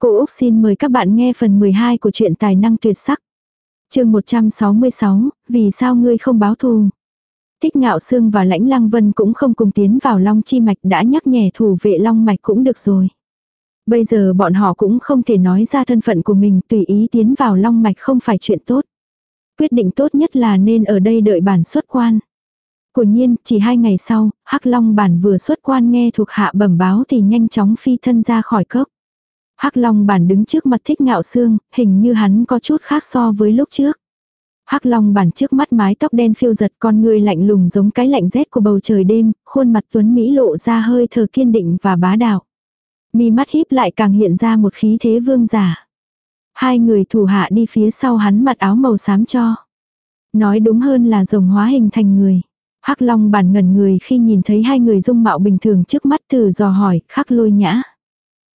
Cô Úc xin mời các bạn nghe phần 12 của truyện tài năng tuyệt sắc. chương 166, vì sao ngươi không báo thù? Thích ngạo sương và lãnh lăng vân cũng không cùng tiến vào long chi mạch đã nhắc nhẹ thủ vệ long mạch cũng được rồi. Bây giờ bọn họ cũng không thể nói ra thân phận của mình tùy ý tiến vào long mạch không phải chuyện tốt. Quyết định tốt nhất là nên ở đây đợi bản xuất quan. Của nhiên, chỉ hai ngày sau, Hắc Long bản vừa xuất quan nghe thuộc hạ bẩm báo thì nhanh chóng phi thân ra khỏi cốc. Hắc Long bản đứng trước mặt thích ngạo xương, hình như hắn có chút khác so với lúc trước. Hắc Long bản trước mắt mái tóc đen phiêu giật con người lạnh lùng giống cái lạnh rét của bầu trời đêm, khuôn mặt tuấn Mỹ lộ ra hơi thở kiên định và bá đạo. Mi mắt híp lại càng hiện ra một khí thế vương giả. Hai người thủ hạ đi phía sau hắn mặt áo màu xám cho. Nói đúng hơn là rồng hóa hình thành người. Hắc Long bản ngẩn người khi nhìn thấy hai người dung mạo bình thường trước mắt từ dò hỏi, khắc lôi nhã.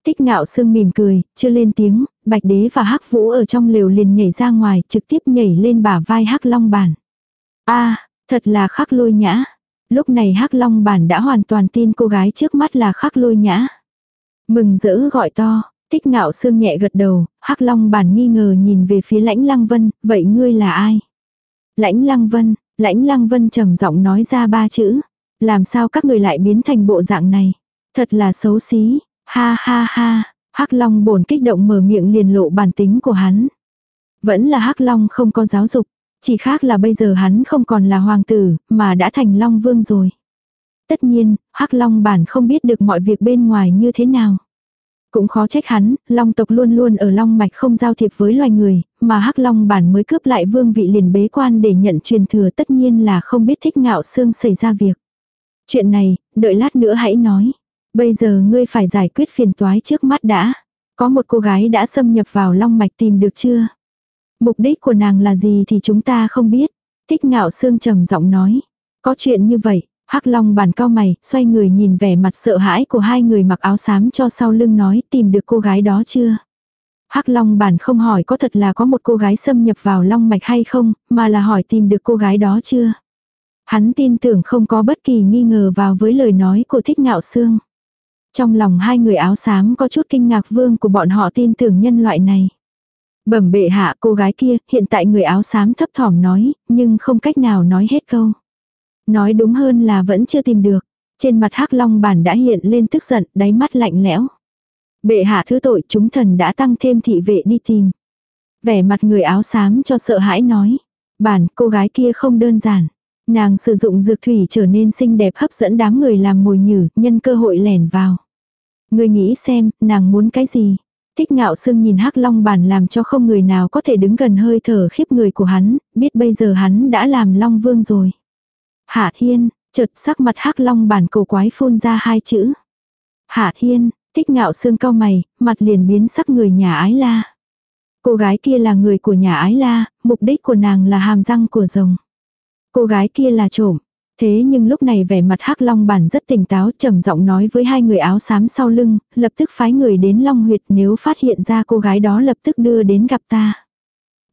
Tích ngạo sương mỉm cười, chưa lên tiếng, bạch đế và hắc vũ ở trong lều liền nhảy ra ngoài, trực tiếp nhảy lên bả vai hắc long bản. a thật là khắc lôi nhã. Lúc này hắc long bản đã hoàn toàn tin cô gái trước mắt là khắc lôi nhã. Mừng rỡ gọi to, tích ngạo sương nhẹ gật đầu, hắc long bản nghi ngờ nhìn về phía lãnh lăng vân, vậy ngươi là ai? Lãnh lăng vân, lãnh lăng vân trầm giọng nói ra ba chữ. Làm sao các người lại biến thành bộ dạng này? Thật là xấu xí, Ha ha ha, Hắc Long bổn kích động mở miệng liền lộ bản tính của hắn. Vẫn là Hắc Long không có giáo dục, chỉ khác là bây giờ hắn không còn là hoàng tử, mà đã thành Long Vương rồi. Tất nhiên, Hắc Long bản không biết được mọi việc bên ngoài như thế nào. Cũng khó trách hắn, Long tộc luôn luôn ở Long mạch không giao thiệp với loài người, mà Hắc Long bản mới cướp lại vương vị liền bế quan để nhận truyền thừa tất nhiên là không biết thích ngạo xương xảy ra việc. Chuyện này, đợi lát nữa hãy nói. Bây giờ ngươi phải giải quyết phiền toái trước mắt đã. Có một cô gái đã xâm nhập vào long mạch tìm được chưa? Mục đích của nàng là gì thì chúng ta không biết. Thích ngạo sương trầm giọng nói. Có chuyện như vậy, Hắc Long bàn cao mày, xoay người nhìn vẻ mặt sợ hãi của hai người mặc áo xám cho sau lưng nói tìm được cô gái đó chưa. Hắc Long bản không hỏi có thật là có một cô gái xâm nhập vào long mạch hay không, mà là hỏi tìm được cô gái đó chưa. Hắn tin tưởng không có bất kỳ nghi ngờ vào với lời nói của thích ngạo xương. Trong lòng hai người áo xám có chút kinh ngạc vương của bọn họ tin tưởng nhân loại này. Bẩm bệ hạ cô gái kia, hiện tại người áo xám thấp thỏm nói, nhưng không cách nào nói hết câu. Nói đúng hơn là vẫn chưa tìm được. Trên mặt hắc long bản đã hiện lên tức giận, đáy mắt lạnh lẽo. Bệ hạ thứ tội chúng thần đã tăng thêm thị vệ đi tìm. Vẻ mặt người áo xám cho sợ hãi nói. Bản cô gái kia không đơn giản. Nàng sử dụng dược thủy trở nên xinh đẹp hấp dẫn đám người làm mồi nhử, nhân cơ hội lẻn vào. Người nghĩ xem, nàng muốn cái gì? Thích ngạo sương nhìn hắc long bản làm cho không người nào có thể đứng gần hơi thở khiếp người của hắn, biết bây giờ hắn đã làm long vương rồi. Hạ thiên, chợt sắc mặt hắc long bản cầu quái phun ra hai chữ. Hạ thiên, thích ngạo sương cao mày, mặt liền biến sắc người nhà ái la. Cô gái kia là người của nhà ái la, mục đích của nàng là hàm răng của rồng. Cô gái kia là trộm. Thế nhưng lúc này vẻ mặt hắc long bản rất tỉnh táo trầm giọng nói với hai người áo xám sau lưng, lập tức phái người đến long huyệt nếu phát hiện ra cô gái đó lập tức đưa đến gặp ta.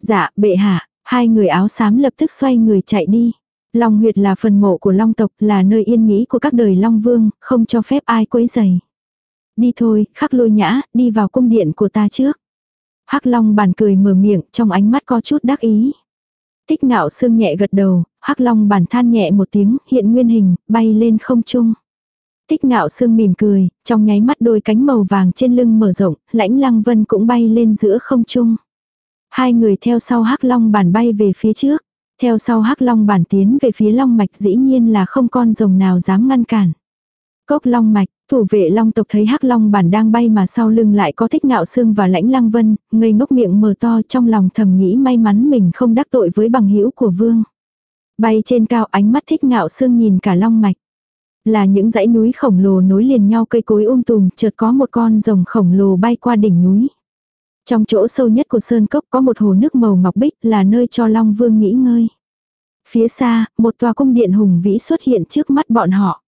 Dạ, bệ hạ, hai người áo xám lập tức xoay người chạy đi. Long huyệt là phần mộ của long tộc, là nơi yên nghỉ của các đời long vương, không cho phép ai quấy rầy. Đi thôi, khắc lôi nhã, đi vào cung điện của ta trước. Hắc long bản cười mở miệng, trong ánh mắt có chút đắc ý. Tích ngạo sương nhẹ gật đầu, hắc long bản than nhẹ một tiếng, hiện nguyên hình, bay lên không trung. Tích ngạo sương mỉm cười, trong nháy mắt đôi cánh màu vàng trên lưng mở rộng, lãnh lăng vân cũng bay lên giữa không trung. Hai người theo sau hắc long bản bay về phía trước. Theo sau hắc long bản tiến về phía long mạch dĩ nhiên là không con rồng nào dám ngăn cản. Cốc long mạch, thủ vệ long tộc thấy hắc long bản đang bay mà sau lưng lại có thích ngạo xương và lãnh lăng vân, ngây ngốc miệng mờ to trong lòng thầm nghĩ may mắn mình không đắc tội với bằng hữu của vương. Bay trên cao ánh mắt thích ngạo xương nhìn cả long mạch. Là những dãy núi khổng lồ nối liền nhau cây cối um tùm, chợt có một con rồng khổng lồ bay qua đỉnh núi. Trong chỗ sâu nhất của sơn cốc có một hồ nước màu ngọc bích là nơi cho long vương nghỉ ngơi. Phía xa, một tòa cung điện hùng vĩ xuất hiện trước mắt bọn họ.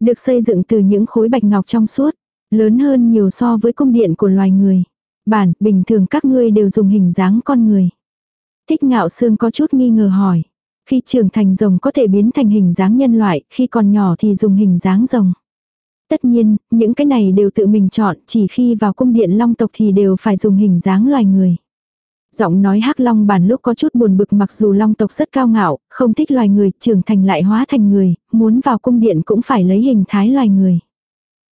Được xây dựng từ những khối bạch ngọc trong suốt, lớn hơn nhiều so với cung điện của loài người. Bản, bình thường các ngươi đều dùng hình dáng con người. Thích ngạo xương có chút nghi ngờ hỏi. Khi trưởng thành rồng có thể biến thành hình dáng nhân loại, khi còn nhỏ thì dùng hình dáng rồng. Tất nhiên, những cái này đều tự mình chọn, chỉ khi vào cung điện long tộc thì đều phải dùng hình dáng loài người. Giọng nói hắc long bản lúc có chút buồn bực mặc dù long tộc rất cao ngạo, không thích loài người, trưởng thành lại hóa thành người, muốn vào cung điện cũng phải lấy hình thái loài người.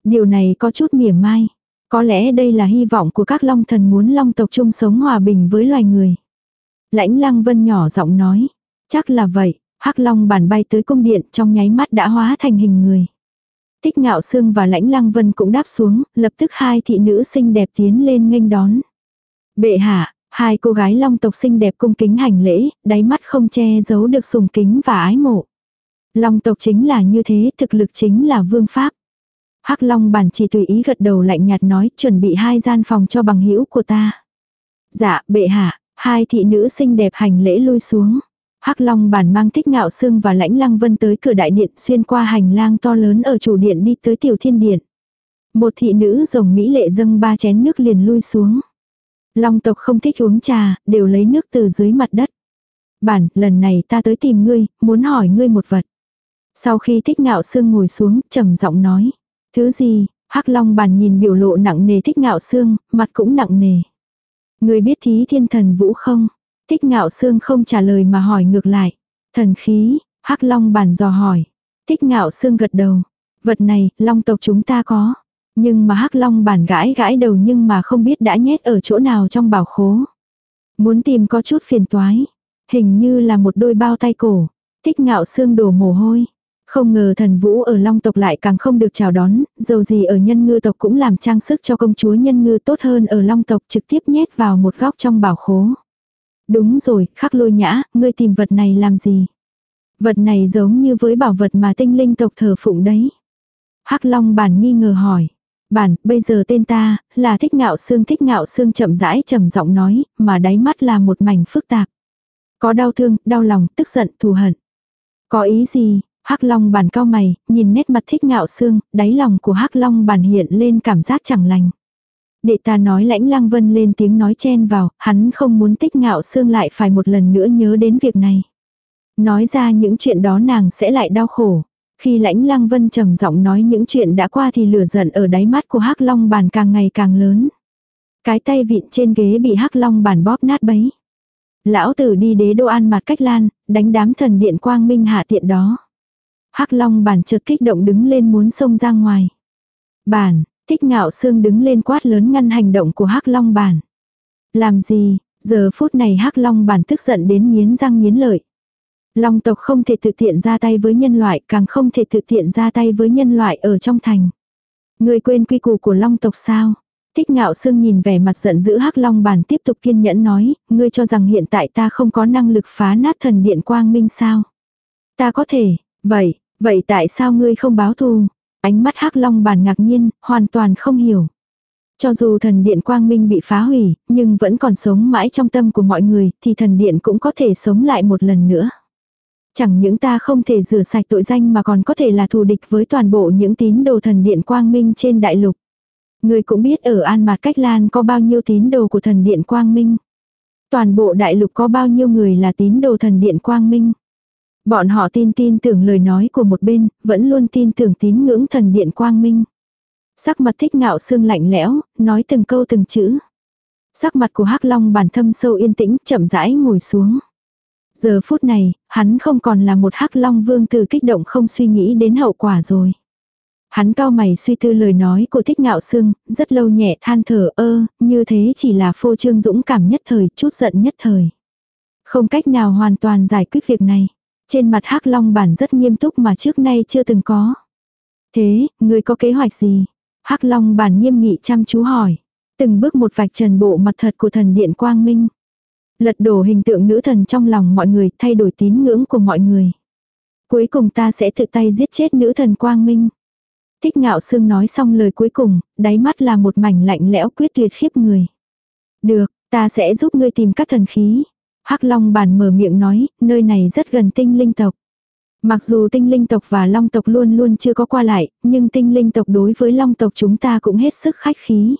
Điều này có chút mỉa mai. Có lẽ đây là hy vọng của các long thần muốn long tộc chung sống hòa bình với loài người. Lãnh lăng vân nhỏ giọng nói. Chắc là vậy, hắc long bản bay tới cung điện trong nháy mắt đã hóa thành hình người. Tích ngạo sương và lãnh lăng vân cũng đáp xuống, lập tức hai thị nữ xinh đẹp tiến lên nghênh đón. Bệ hạ, hai cô gái long tộc xinh đẹp cung kính hành lễ, đáy mắt không che giấu được sùng kính và ái mộ. Long tộc chính là như thế, thực lực chính là vương pháp. Hắc Long bản chỉ tùy ý gật đầu lạnh nhạt nói chuẩn bị hai gian phòng cho bằng hữu của ta. Dạ, bệ hạ, hai thị nữ xinh đẹp hành lễ lui xuống. Hắc Long bản mang thích ngạo sương và lãnh lăng vân tới cửa đại điện xuyên qua hành lang to lớn ở chủ điện đi tới tiểu thiên điện. Một thị nữ rồng mỹ lệ dâng ba chén nước liền lui xuống. Long tộc không thích uống trà, đều lấy nước từ dưới mặt đất. Bản, lần này ta tới tìm ngươi, muốn hỏi ngươi một vật. Sau khi thích ngạo sương ngồi xuống, trầm giọng nói. Thứ gì, hắc long bàn nhìn biểu lộ nặng nề thích ngạo xương, mặt cũng nặng nề. Ngươi biết thí thiên thần vũ không? Thích ngạo xương không trả lời mà hỏi ngược lại. Thần khí, hắc long bàn dò hỏi. Thích ngạo xương gật đầu. Vật này, long tộc chúng ta có. Nhưng mà hắc long bản gãi gãi đầu nhưng mà không biết đã nhét ở chỗ nào trong bảo khố. Muốn tìm có chút phiền toái. Hình như là một đôi bao tay cổ. Thích ngạo xương đổ mồ hôi. Không ngờ thần vũ ở long tộc lại càng không được chào đón, dầu gì ở nhân ngư tộc cũng làm trang sức cho công chúa nhân ngư tốt hơn ở long tộc trực tiếp nhét vào một góc trong bảo khố. Đúng rồi, khắc lôi nhã, ngươi tìm vật này làm gì? Vật này giống như với bảo vật mà tinh linh tộc thờ phụng đấy. hắc long bản nghi ngờ hỏi. Bản, bây giờ tên ta, là thích ngạo xương thích ngạo xương chậm rãi trầm giọng nói, mà đáy mắt là một mảnh phức tạp. Có đau thương, đau lòng, tức giận, thù hận. Có ý gì, Hắc Long bản cao mày, nhìn nét mặt thích ngạo xương, đáy lòng của Hắc Long bản hiện lên cảm giác chẳng lành. Đệ ta nói lãnh lăng vân lên tiếng nói chen vào, hắn không muốn tích ngạo xương lại phải một lần nữa nhớ đến việc này. Nói ra những chuyện đó nàng sẽ lại đau khổ. Khi lãnh lăng vân trầm giọng nói những chuyện đã qua thì lửa giận ở đáy mắt của hắc long bản càng ngày càng lớn. Cái tay vịn trên ghế bị hắc long bản bóp nát bấy. Lão tử đi đế đô an mặt cách lan, đánh đám thần điện quang minh hạ tiện đó. Hắc Long bản chợt kích động đứng lên muốn xông ra ngoài. Bản, thích ngạo xương đứng lên quát lớn ngăn hành động của Hắc Long bản. Làm gì, giờ phút này Hắc Long bản tức giận đến nghiến răng nghiến lợi. Long tộc không thể tự tiện ra tay với nhân loại, càng không thể tự tiện ra tay với nhân loại ở trong thành. Người quên quy củ của Long tộc sao? Thích ngạo sương nhìn vẻ mặt giận dữ hắc long bàn tiếp tục kiên nhẫn nói, ngươi cho rằng hiện tại ta không có năng lực phá nát thần điện quang minh sao? Ta có thể, vậy, vậy tại sao ngươi không báo thù? Ánh mắt hắc long bàn ngạc nhiên, hoàn toàn không hiểu. Cho dù thần điện quang minh bị phá hủy, nhưng vẫn còn sống mãi trong tâm của mọi người, thì thần điện cũng có thể sống lại một lần nữa. Chẳng những ta không thể rửa sạch tội danh mà còn có thể là thù địch với toàn bộ những tín đồ thần điện quang minh trên đại lục. Người cũng biết ở An Mạt Cách Lan có bao nhiêu tín đồ của thần điện quang minh. Toàn bộ đại lục có bao nhiêu người là tín đồ thần điện quang minh. Bọn họ tin tin tưởng lời nói của một bên, vẫn luôn tin tưởng tín ngưỡng thần điện quang minh. Sắc mặt thích ngạo xương lạnh lẽo, nói từng câu từng chữ. Sắc mặt của hắc long bản thâm sâu yên tĩnh, chậm rãi ngồi xuống. Giờ phút này, hắn không còn là một hắc long vương từ kích động không suy nghĩ đến hậu quả rồi. Hắn cao mày suy tư lời nói của thích ngạo sương rất lâu nhẹ than thở ơ, như thế chỉ là phô trương dũng cảm nhất thời, chút giận nhất thời. Không cách nào hoàn toàn giải quyết việc này. Trên mặt hắc long bản rất nghiêm túc mà trước nay chưa từng có. Thế, người có kế hoạch gì? hắc long bản nghiêm nghị chăm chú hỏi. Từng bước một vạch trần bộ mặt thật của thần điện quang minh. Lật đổ hình tượng nữ thần trong lòng mọi người, thay đổi tín ngưỡng của mọi người. Cuối cùng ta sẽ tự tay giết chết nữ thần quang minh. Thích ngạo sương nói xong lời cuối cùng, đáy mắt là một mảnh lạnh lẽo quyết tuyệt khiếp người. Được, ta sẽ giúp ngươi tìm các thần khí. Hắc Long bản mở miệng nói, nơi này rất gần tinh linh tộc. Mặc dù tinh linh tộc và long tộc luôn luôn chưa có qua lại, nhưng tinh linh tộc đối với long tộc chúng ta cũng hết sức khách khí.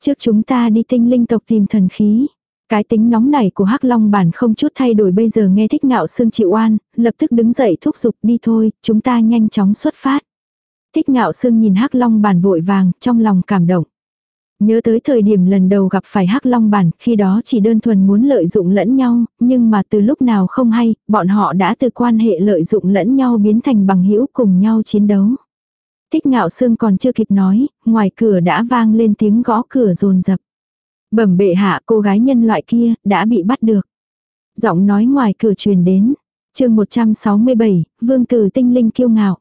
Trước chúng ta đi tinh linh tộc tìm thần khí. Cái tính nóng này của hắc long bản không chút thay đổi bây giờ nghe thích ngạo xương chịu oan, lập tức đứng dậy thúc giục đi thôi, chúng ta nhanh chóng xuất phát. Thích ngạo sương nhìn hắc long bản vội vàng, trong lòng cảm động. Nhớ tới thời điểm lần đầu gặp phải hắc long bản, khi đó chỉ đơn thuần muốn lợi dụng lẫn nhau, nhưng mà từ lúc nào không hay, bọn họ đã từ quan hệ lợi dụng lẫn nhau biến thành bằng hữu cùng nhau chiến đấu. Thích ngạo sương còn chưa kịp nói, ngoài cửa đã vang lên tiếng gõ cửa rồn rập. Bẩm bệ hạ cô gái nhân loại kia, đã bị bắt được. Giọng nói ngoài cửa truyền đến. chương 167, vương tử tinh linh kiêu ngạo.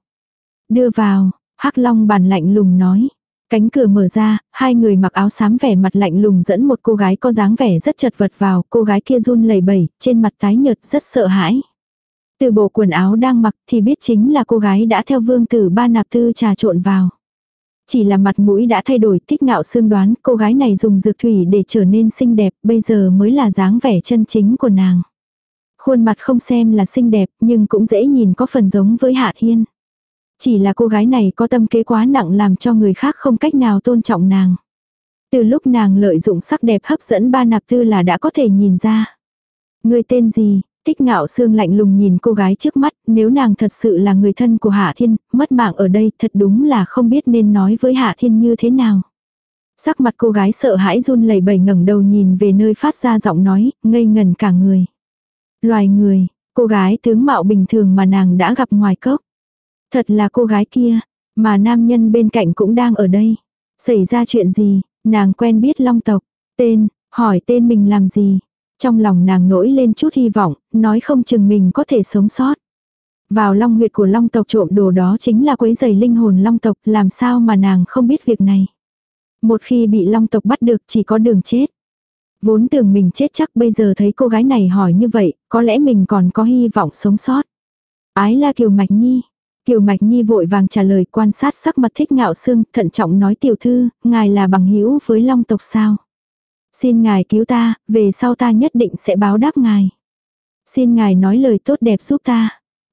Đưa vào, hắc long bàn lạnh lùng nói. Cánh cửa mở ra, hai người mặc áo xám vẻ mặt lạnh lùng dẫn một cô gái có dáng vẻ rất chật vật vào, cô gái kia run lẩy bẩy, trên mặt tái nhợt rất sợ hãi. Từ bộ quần áo đang mặc thì biết chính là cô gái đã theo vương tử ba nạp tư trà trộn vào. Chỉ là mặt mũi đã thay đổi thích ngạo xương đoán cô gái này dùng dược thủy để trở nên xinh đẹp, bây giờ mới là dáng vẻ chân chính của nàng. Khuôn mặt không xem là xinh đẹp nhưng cũng dễ nhìn có phần giống với Hạ Thiên. Chỉ là cô gái này có tâm kế quá nặng làm cho người khác không cách nào tôn trọng nàng. Từ lúc nàng lợi dụng sắc đẹp hấp dẫn ba nạp tư là đã có thể nhìn ra. Người tên gì, Tích ngạo xương lạnh lùng nhìn cô gái trước mắt, nếu nàng thật sự là người thân của Hạ Thiên, mất mạng ở đây thật đúng là không biết nên nói với Hạ Thiên như thế nào. Sắc mặt cô gái sợ hãi run lẩy bẩy ngẩng đầu nhìn về nơi phát ra giọng nói, ngây ngần cả người. Loài người, cô gái tướng mạo bình thường mà nàng đã gặp ngoài cốc. Thật là cô gái kia, mà nam nhân bên cạnh cũng đang ở đây. Xảy ra chuyện gì, nàng quen biết long tộc, tên, hỏi tên mình làm gì, trong lòng nàng nổi lên chút hy vọng, nói không chừng mình có thể sống sót. Vào long huyệt của long tộc trộm đồ đó chính là quấy giày linh hồn long tộc, làm sao mà nàng không biết việc này. Một khi bị long tộc bắt được chỉ có đường chết. Vốn tưởng mình chết chắc bây giờ thấy cô gái này hỏi như vậy, có lẽ mình còn có hy vọng sống sót. Ái là Kiều Mạch Nhi. Kiều Mạch Nhi vội vàng trả lời quan sát sắc mặt thích ngạo xương, thận trọng nói tiểu thư, ngài là bằng hữu với long tộc sao. Xin ngài cứu ta, về sau ta nhất định sẽ báo đáp ngài. Xin ngài nói lời tốt đẹp giúp ta.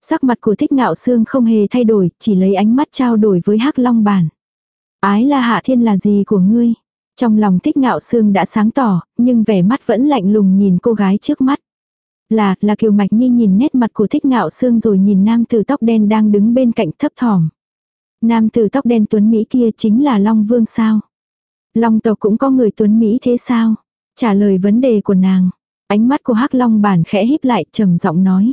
Sắc mặt của thích ngạo xương không hề thay đổi, chỉ lấy ánh mắt trao đổi với hắc long bản. Ái là hạ thiên là gì của ngươi? Trong lòng thích ngạo xương đã sáng tỏ, nhưng vẻ mắt vẫn lạnh lùng nhìn cô gái trước mắt. Là, là kiều mạch nhi nhìn nét mặt của thích ngạo xương rồi nhìn nam tử tóc đen đang đứng bên cạnh thấp thỏm. Nam tử tóc đen tuấn Mỹ kia chính là Long Vương sao? Long tộc cũng có người tuấn Mỹ thế sao? Trả lời vấn đề của nàng. Ánh mắt của hắc long bản khẽ híp lại trầm giọng nói.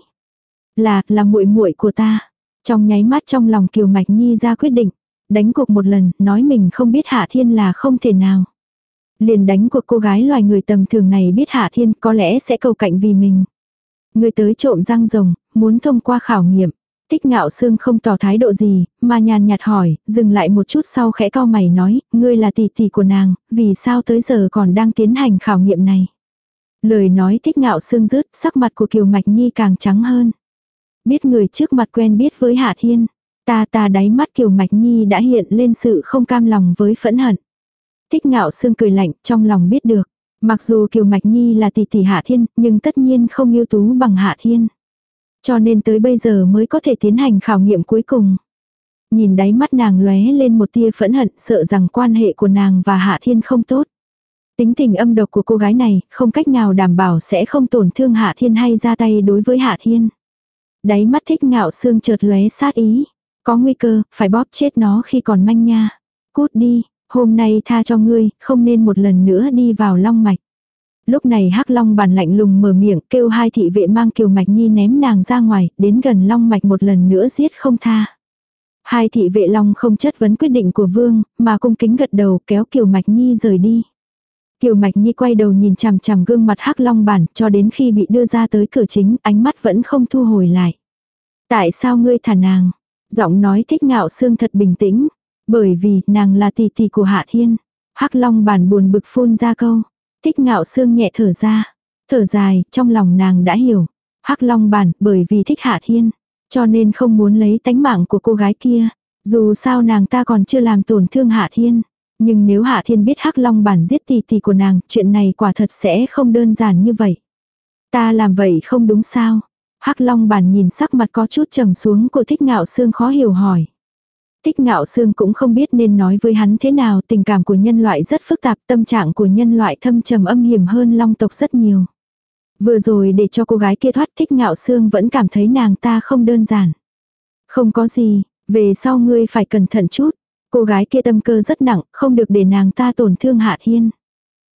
Là, là muội muội của ta. Trong nháy mắt trong lòng Kiều Mạch Nhi ra quyết định. Đánh cuộc một lần, nói mình không biết Hạ Thiên là không thể nào. Liền đánh cuộc cô gái loài người tầm thường này biết Hạ Thiên có lẽ sẽ cầu cạnh vì mình. Người tới trộm răng rồng, muốn thông qua khảo nghiệm. Tích ngạo sương không tỏ thái độ gì, mà nhàn nhạt hỏi, dừng lại một chút sau khẽ cao mày nói, ngươi là tỷ tỷ của nàng, vì sao tới giờ còn đang tiến hành khảo nghiệm này. Lời nói tích ngạo sương rứt, sắc mặt của Kiều Mạch Nhi càng trắng hơn. Biết người trước mặt quen biết với Hạ Thiên, ta ta đáy mắt Kiều Mạch Nhi đã hiện lên sự không cam lòng với phẫn hận. Tích ngạo sương cười lạnh, trong lòng biết được. Mặc dù Kiều Mạch Nhi là tỷ tỷ Hạ Thiên, nhưng tất nhiên không yêu tú bằng Hạ Thiên. Cho nên tới bây giờ mới có thể tiến hành khảo nghiệm cuối cùng. Nhìn đáy mắt nàng lóe lên một tia phẫn hận sợ rằng quan hệ của nàng và Hạ Thiên không tốt. Tính tình âm độc của cô gái này không cách nào đảm bảo sẽ không tổn thương Hạ Thiên hay ra tay đối với Hạ Thiên. Đáy mắt thích ngạo xương chợt lóe sát ý. Có nguy cơ, phải bóp chết nó khi còn manh nha. Cút đi, hôm nay tha cho ngươi, không nên một lần nữa đi vào long mạch. Lúc này hắc long bàn lạnh lùng mở miệng kêu hai thị vệ mang kiều mạch nhi ném nàng ra ngoài, đến gần long mạch một lần nữa giết không tha. Hai thị vệ long không chất vấn quyết định của vương, mà cung kính gật đầu kéo kiều mạch nhi rời đi. Kiều Mạch Nhi quay đầu nhìn chằm chằm gương mặt hắc long bản cho đến khi bị đưa ra tới cửa chính ánh mắt vẫn không thu hồi lại. Tại sao ngươi thả nàng? Giọng nói thích ngạo xương thật bình tĩnh. Bởi vì nàng là tỷ tỷ của Hạ Thiên. hắc long bản buồn bực phun ra câu. Thích ngạo xương nhẹ thở ra. Thở dài, trong lòng nàng đã hiểu. hắc long bản bởi vì thích hạ thiên. Cho nên không muốn lấy tánh mạng của cô gái kia. Dù sao nàng ta còn chưa làm tổn thương hạ thiên. Nhưng nếu hạ thiên biết hắc long bản giết tỷ tỷ của nàng, chuyện này quả thật sẽ không đơn giản như vậy. Ta làm vậy không đúng sao? Hắc long bản nhìn sắc mặt có chút trầm xuống của thích ngạo xương khó hiểu hỏi. Thích ngạo xương cũng không biết nên nói với hắn thế nào, tình cảm của nhân loại rất phức tạp, tâm trạng của nhân loại thâm trầm âm hiểm hơn long tộc rất nhiều. Vừa rồi để cho cô gái kia thoát thích ngạo xương vẫn cảm thấy nàng ta không đơn giản. Không có gì, Về sau ngươi phải cẩn thận chút. Cô gái kia tâm cơ rất nặng, không được để nàng ta tổn thương Hạ Thiên.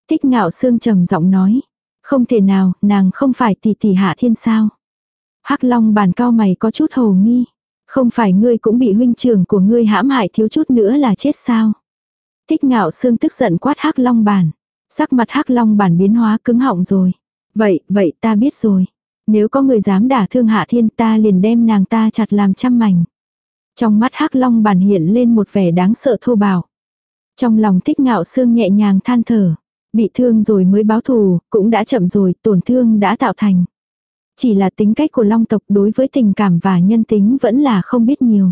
Thích ngạo sương trầm giọng nói. Không thể nào, nàng không phải tỷ tỷ Hạ Thiên sao. hắc Long bàn cao mày có chút hồ nghi. Không phải ngươi cũng bị huynh trưởng của ngươi hãm hại thiếu chút nữa là chết sao. Thích ngạo xương tức giận quát hắc Long bản Sắc mặt hắc Long bản biến hóa cứng họng rồi. Vậy, vậy ta biết rồi. Nếu có người dám đả thương Hạ Thiên ta liền đem nàng ta chặt làm trăm mảnh. Trong mắt hắc long bản hiện lên một vẻ đáng sợ thô bạo. Trong lòng thích ngạo xương nhẹ nhàng than thở. Bị thương rồi mới báo thù, cũng đã chậm rồi, tổn thương đã tạo thành. Chỉ là tính cách của long tộc đối với tình cảm và nhân tính vẫn là không biết nhiều.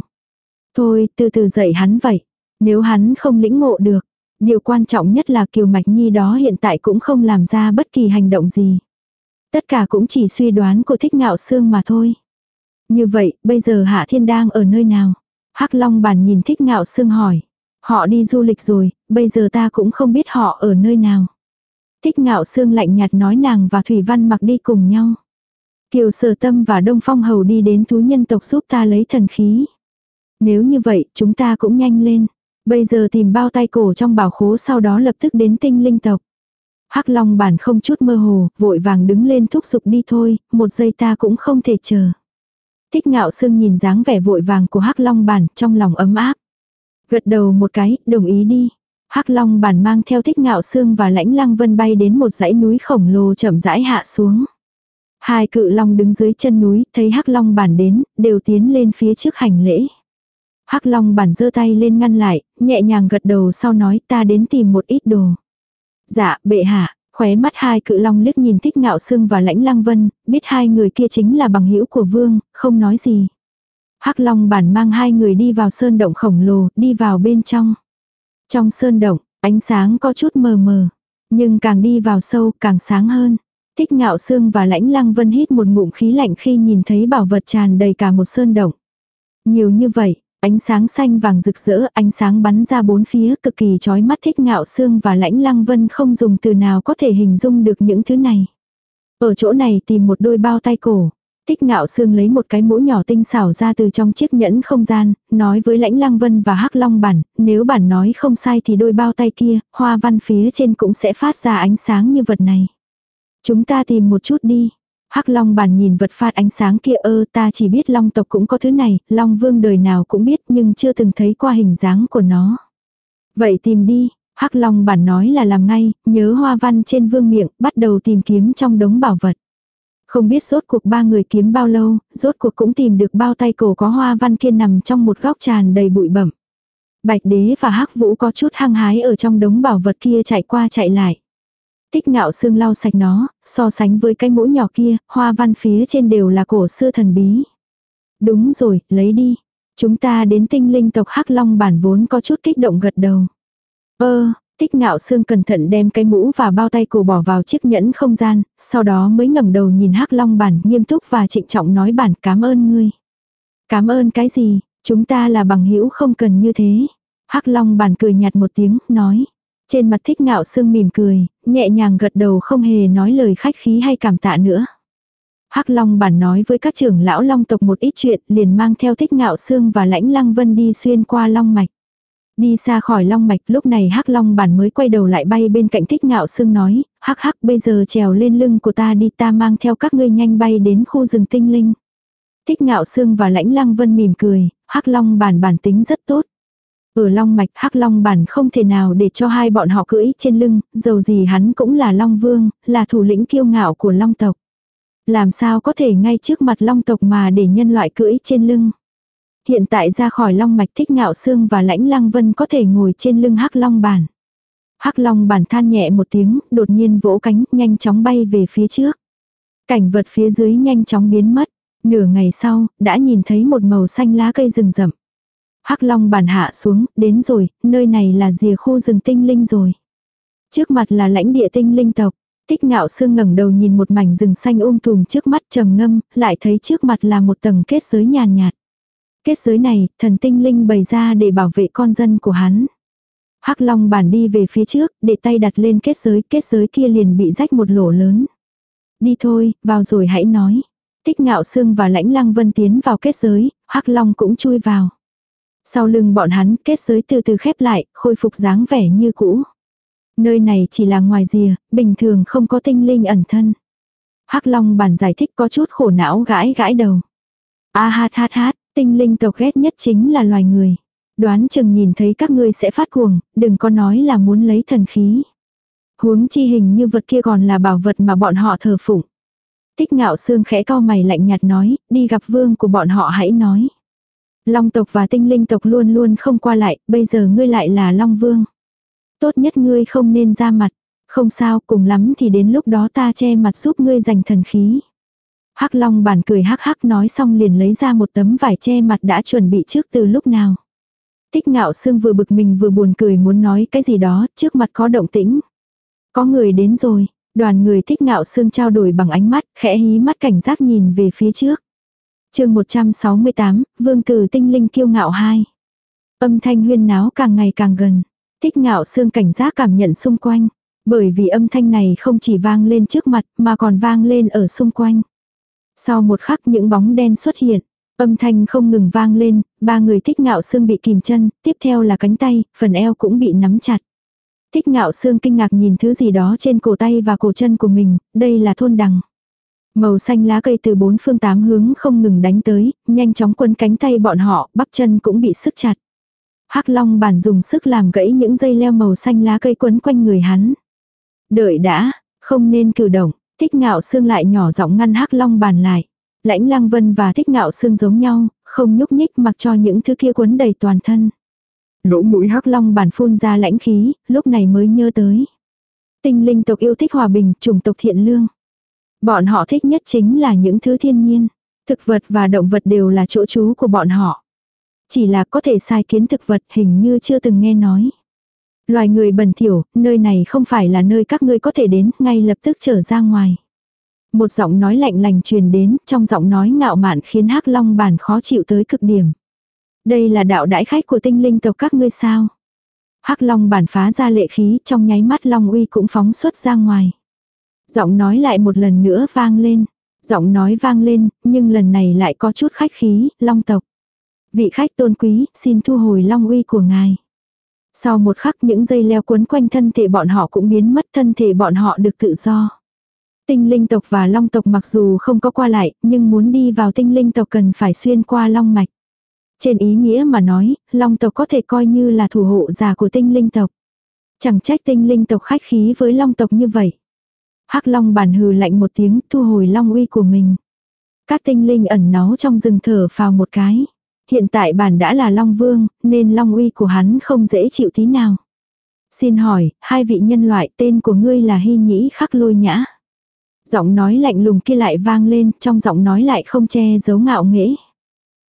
Thôi, từ từ dạy hắn vậy. Nếu hắn không lĩnh ngộ được, điều quan trọng nhất là Kiều Mạch Nhi đó hiện tại cũng không làm ra bất kỳ hành động gì. Tất cả cũng chỉ suy đoán của thích ngạo xương mà thôi. Như vậy, bây giờ Hạ Thiên đang ở nơi nào? Hắc Long bản nhìn thích ngạo xương hỏi. Họ đi du lịch rồi, bây giờ ta cũng không biết họ ở nơi nào. Thích ngạo xương lạnh nhạt nói nàng và Thủy Văn mặc đi cùng nhau. Kiều sở tâm và Đông Phong Hầu đi đến thú nhân tộc giúp ta lấy thần khí. Nếu như vậy, chúng ta cũng nhanh lên. Bây giờ tìm bao tay cổ trong bảo khố sau đó lập tức đến tinh linh tộc. Hắc Long bản không chút mơ hồ, vội vàng đứng lên thúc giục đi thôi, một giây ta cũng không thể chờ. Thích ngạo sương nhìn dáng vẻ vội vàng của Hắc Long bản trong lòng ấm áp. Gật đầu một cái, đồng ý đi. Hắc Long bản mang theo thích ngạo sương và lãnh lăng vân bay đến một dãy núi khổng lồ chậm rãi hạ xuống. Hai cự long đứng dưới chân núi, thấy Hắc Long bản đến, đều tiến lên phía trước hành lễ. Hắc Long bản giơ tay lên ngăn lại, nhẹ nhàng gật đầu sau nói ta đến tìm một ít đồ. Dạ, bệ hạ, Khóe mắt hai cự long liếc nhìn thích ngạo sương và lãnh lăng vân, biết hai người kia chính là bằng hữu của vương, không nói gì. hắc long bản mang hai người đi vào sơn động khổng lồ, đi vào bên trong. Trong sơn động, ánh sáng có chút mờ mờ, nhưng càng đi vào sâu càng sáng hơn. Thích ngạo sương và lãnh lăng vân hít một ngụm khí lạnh khi nhìn thấy bảo vật tràn đầy cả một sơn động. Nhiều như vậy, Ánh sáng xanh vàng rực rỡ, ánh sáng bắn ra bốn phía cực kỳ chói mắt thích ngạo xương và lãnh lăng vân không dùng từ nào có thể hình dung được những thứ này. Ở chỗ này tìm một đôi bao tay cổ. Thích ngạo xương lấy một cái mũ nhỏ tinh xảo ra từ trong chiếc nhẫn không gian, nói với lãnh lăng vân và hắc long bản, nếu bản nói không sai thì đôi bao tay kia, hoa văn phía trên cũng sẽ phát ra ánh sáng như vật này. Chúng ta tìm một chút đi. Hắc Long bàn nhìn vật phát ánh sáng kia ơ ta chỉ biết Long tộc cũng có thứ này, Long vương đời nào cũng biết nhưng chưa từng thấy qua hình dáng của nó. Vậy tìm đi, Hắc Long bản nói là làm ngay, nhớ hoa văn trên vương miệng, bắt đầu tìm kiếm trong đống bảo vật. Không biết rốt cuộc ba người kiếm bao lâu, rốt cuộc cũng tìm được bao tay cổ có hoa văn kia nằm trong một góc tràn đầy bụi bẩm. Bạch đế và hắc vũ có chút hăng hái ở trong đống bảo vật kia chạy qua chạy lại. Tích ngạo xương lau sạch nó, so sánh với cái mũ nhỏ kia, hoa văn phía trên đều là cổ xưa thần bí. Đúng rồi, lấy đi. Chúng ta đến tinh linh tộc Hắc Long bản vốn có chút kích động gật đầu. Ơ, tích ngạo xương cẩn thận đem cái mũ và bao tay cổ bỏ vào chiếc nhẫn không gian, sau đó mới ngẩng đầu nhìn Hắc Long bản nghiêm túc và trịnh trọng nói bản cảm ơn ngươi. Cảm ơn cái gì, chúng ta là bằng hữu không cần như thế. Hắc Long bản cười nhạt một tiếng, nói. Trên mặt thích ngạo sương mỉm cười, nhẹ nhàng gật đầu không hề nói lời khách khí hay cảm tạ nữa. Hắc Long bản nói với các trưởng lão Long tộc một ít chuyện, liền mang theo thích ngạo sương và lãnh lăng vân đi xuyên qua Long mạch. Đi xa khỏi Long mạch, lúc này Hắc Long bản mới quay đầu lại bay bên cạnh thích ngạo sương nói, Hắc Hắc bây giờ trèo lên lưng của ta đi ta mang theo các ngươi nhanh bay đến khu rừng tinh linh. Thích ngạo sương và lãnh lăng vân mỉm cười, Hắc Long bản bản tính rất tốt. Ở Long Mạch Hắc Long bản không thể nào để cho hai bọn họ cưỡi trên lưng, dầu gì hắn cũng là Long Vương, là thủ lĩnh kiêu ngạo của Long tộc. Làm sao có thể ngay trước mặt Long tộc mà để nhân loại cưỡi trên lưng. Hiện tại ra khỏi Long Mạch thích ngạo xương và lãnh lăng vân có thể ngồi trên lưng Hắc Long bản. Hắc Long bản than nhẹ một tiếng, đột nhiên vỗ cánh, nhanh chóng bay về phía trước. Cảnh vật phía dưới nhanh chóng biến mất. Nửa ngày sau, đã nhìn thấy một màu xanh lá cây rừng rậm. Hắc Long bản hạ xuống, đến rồi, nơi này là rìa khu rừng tinh linh rồi. Trước mặt là lãnh địa tinh linh tộc. Tích ngạo sương ngẩng đầu nhìn một mảnh rừng xanh um tùm trước mắt trầm ngâm, lại thấy trước mặt là một tầng kết giới nhàn nhạt. Kết giới này, thần tinh linh bày ra để bảo vệ con dân của hắn. Hắc Long bản đi về phía trước, để tay đặt lên kết giới, kết giới kia liền bị rách một lỗ lớn. Đi thôi, vào rồi hãy nói. Tích ngạo sương và lãnh lăng vân tiến vào kết giới, Hắc Long cũng chui vào. Sau lưng bọn hắn kết giới từ từ khép lại, khôi phục dáng vẻ như cũ. Nơi này chỉ là ngoài rìa, bình thường không có tinh linh ẩn thân. Hắc Long bản giải thích có chút khổ não gãi gãi đầu. A hát hát hát, tinh linh tộc ghét nhất chính là loài người. Đoán chừng nhìn thấy các ngươi sẽ phát cuồng, đừng có nói là muốn lấy thần khí. Huống chi hình như vật kia còn là bảo vật mà bọn họ thờ phụng. Tích ngạo xương khẽ cao mày lạnh nhạt nói, đi gặp vương của bọn họ hãy nói. Long tộc và tinh linh tộc luôn luôn không qua lại, bây giờ ngươi lại là Long Vương. Tốt nhất ngươi không nên ra mặt, không sao, cùng lắm thì đến lúc đó ta che mặt giúp ngươi giành thần khí. Hắc Long bản cười hắc hắc nói xong liền lấy ra một tấm vải che mặt đã chuẩn bị trước từ lúc nào. Tích ngạo sương vừa bực mình vừa buồn cười muốn nói cái gì đó, trước mặt có động tĩnh. Có người đến rồi, đoàn người thích ngạo sương trao đổi bằng ánh mắt, khẽ hí mắt cảnh giác nhìn về phía trước chương 168, Vương Tử Tinh Linh kiêu ngạo 2. Âm thanh huyên náo càng ngày càng gần. Thích ngạo xương cảnh giác cảm nhận xung quanh. Bởi vì âm thanh này không chỉ vang lên trước mặt mà còn vang lên ở xung quanh. Sau một khắc những bóng đen xuất hiện. Âm thanh không ngừng vang lên, ba người thích ngạo xương bị kìm chân, tiếp theo là cánh tay, phần eo cũng bị nắm chặt. Thích ngạo xương kinh ngạc nhìn thứ gì đó trên cổ tay và cổ chân của mình, đây là thôn đằng. Màu xanh lá cây từ bốn phương tám hướng không ngừng đánh tới, nhanh chóng quấn cánh tay bọn họ, bắp chân cũng bị sức chặt. Hắc Long bản dùng sức làm gãy những dây leo màu xanh lá cây quấn quanh người hắn. Đợi đã, không nên cử động, thích ngạo xương lại nhỏ giọng ngăn Hắc Long bản lại. Lãnh Lăng Vân và Thích Ngạo Sương giống nhau, không nhúc nhích mặc cho những thứ kia quấn đầy toàn thân. Lỗ mũi hắc long bản phun ra lãnh khí, lúc này mới nhớ tới. Tinh linh tộc yêu thích hòa bình, chủng tộc thiện lương. Bọn họ thích nhất chính là những thứ thiên nhiên. Thực vật và động vật đều là chỗ trú của bọn họ. Chỉ là có thể sai kiến thực vật hình như chưa từng nghe nói. Loài người bẩn thỉu, nơi này không phải là nơi các ngươi có thể đến, ngay lập tức trở ra ngoài. Một giọng nói lạnh lành truyền đến, trong giọng nói ngạo mạn khiến hắc long bản khó chịu tới cực điểm. Đây là đạo đãi khách của tinh linh tộc các ngươi sao? hắc long bản phá ra lệ khí, trong nháy mắt long uy cũng phóng xuất ra ngoài. Giọng nói lại một lần nữa vang lên. Giọng nói vang lên, nhưng lần này lại có chút khách khí, long tộc. Vị khách tôn quý, xin thu hồi long uy của ngài. Sau một khắc những dây leo cuốn quanh thân thể bọn họ cũng biến mất thân thể bọn họ được tự do. Tinh linh tộc và long tộc mặc dù không có qua lại, nhưng muốn đi vào tinh linh tộc cần phải xuyên qua long mạch. Trên ý nghĩa mà nói, long tộc có thể coi như là thủ hộ giả của tinh linh tộc. Chẳng trách tinh linh tộc khách khí với long tộc như vậy hắc long bản hừ lạnh một tiếng thu hồi long uy của mình. Các tinh linh ẩn náu trong rừng thở phào một cái. Hiện tại bản đã là long vương, nên long uy của hắn không dễ chịu tí nào. Xin hỏi, hai vị nhân loại tên của ngươi là hy nhĩ khắc lôi nhã. Giọng nói lạnh lùng kia lại vang lên, trong giọng nói lại không che giấu ngạo nghễ.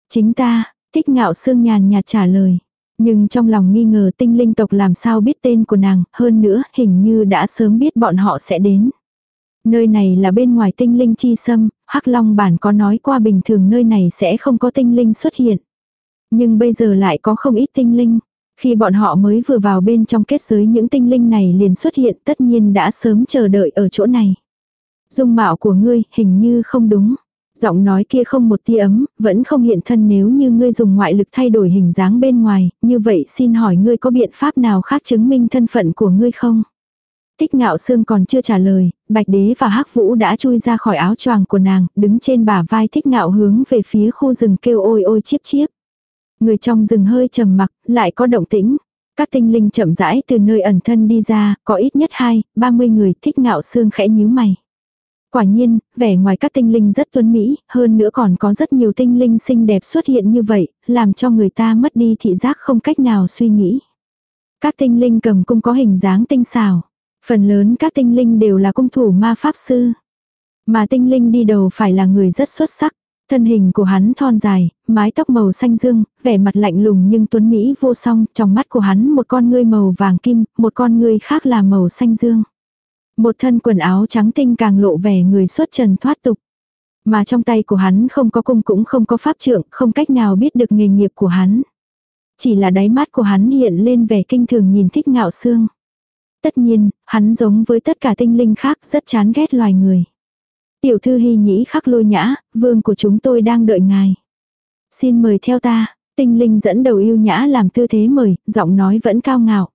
Chính ta, thích ngạo sương nhàn nhạt trả lời. Nhưng trong lòng nghi ngờ tinh linh tộc làm sao biết tên của nàng, hơn nữa hình như đã sớm biết bọn họ sẽ đến. Nơi này là bên ngoài tinh linh chi sâm, Hắc Long bản có nói qua bình thường nơi này sẽ không có tinh linh xuất hiện. Nhưng bây giờ lại có không ít tinh linh. Khi bọn họ mới vừa vào bên trong kết giới những tinh linh này liền xuất hiện tất nhiên đã sớm chờ đợi ở chỗ này dung mạo của ngươi hình như không đúng. Giọng nói kia không một tia ấm, vẫn không hiện thân nếu như ngươi dùng ngoại lực thay đổi hình dáng bên ngoài, như vậy xin hỏi ngươi có biện pháp nào khác chứng minh thân phận của ngươi không? Tích ngạo sương còn chưa trả lời, bạch đế và hắc vũ đã chui ra khỏi áo choàng của nàng, đứng trên bả vai thích ngạo hướng về phía khu rừng kêu ôi ôi chiếp chiếp. Người trong rừng hơi trầm mặc, lại có động tĩnh. Các tinh linh chậm rãi từ nơi ẩn thân đi ra, có ít nhất hai, ba mươi người thích ngạo sương khẽ nhíu mày. Quả nhiên, vẻ ngoài các tinh linh rất tuấn mỹ, hơn nữa còn có rất nhiều tinh linh xinh đẹp xuất hiện như vậy, làm cho người ta mất đi thị giác không cách nào suy nghĩ. Các tinh linh cầm cung có hình dáng tinh xảo. Phần lớn các tinh linh đều là cung thủ ma pháp sư. Mà tinh linh đi đầu phải là người rất xuất sắc. Thân hình của hắn thon dài, mái tóc màu xanh dương, vẻ mặt lạnh lùng nhưng tuấn Mỹ vô song, trong mắt của hắn một con ngươi màu vàng kim, một con ngươi khác là màu xanh dương. Một thân quần áo trắng tinh càng lộ vẻ người xuất trần thoát tục. Mà trong tay của hắn không có cung cũng không có pháp trượng, không cách nào biết được nghề nghiệp của hắn. Chỉ là đáy mắt của hắn hiện lên vẻ kinh thường nhìn thích ngạo xương. Tất nhiên, hắn giống với tất cả tinh linh khác rất chán ghét loài người. Tiểu thư hy nhĩ khắc lôi nhã, vương của chúng tôi đang đợi ngài. Xin mời theo ta, Tinh linh dẫn đầu yêu nhã làm tư thế mời, giọng nói vẫn cao ngạo.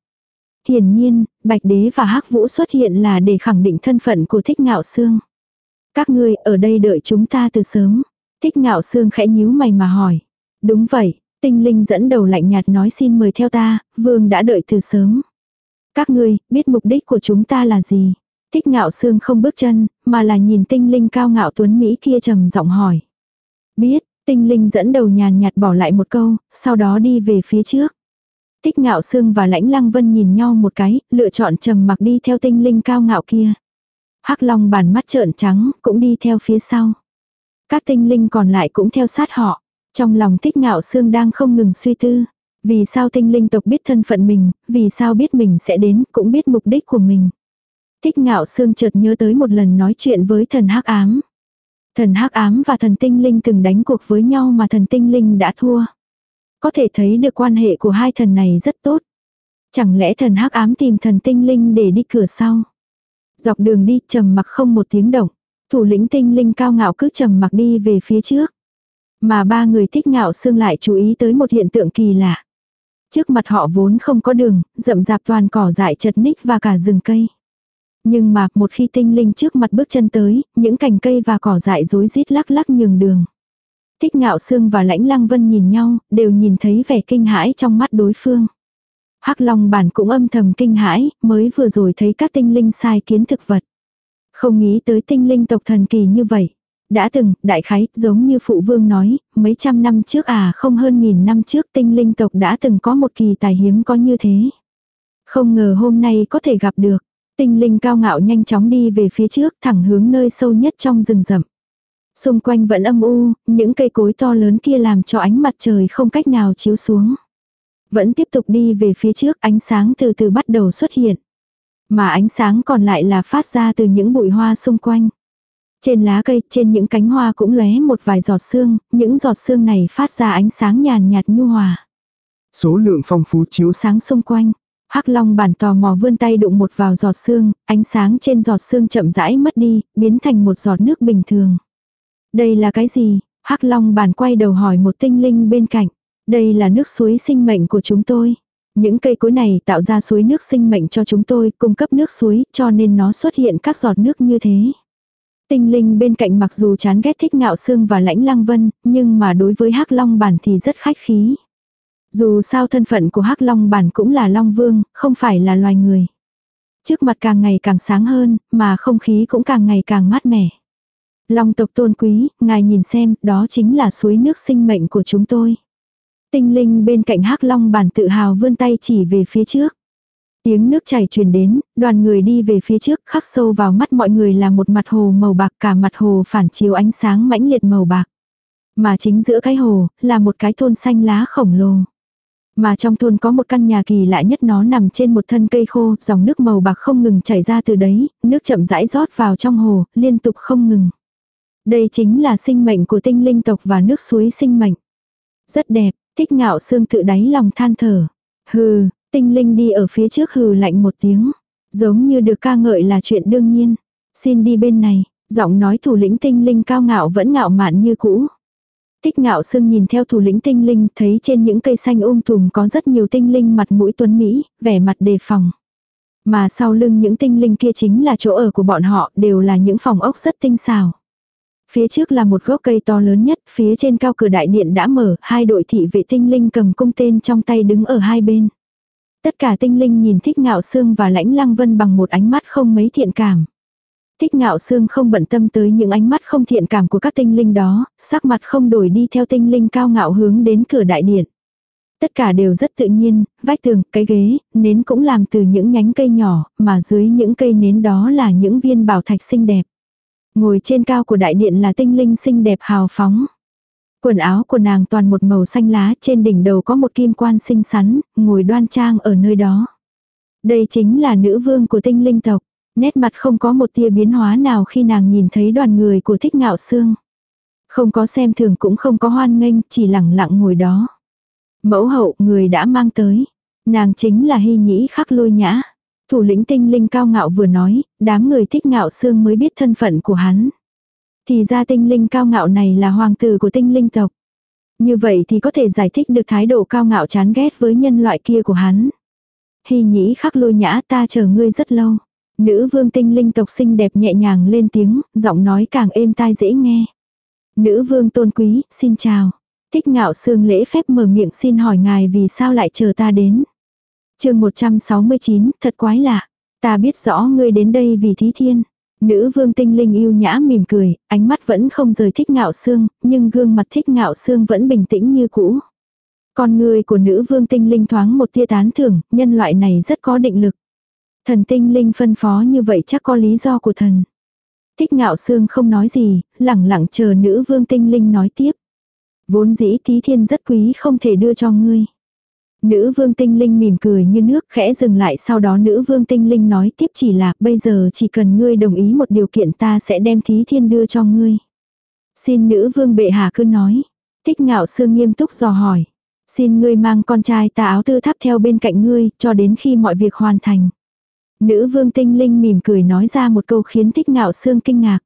Hiển nhiên, Bạch Đế và Hắc Vũ xuất hiện là để khẳng định thân phận của Thích Ngạo xương Các ngươi ở đây đợi chúng ta từ sớm. Thích Ngạo xương khẽ nhíu mày mà hỏi. Đúng vậy, tinh linh dẫn đầu lạnh nhạt nói xin mời theo ta, vương đã đợi từ sớm. Các ngươi, biết mục đích của chúng ta là gì? Thích Ngạo Sương không bước chân, mà là nhìn tinh linh cao ngạo tuấn Mỹ kia trầm giọng hỏi. Biết, tinh linh dẫn đầu nhàn nhạt bỏ lại một câu, sau đó đi về phía trước. Thích ngạo sương và lãnh lăng vân nhìn nhau một cái, lựa chọn trầm mặc đi theo tinh linh cao ngạo kia. hắc long bàn mắt trợn trắng, cũng đi theo phía sau. Các tinh linh còn lại cũng theo sát họ. Trong lòng thích ngạo sương đang không ngừng suy tư. Vì sao tinh linh tộc biết thân phận mình, vì sao biết mình sẽ đến, cũng biết mục đích của mình. Thích ngạo sương chợt nhớ tới một lần nói chuyện với thần hắc ám. Thần hắc ám và thần tinh linh từng đánh cuộc với nhau mà thần tinh linh đã thua. Có thể thấy được quan hệ của hai thần này rất tốt. Chẳng lẽ thần hắc ám tìm thần tinh linh để đi cửa sau. Dọc đường đi trầm mặc không một tiếng động. Thủ lĩnh tinh linh cao ngạo cứ trầm mặc đi về phía trước. Mà ba người thích ngạo xương lại chú ý tới một hiện tượng kỳ lạ. Trước mặt họ vốn không có đường, rậm rạp toàn cỏ dại chật ních và cả rừng cây. Nhưng mà một khi tinh linh trước mặt bước chân tới, những cành cây và cỏ dại rối rít lắc lắc nhường đường. Thích ngạo sương và lãnh lăng vân nhìn nhau, đều nhìn thấy vẻ kinh hãi trong mắt đối phương. hắc long bản cũng âm thầm kinh hãi, mới vừa rồi thấy các tinh linh sai kiến thực vật. Không nghĩ tới tinh linh tộc thần kỳ như vậy. Đã từng, đại khái, giống như phụ vương nói, mấy trăm năm trước à không hơn nghìn năm trước tinh linh tộc đã từng có một kỳ tài hiếm có như thế. Không ngờ hôm nay có thể gặp được. Tinh linh cao ngạo nhanh chóng đi về phía trước thẳng hướng nơi sâu nhất trong rừng rậm. Xung quanh vẫn âm u, những cây cối to lớn kia làm cho ánh mặt trời không cách nào chiếu xuống. Vẫn tiếp tục đi về phía trước ánh sáng từ từ bắt đầu xuất hiện. Mà ánh sáng còn lại là phát ra từ những bụi hoa xung quanh. Trên lá cây, trên những cánh hoa cũng lóe một vài giọt sương, những giọt sương này phát ra ánh sáng nhàn nhạt nhu hòa. Số lượng phong phú chiếu sáng xung quanh. Hắc Long bản tò mò vươn tay đụng một vào giọt sương, ánh sáng trên giọt sương chậm rãi mất đi, biến thành một giọt nước bình thường. Đây là cái gì? Hắc Long bản quay đầu hỏi một tinh linh bên cạnh. Đây là nước suối sinh mệnh của chúng tôi. Những cây cối này tạo ra suối nước sinh mệnh cho chúng tôi, cung cấp nước suối, cho nên nó xuất hiện các giọt nước như thế. Tinh linh bên cạnh mặc dù chán ghét thích ngạo xương và lãnh lăng vân, nhưng mà đối với hắc long bản thì rất khách khí. Dù sao thân phận của hắc long bản cũng là long vương, không phải là loài người. Trước mặt càng ngày càng sáng hơn, mà không khí cũng càng ngày càng mát mẻ. Long tộc tôn quý, ngài nhìn xem, đó chính là suối nước sinh mệnh của chúng tôi. Tinh linh bên cạnh hắc long bản tự hào vươn tay chỉ về phía trước. Tiếng nước chảy truyền đến, đoàn người đi về phía trước khắc sâu vào mắt mọi người là một mặt hồ màu bạc cả mặt hồ phản chiếu ánh sáng mãnh liệt màu bạc. Mà chính giữa cái hồ, là một cái thôn xanh lá khổng lồ. Mà trong thôn có một căn nhà kỳ lạ nhất nó nằm trên một thân cây khô, dòng nước màu bạc không ngừng chảy ra từ đấy, nước chậm rãi rót vào trong hồ, liên tục không ngừng. Đây chính là sinh mệnh của tinh linh tộc và nước suối sinh mệnh. Rất đẹp, thích ngạo xương tự đáy lòng than thở. Hừ, tinh linh đi ở phía trước hừ lạnh một tiếng. Giống như được ca ngợi là chuyện đương nhiên. Xin đi bên này, giọng nói thủ lĩnh tinh linh cao ngạo vẫn ngạo mạn như cũ. tích ngạo sương nhìn theo thủ lĩnh tinh linh, thấy trên những cây xanh um tùm có rất nhiều tinh linh mặt mũi tuấn Mỹ, vẻ mặt đề phòng. Mà sau lưng những tinh linh kia chính là chỗ ở của bọn họ, đều là những phòng ốc rất tinh xảo. Phía trước là một gốc cây to lớn nhất, phía trên cao cửa đại điện đã mở, hai đội thị vệ tinh linh cầm cung tên trong tay đứng ở hai bên. Tất cả tinh linh nhìn thích ngạo xương và lãnh lăng vân bằng một ánh mắt không mấy thiện cảm. Thích ngạo xương không bận tâm tới những ánh mắt không thiện cảm của các tinh linh đó, sắc mặt không đổi đi theo tinh linh cao ngạo hướng đến cửa đại điện. Tất cả đều rất tự nhiên, vách tường, cái ghế, nến cũng làm từ những nhánh cây nhỏ, mà dưới những cây nến đó là những viên bảo thạch xinh đẹp. Ngồi trên cao của đại điện là tinh linh xinh đẹp hào phóng. Quần áo của nàng toàn một màu xanh lá, trên đỉnh đầu có một kim quan xinh xắn, ngồi đoan trang ở nơi đó. Đây chính là nữ vương của tinh linh tộc. Nét mặt không có một tia biến hóa nào khi nàng nhìn thấy đoàn người của thích ngạo xương. Không có xem thường cũng không có hoan nghênh, chỉ lặng lặng ngồi đó. Mẫu hậu người đã mang tới. Nàng chính là hy nhĩ khắc lôi nhã. Thủ lĩnh tinh linh cao ngạo vừa nói, đám người thích ngạo xương mới biết thân phận của hắn. Thì ra tinh linh cao ngạo này là hoàng tử của tinh linh tộc. Như vậy thì có thể giải thích được thái độ cao ngạo chán ghét với nhân loại kia của hắn. Hy nhĩ khắc lôi nhã ta chờ ngươi rất lâu. Nữ vương tinh linh tộc xinh đẹp nhẹ nhàng lên tiếng, giọng nói càng êm tai dễ nghe. Nữ vương tôn quý, xin chào. Thích ngạo sương lễ phép mở miệng xin hỏi ngài vì sao lại chờ ta đến. chương 169, thật quái lạ. Ta biết rõ ngươi đến đây vì thí thiên. Nữ vương tinh linh yêu nhã mỉm cười, ánh mắt vẫn không rời thích ngạo xương, nhưng gương mặt thích ngạo xương vẫn bình tĩnh như cũ. Con người của nữ vương tinh linh thoáng một tia tán thưởng, nhân loại này rất có định lực. Thần tinh linh phân phó như vậy chắc có lý do của thần. Thích ngạo xương không nói gì, lẳng lặng chờ nữ vương tinh linh nói tiếp. Vốn dĩ thí thiên rất quý không thể đưa cho ngươi. Nữ vương tinh linh mỉm cười như nước khẽ dừng lại sau đó nữ vương tinh linh nói tiếp chỉ là bây giờ chỉ cần ngươi đồng ý một điều kiện ta sẽ đem thí thiên đưa cho ngươi. Xin nữ vương bệ hạ cứ nói. Thích ngạo sương nghiêm túc dò hỏi. Xin ngươi mang con trai ta áo tư tháp theo bên cạnh ngươi cho đến khi mọi việc hoàn thành. Nữ vương tinh linh mỉm cười nói ra một câu khiến thích ngạo sương kinh ngạc.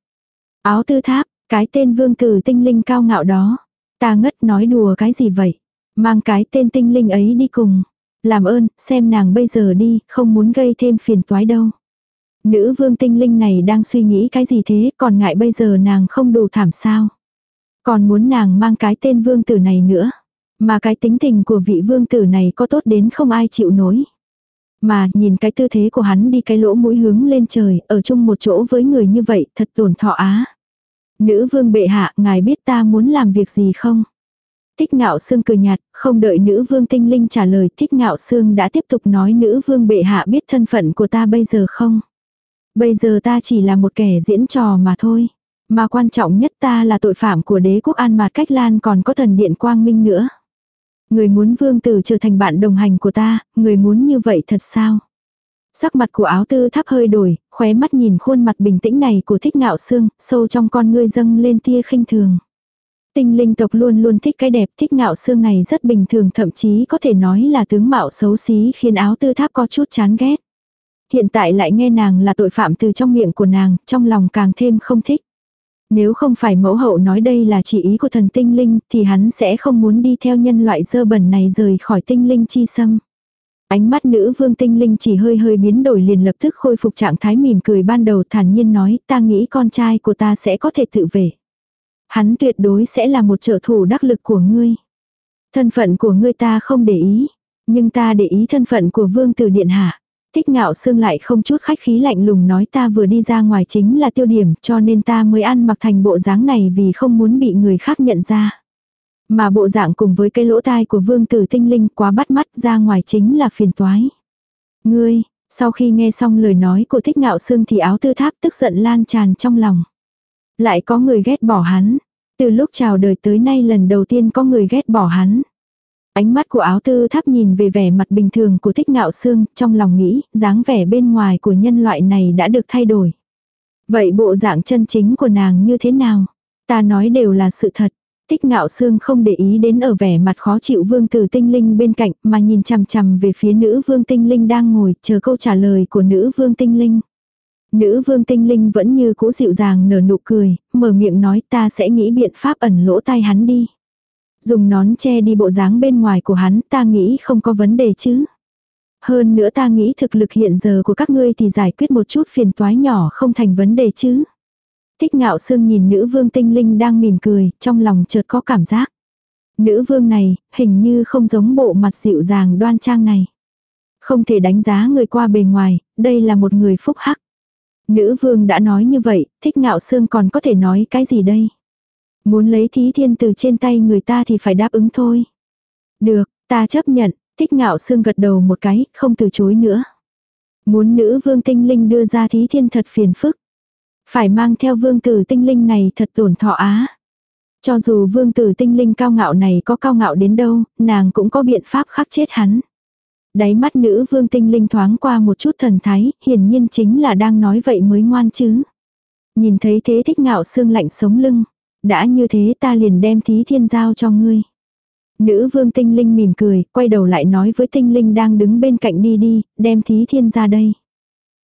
Áo tư tháp, cái tên vương tử tinh linh cao ngạo đó. Ta ngất nói đùa cái gì vậy? Mang cái tên tinh linh ấy đi cùng. Làm ơn, xem nàng bây giờ đi, không muốn gây thêm phiền toái đâu. Nữ vương tinh linh này đang suy nghĩ cái gì thế, còn ngại bây giờ nàng không đủ thảm sao. Còn muốn nàng mang cái tên vương tử này nữa. Mà cái tính tình của vị vương tử này có tốt đến không ai chịu nổi. Mà nhìn cái tư thế của hắn đi cái lỗ mũi hướng lên trời, ở chung một chỗ với người như vậy, thật tổn thọ á. Nữ vương bệ hạ, ngài biết ta muốn làm việc gì không? Thích ngạo sương cười nhạt, không đợi nữ vương tinh linh trả lời, thích ngạo sương đã tiếp tục nói nữ vương bệ hạ biết thân phận của ta bây giờ không? Bây giờ ta chỉ là một kẻ diễn trò mà thôi. Mà quan trọng nhất ta là tội phạm của đế quốc An Mạt Cách Lan còn có thần điện quang minh nữa. Người muốn vương tử trở thành bạn đồng hành của ta, người muốn như vậy thật sao? Sắc mặt của áo tư tháp hơi đổi, khóe mắt nhìn khuôn mặt bình tĩnh này của thích ngạo xương, sâu trong con ngươi dâng lên tia khinh thường. Tinh linh tộc luôn luôn thích cái đẹp thích ngạo xương này rất bình thường thậm chí có thể nói là tướng mạo xấu xí khiến áo tư tháp có chút chán ghét. Hiện tại lại nghe nàng là tội phạm từ trong miệng của nàng, trong lòng càng thêm không thích. Nếu không phải mẫu hậu nói đây là chỉ ý của thần tinh linh thì hắn sẽ không muốn đi theo nhân loại dơ bẩn này rời khỏi tinh linh chi sâm. Ánh mắt nữ vương tinh linh chỉ hơi hơi biến đổi liền lập tức khôi phục trạng thái mỉm cười ban đầu thản nhiên nói ta nghĩ con trai của ta sẽ có thể tự về. Hắn tuyệt đối sẽ là một trợ thủ đắc lực của ngươi. Thân phận của ngươi ta không để ý, nhưng ta để ý thân phận của vương tử điện hạ. Thích ngạo xương lại không chút khách khí lạnh lùng nói ta vừa đi ra ngoài chính là tiêu điểm cho nên ta mới ăn mặc thành bộ dáng này vì không muốn bị người khác nhận ra. Mà bộ dạng cùng với cái lỗ tai của vương tử tinh linh quá bắt mắt ra ngoài chính là phiền toái. Ngươi, sau khi nghe xong lời nói của thích ngạo xương thì áo tư tháp tức giận lan tràn trong lòng. Lại có người ghét bỏ hắn. Từ lúc chào đời tới nay lần đầu tiên có người ghét bỏ hắn. Ánh mắt của áo tư tháp nhìn về vẻ mặt bình thường của thích ngạo xương, trong lòng nghĩ, dáng vẻ bên ngoài của nhân loại này đã được thay đổi. Vậy bộ dạng chân chính của nàng như thế nào? Ta nói đều là sự thật. Tích ngạo xương không để ý đến ở vẻ mặt khó chịu vương tử tinh linh bên cạnh mà nhìn chằm chằm về phía nữ vương tinh linh đang ngồi chờ câu trả lời của nữ vương tinh linh. Nữ vương tinh linh vẫn như cũ dịu dàng nở nụ cười, mở miệng nói ta sẽ nghĩ biện pháp ẩn lỗ tai hắn đi. Dùng nón che đi bộ dáng bên ngoài của hắn ta nghĩ không có vấn đề chứ. Hơn nữa ta nghĩ thực lực hiện giờ của các ngươi thì giải quyết một chút phiền toái nhỏ không thành vấn đề chứ. Thích ngạo sương nhìn nữ vương tinh linh đang mỉm cười, trong lòng chợt có cảm giác. Nữ vương này, hình như không giống bộ mặt dịu dàng đoan trang này. Không thể đánh giá người qua bề ngoài, đây là một người phúc hắc. Nữ vương đã nói như vậy, thích ngạo sương còn có thể nói cái gì đây? Muốn lấy thí thiên từ trên tay người ta thì phải đáp ứng thôi. Được, ta chấp nhận, thích ngạo sương gật đầu một cái, không từ chối nữa. Muốn nữ vương tinh linh đưa ra thí thiên thật phiền phức. Phải mang theo vương tử tinh linh này thật tổn thọ á. Cho dù vương tử tinh linh cao ngạo này có cao ngạo đến đâu, nàng cũng có biện pháp khắc chết hắn. Đáy mắt nữ vương tinh linh thoáng qua một chút thần thái, hiển nhiên chính là đang nói vậy mới ngoan chứ. Nhìn thấy thế thích ngạo xương lạnh sống lưng. Đã như thế ta liền đem thí thiên giao cho ngươi. Nữ vương tinh linh mỉm cười, quay đầu lại nói với tinh linh đang đứng bên cạnh đi đi, đem thí thiên ra đây.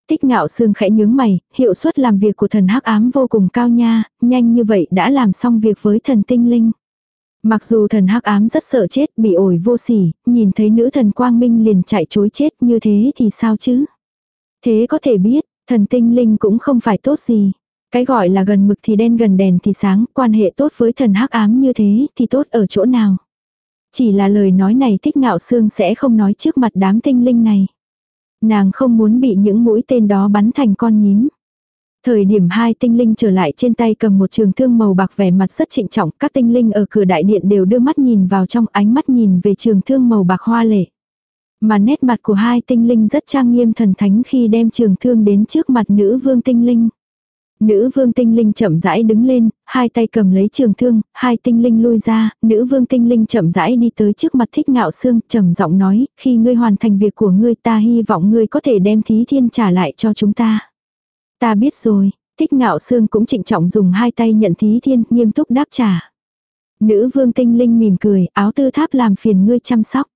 Tích ngạo xương khẽ nhướng mày, hiệu suất làm việc của thần hắc ám vô cùng cao nha, nhanh như vậy đã làm xong việc với thần tinh linh. Mặc dù thần hắc ám rất sợ chết, bị ổi vô sỉ, nhìn thấy nữ thần quang minh liền chạy chối chết như thế thì sao chứ? Thế có thể biết, thần tinh linh cũng không phải tốt gì. Cái gọi là gần mực thì đen gần đèn thì sáng, quan hệ tốt với thần hắc ám như thế thì tốt ở chỗ nào? Chỉ là lời nói này thích ngạo xương sẽ không nói trước mặt đám tinh linh này. Nàng không muốn bị những mũi tên đó bắn thành con nhím. Thời điểm hai tinh linh trở lại trên tay cầm một trường thương màu bạc vẻ mặt rất trịnh trọng, các tinh linh ở cửa đại điện đều đưa mắt nhìn vào trong ánh mắt nhìn về trường thương màu bạc hoa lệ. Mà nét mặt của hai tinh linh rất trang nghiêm thần thánh khi đem trường thương đến trước mặt nữ vương tinh linh. Nữ vương tinh linh chậm rãi đứng lên, hai tay cầm lấy trường thương, hai tinh linh lui ra, nữ vương tinh linh chậm rãi đi tới trước mặt thích ngạo xương, trầm giọng nói, khi ngươi hoàn thành việc của ngươi ta hy vọng ngươi có thể đem thí thiên trả lại cho chúng ta. Ta biết rồi, thích ngạo xương cũng trịnh trọng dùng hai tay nhận thí thiên, nghiêm túc đáp trả. Nữ vương tinh linh mỉm cười, áo tư tháp làm phiền ngươi chăm sóc.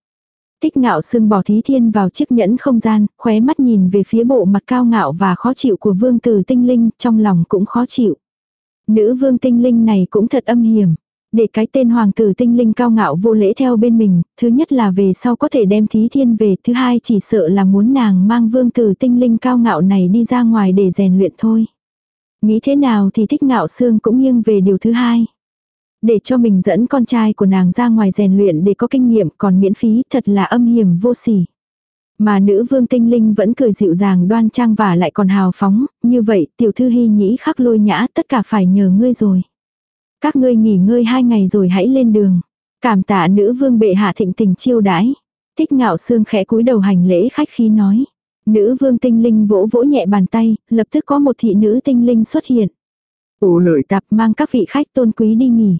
Tích ngạo sương bỏ thí thiên vào chiếc nhẫn không gian, khóe mắt nhìn về phía bộ mặt cao ngạo và khó chịu của vương tử tinh linh, trong lòng cũng khó chịu. Nữ vương tinh linh này cũng thật âm hiểm. Để cái tên hoàng tử tinh linh cao ngạo vô lễ theo bên mình, thứ nhất là về sau có thể đem thí thiên về, thứ hai chỉ sợ là muốn nàng mang vương tử tinh linh cao ngạo này đi ra ngoài để rèn luyện thôi. Nghĩ thế nào thì thích ngạo xương cũng nghiêng về điều thứ hai. Để cho mình dẫn con trai của nàng ra ngoài rèn luyện để có kinh nghiệm còn miễn phí thật là âm hiểm vô sỉ. Mà nữ vương tinh linh vẫn cười dịu dàng đoan trang và lại còn hào phóng, như vậy tiểu thư hy nhĩ khắc lôi nhã tất cả phải nhờ ngươi rồi. Các ngươi nghỉ ngơi hai ngày rồi hãy lên đường. Cảm tạ nữ vương bệ hạ thịnh tình chiêu đãi. Thích ngạo xương khẽ cúi đầu hành lễ khách khí nói. Nữ vương tinh linh vỗ vỗ nhẹ bàn tay, lập tức có một thị nữ tinh linh xuất hiện. Ồ lợi tạp mang các vị khách tôn quý đi nghỉ.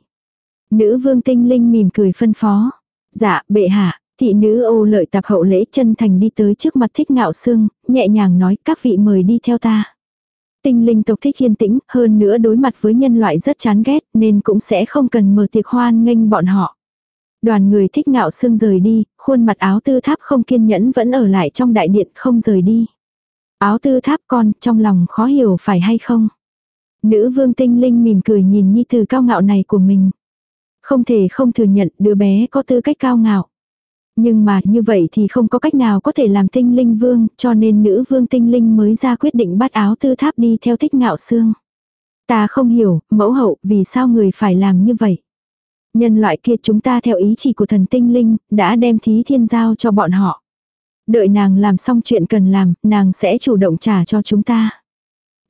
Nữ vương tinh linh mỉm cười phân phó. Dạ, bệ hạ, thị nữ ô lợi tạp hậu lễ chân thành đi tới trước mặt thích ngạo sương, nhẹ nhàng nói các vị mời đi theo ta. Tinh linh tộc thích yên tĩnh, hơn nữa đối mặt với nhân loại rất chán ghét nên cũng sẽ không cần mở tiệc hoan nghênh bọn họ. Đoàn người thích ngạo xương rời đi, khuôn mặt áo tư tháp không kiên nhẫn vẫn ở lại trong đại điện không rời đi. Áo tư tháp con, trong lòng khó hiểu phải hay không? Nữ vương tinh linh mỉm cười nhìn nhi từ cao ngạo này của mình. Không thể không thừa nhận đứa bé có tư cách cao ngạo. Nhưng mà như vậy thì không có cách nào có thể làm tinh linh vương, cho nên nữ vương tinh linh mới ra quyết định bắt áo tư tháp đi theo thích ngạo xương. Ta không hiểu, mẫu hậu, vì sao người phải làm như vậy. Nhân loại kia chúng ta theo ý chỉ của thần tinh linh, đã đem thí thiên giao cho bọn họ. Đợi nàng làm xong chuyện cần làm, nàng sẽ chủ động trả cho chúng ta.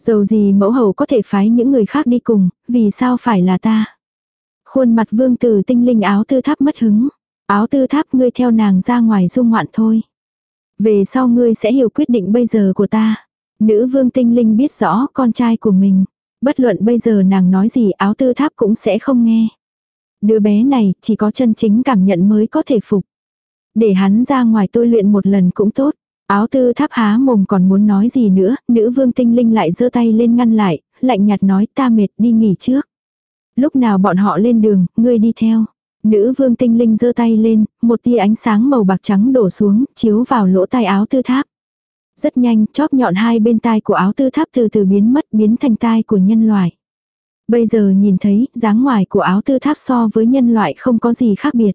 Dầu gì mẫu hậu có thể phái những người khác đi cùng, vì sao phải là ta. Khuôn mặt vương tử tinh linh áo tư tháp mất hứng. Áo tư tháp ngươi theo nàng ra ngoài dung ngoạn thôi. Về sau ngươi sẽ hiểu quyết định bây giờ của ta. Nữ vương tinh linh biết rõ con trai của mình. Bất luận bây giờ nàng nói gì áo tư tháp cũng sẽ không nghe. Đứa bé này chỉ có chân chính cảm nhận mới có thể phục. Để hắn ra ngoài tôi luyện một lần cũng tốt. Áo tư tháp há mồm còn muốn nói gì nữa, nữ vương tinh linh lại giơ tay lên ngăn lại, lạnh nhạt nói ta mệt đi nghỉ trước. Lúc nào bọn họ lên đường, ngươi đi theo. Nữ vương tinh linh giơ tay lên, một tia ánh sáng màu bạc trắng đổ xuống, chiếu vào lỗ tai áo tư tháp. Rất nhanh, chóp nhọn hai bên tai của áo tư tháp từ từ biến mất biến thành tai của nhân loại. Bây giờ nhìn thấy, dáng ngoài của áo tư tháp so với nhân loại không có gì khác biệt.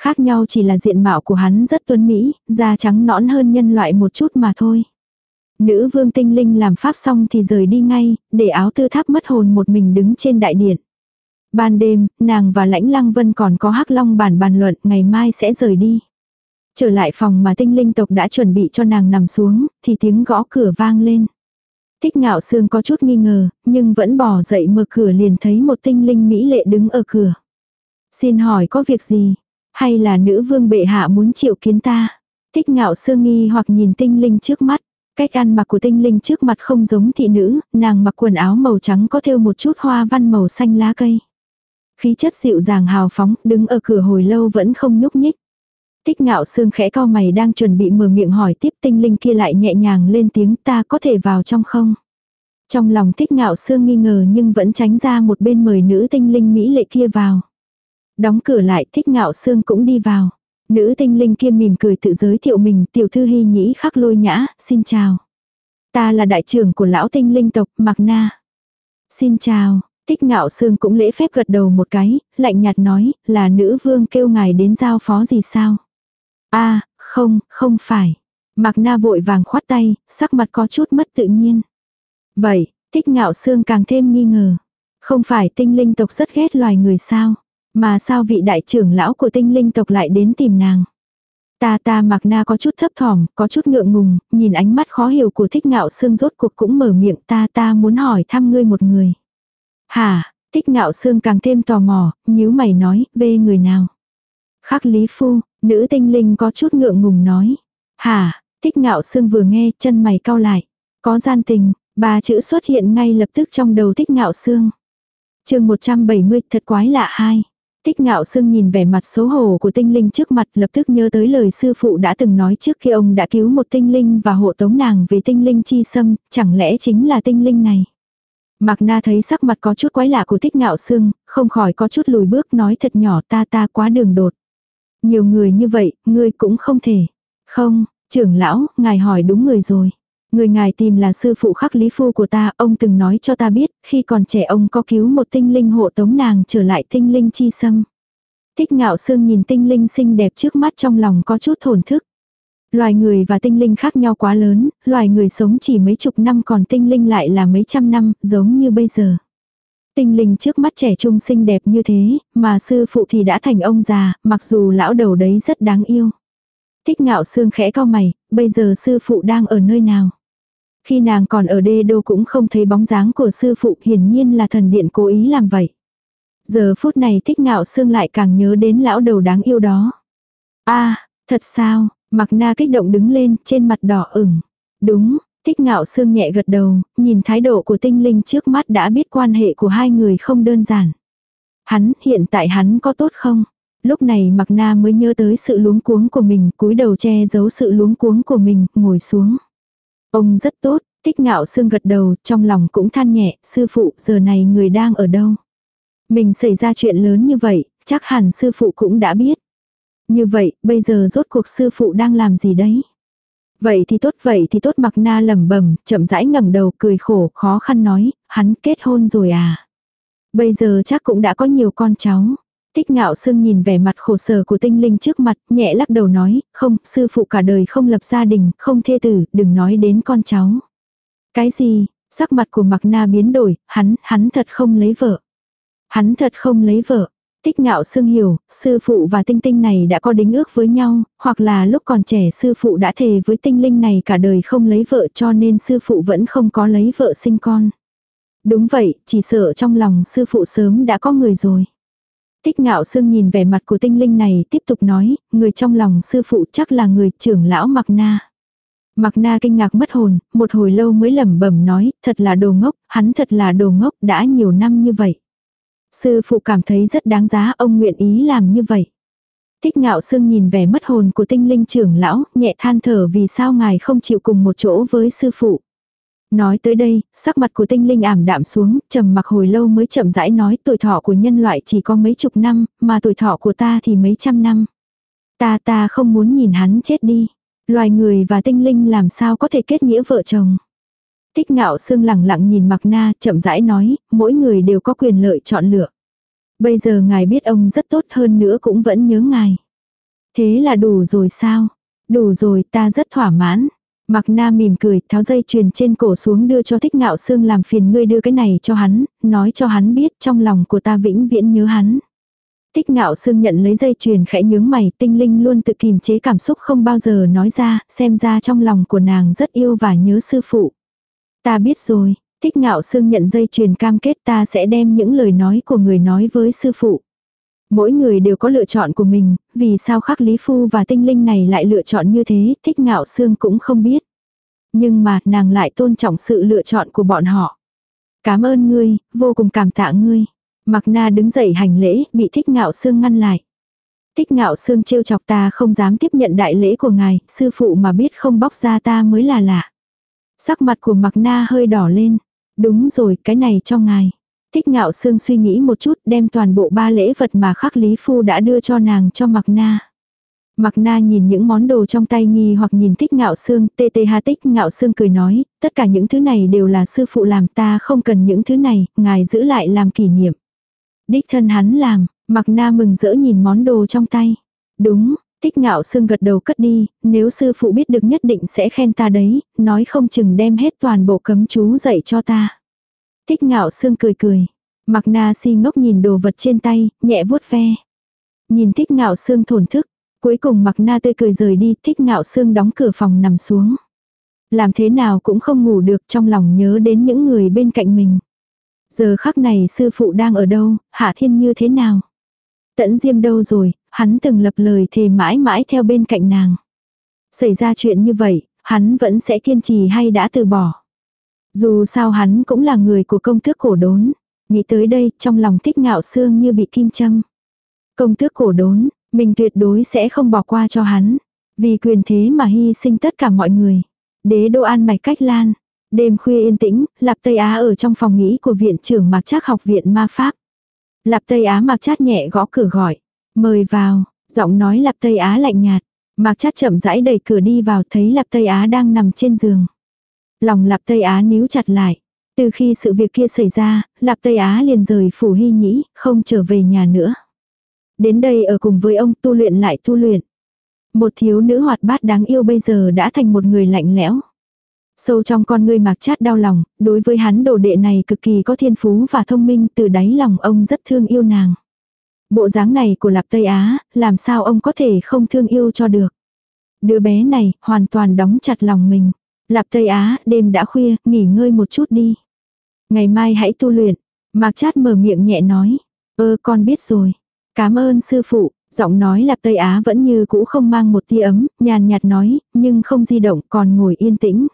Khác nhau chỉ là diện mạo của hắn rất tuấn mỹ, da trắng nõn hơn nhân loại một chút mà thôi. Nữ vương tinh linh làm pháp xong thì rời đi ngay, để áo tư tháp mất hồn một mình đứng trên đại điện. Ban đêm, nàng và lãnh lăng vân còn có hắc long bản bàn luận ngày mai sẽ rời đi. Trở lại phòng mà tinh linh tộc đã chuẩn bị cho nàng nằm xuống, thì tiếng gõ cửa vang lên. Thích ngạo sương có chút nghi ngờ, nhưng vẫn bỏ dậy mở cửa liền thấy một tinh linh mỹ lệ đứng ở cửa. Xin hỏi có việc gì? Hay là nữ vương bệ hạ muốn chịu kiến ta? Thích ngạo sương nghi hoặc nhìn tinh linh trước mắt. Cách ăn mặc của tinh linh trước mặt không giống thị nữ, nàng mặc quần áo màu trắng có thêu một chút hoa văn màu xanh lá cây. Khí chất dịu dàng hào phóng, đứng ở cửa hồi lâu vẫn không nhúc nhích. Tích ngạo sương khẽ cao mày đang chuẩn bị mở miệng hỏi tiếp tinh linh kia lại nhẹ nhàng lên tiếng ta có thể vào trong không? Trong lòng tích ngạo sương nghi ngờ nhưng vẫn tránh ra một bên mời nữ tinh linh mỹ lệ kia vào. Đóng cửa lại tích ngạo sương cũng đi vào. Nữ tinh linh kia mỉm cười tự giới thiệu mình tiểu thư hy nhĩ khắc lôi nhã, xin chào. Ta là đại trưởng của lão tinh linh tộc Mạc Na. Xin chào, Tích ngạo sương cũng lễ phép gật đầu một cái, lạnh nhạt nói, là nữ vương kêu ngài đến giao phó gì sao? a không, không phải. Mạc na vội vàng khoát tay, sắc mặt có chút mất tự nhiên. Vậy, tích ngạo sương càng thêm nghi ngờ. Không phải tinh linh tộc rất ghét loài người sao? Mà sao vị đại trưởng lão của tinh linh tộc lại đến tìm nàng? Ta ta Mạc Na có chút thấp thỏm, có chút ngượng ngùng, nhìn ánh mắt khó hiểu của thích ngạo sương rốt cuộc cũng mở miệng ta ta muốn hỏi thăm ngươi một người. Hả, tích ngạo sương càng thêm tò mò, nhíu mày nói, về người nào? Khắc Lý Phu, nữ tinh linh có chút ngượng ngùng nói. Hả, tích ngạo sương vừa nghe chân mày cau lại. Có gian tình, ba chữ xuất hiện ngay lập tức trong đầu tích ngạo sương. chương 170 thật quái lạ hai. Tích ngạo sương nhìn vẻ mặt xấu hổ của tinh linh trước mặt lập tức nhớ tới lời sư phụ đã từng nói trước khi ông đã cứu một tinh linh và hộ tống nàng về tinh linh chi sâm, chẳng lẽ chính là tinh linh này. Mạc Na thấy sắc mặt có chút quái lạ của tích ngạo sương, không khỏi có chút lùi bước nói thật nhỏ ta ta quá đường đột. Nhiều người như vậy, ngươi cũng không thể. Không, trưởng lão, ngài hỏi đúng người rồi. Người ngài tìm là sư phụ khắc lý phu của ta, ông từng nói cho ta biết, khi còn trẻ ông có cứu một tinh linh hộ tống nàng trở lại tinh linh chi sâm. Thích ngạo sương nhìn tinh linh xinh đẹp trước mắt trong lòng có chút thổn thức. Loài người và tinh linh khác nhau quá lớn, loài người sống chỉ mấy chục năm còn tinh linh lại là mấy trăm năm, giống như bây giờ. Tinh linh trước mắt trẻ trung xinh đẹp như thế, mà sư phụ thì đã thành ông già, mặc dù lão đầu đấy rất đáng yêu. Thích ngạo xương khẽ cao mày, bây giờ sư phụ đang ở nơi nào? Khi nàng còn ở đê đô cũng không thấy bóng dáng của sư phụ hiển nhiên là thần điện cố ý làm vậy. Giờ phút này thích ngạo xương lại càng nhớ đến lão đầu đáng yêu đó. a thật sao, mặc na kích động đứng lên trên mặt đỏ ửng. Đúng, thích ngạo sương nhẹ gật đầu, nhìn thái độ của tinh linh trước mắt đã biết quan hệ của hai người không đơn giản. Hắn, hiện tại hắn có tốt không? Lúc này mặc na mới nhớ tới sự luống cuống của mình, cúi đầu che giấu sự luống cuống của mình, ngồi xuống. Ông rất tốt, tích ngạo sương gật đầu, trong lòng cũng than nhẹ, sư phụ, giờ này người đang ở đâu? Mình xảy ra chuyện lớn như vậy, chắc hẳn sư phụ cũng đã biết. Như vậy, bây giờ rốt cuộc sư phụ đang làm gì đấy? Vậy thì tốt vậy thì tốt mặc na lẩm bẩm chậm rãi ngẩng đầu cười khổ, khó khăn nói, hắn kết hôn rồi à? Bây giờ chắc cũng đã có nhiều con cháu. Tích ngạo sương nhìn vẻ mặt khổ sở của tinh linh trước mặt, nhẹ lắc đầu nói, không, sư phụ cả đời không lập gia đình, không thê tử, đừng nói đến con cháu. Cái gì, sắc mặt của mặc Na biến đổi, hắn, hắn thật không lấy vợ. Hắn thật không lấy vợ. Tích ngạo sương hiểu, sư phụ và tinh tinh này đã có đính ước với nhau, hoặc là lúc còn trẻ sư phụ đã thề với tinh linh này cả đời không lấy vợ cho nên sư phụ vẫn không có lấy vợ sinh con. Đúng vậy, chỉ sợ trong lòng sư phụ sớm đã có người rồi. Tích ngạo sương nhìn vẻ mặt của tinh linh này tiếp tục nói, người trong lòng sư phụ chắc là người trưởng lão Mạc Na. Mạc Na kinh ngạc mất hồn, một hồi lâu mới lẩm bẩm nói, thật là đồ ngốc, hắn thật là đồ ngốc đã nhiều năm như vậy. Sư phụ cảm thấy rất đáng giá ông nguyện ý làm như vậy. thích ngạo sương nhìn vẻ mất hồn của tinh linh trưởng lão, nhẹ than thở vì sao ngài không chịu cùng một chỗ với sư phụ. Nói tới đây, sắc mặt của tinh linh ảm đạm xuống, trầm mặc hồi lâu mới chậm rãi nói tuổi thọ của nhân loại chỉ có mấy chục năm, mà tuổi thọ của ta thì mấy trăm năm. Ta ta không muốn nhìn hắn chết đi. Loài người và tinh linh làm sao có thể kết nghĩa vợ chồng. Tích ngạo sương lẳng lặng nhìn mặc na, chậm rãi nói, mỗi người đều có quyền lợi chọn lựa. Bây giờ ngài biết ông rất tốt hơn nữa cũng vẫn nhớ ngài. Thế là đủ rồi sao? Đủ rồi ta rất thỏa mãn. Mạc Na mỉm cười, tháo dây chuyền trên cổ xuống đưa cho thích ngạo xương làm phiền ngươi đưa cái này cho hắn, nói cho hắn biết trong lòng của ta vĩnh viễn nhớ hắn. Thích ngạo xương nhận lấy dây chuyền khẽ nhướng mày, tinh linh luôn tự kìm chế cảm xúc không bao giờ nói ra, xem ra trong lòng của nàng rất yêu và nhớ sư phụ. Ta biết rồi, thích ngạo xương nhận dây truyền cam kết ta sẽ đem những lời nói của người nói với sư phụ. Mỗi người đều có lựa chọn của mình, vì sao khắc lý phu và tinh linh này lại lựa chọn như thế, thích ngạo xương cũng không biết. Nhưng mà nàng lại tôn trọng sự lựa chọn của bọn họ. Cảm ơn ngươi, vô cùng cảm tạ ngươi. mặc na đứng dậy hành lễ, bị thích ngạo xương ngăn lại. Thích ngạo xương trêu chọc ta không dám tiếp nhận đại lễ của ngài, sư phụ mà biết không bóc ra ta mới là lạ. Sắc mặt của Mạc na hơi đỏ lên. Đúng rồi, cái này cho ngài. Thích ngạo sương suy nghĩ một chút đem toàn bộ ba lễ vật mà khắc Lý Phu đã đưa cho nàng cho mặc na. Mặc na nhìn những món đồ trong tay nghi hoặc nhìn tích ngạo Sương, tê tê ha tích ngạo Sương cười nói, tất cả những thứ này đều là sư phụ làm ta không cần những thứ này, ngài giữ lại làm kỷ niệm. Đích thân hắn làm, mặc na mừng rỡ nhìn món đồ trong tay. Đúng, tích ngạo Sương gật đầu cất đi, nếu sư phụ biết được nhất định sẽ khen ta đấy, nói không chừng đem hết toàn bộ cấm chú dạy cho ta. Tích ngạo Sương cười cười, mặc na si ngốc nhìn đồ vật trên tay, nhẹ vuốt ve. Nhìn tích ngạo Sương thổn thức, Cuối cùng mặc na tươi cười rời đi, thích ngạo Sương đóng cửa phòng nằm xuống. Làm thế nào cũng không ngủ được trong lòng nhớ đến những người bên cạnh mình. Giờ khắc này sư phụ đang ở đâu, hạ thiên như thế nào? Tẫn diêm đâu rồi, hắn từng lập lời thề mãi mãi theo bên cạnh nàng. Xảy ra chuyện như vậy, hắn vẫn sẽ kiên trì hay đã từ bỏ. Dù sao hắn cũng là người của công tước cổ đốn. Nghĩ tới đây, trong lòng thích ngạo xương như bị kim châm. Công tước cổ đốn, mình tuyệt đối sẽ không bỏ qua cho hắn. Vì quyền thế mà hy sinh tất cả mọi người. Đế đô an mạch cách lan. Đêm khuya yên tĩnh, Lạp Tây Á ở trong phòng nghỉ của viện trưởng Mạc Trác học viện ma pháp. Lạp Tây Á Mạc chát nhẹ gõ cửa gọi. Mời vào, giọng nói Lạp Tây Á lạnh nhạt. Mạc chát chậm rãi đẩy cửa đi vào thấy Lạp Tây Á đang nằm trên giường. Lòng Lạp Tây Á níu chặt lại. Từ khi sự việc kia xảy ra, Lạp Tây Á liền rời phủ hy nhĩ, không trở về nhà nữa. Đến đây ở cùng với ông tu luyện lại tu luyện. Một thiếu nữ hoạt bát đáng yêu bây giờ đã thành một người lạnh lẽo. Sâu trong con ngươi mạc chát đau lòng, đối với hắn đồ đệ này cực kỳ có thiên phú và thông minh từ đáy lòng ông rất thương yêu nàng. Bộ dáng này của Lạp Tây Á, làm sao ông có thể không thương yêu cho được. Đứa bé này hoàn toàn đóng chặt lòng mình. Lạp Tây Á, đêm đã khuya, nghỉ ngơi một chút đi. Ngày mai hãy tu luyện. Mạc chát mở miệng nhẹ nói. Ơ con biết rồi. Cảm ơn sư phụ, giọng nói lạp Tây Á vẫn như cũ không mang một tia ấm, nhàn nhạt nói, nhưng không di động còn ngồi yên tĩnh.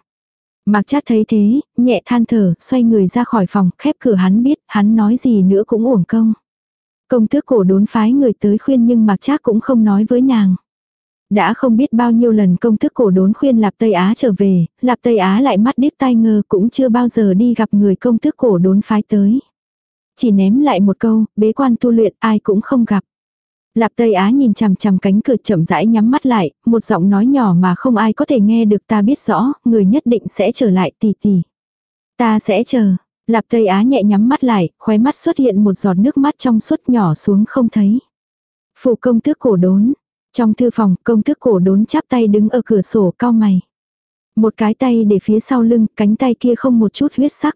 Mạc chát thấy thế, nhẹ than thở, xoay người ra khỏi phòng, khép cửa hắn biết, hắn nói gì nữa cũng uổng công. Công tước cổ đốn phái người tới khuyên nhưng Mạc trác cũng không nói với nàng. Đã không biết bao nhiêu lần công tước cổ đốn khuyên Lạp Tây Á trở về, Lạp Tây Á lại mắt điếc tai ngơ cũng chưa bao giờ đi gặp người công tước cổ đốn phái tới. Chỉ ném lại một câu, bế quan tu luyện ai cũng không gặp. Lạp Tây Á nhìn chằm chằm cánh cửa chậm rãi nhắm mắt lại, một giọng nói nhỏ mà không ai có thể nghe được ta biết rõ, người nhất định sẽ trở lại tỷ tỷ. Ta sẽ chờ. Lạp Tây Á nhẹ nhắm mắt lại, khóe mắt xuất hiện một giọt nước mắt trong suốt nhỏ xuống không thấy. Phụ công tước cổ đốn. Trong thư phòng, công tước cổ đốn chắp tay đứng ở cửa sổ cao mày. Một cái tay để phía sau lưng, cánh tay kia không một chút huyết sắc.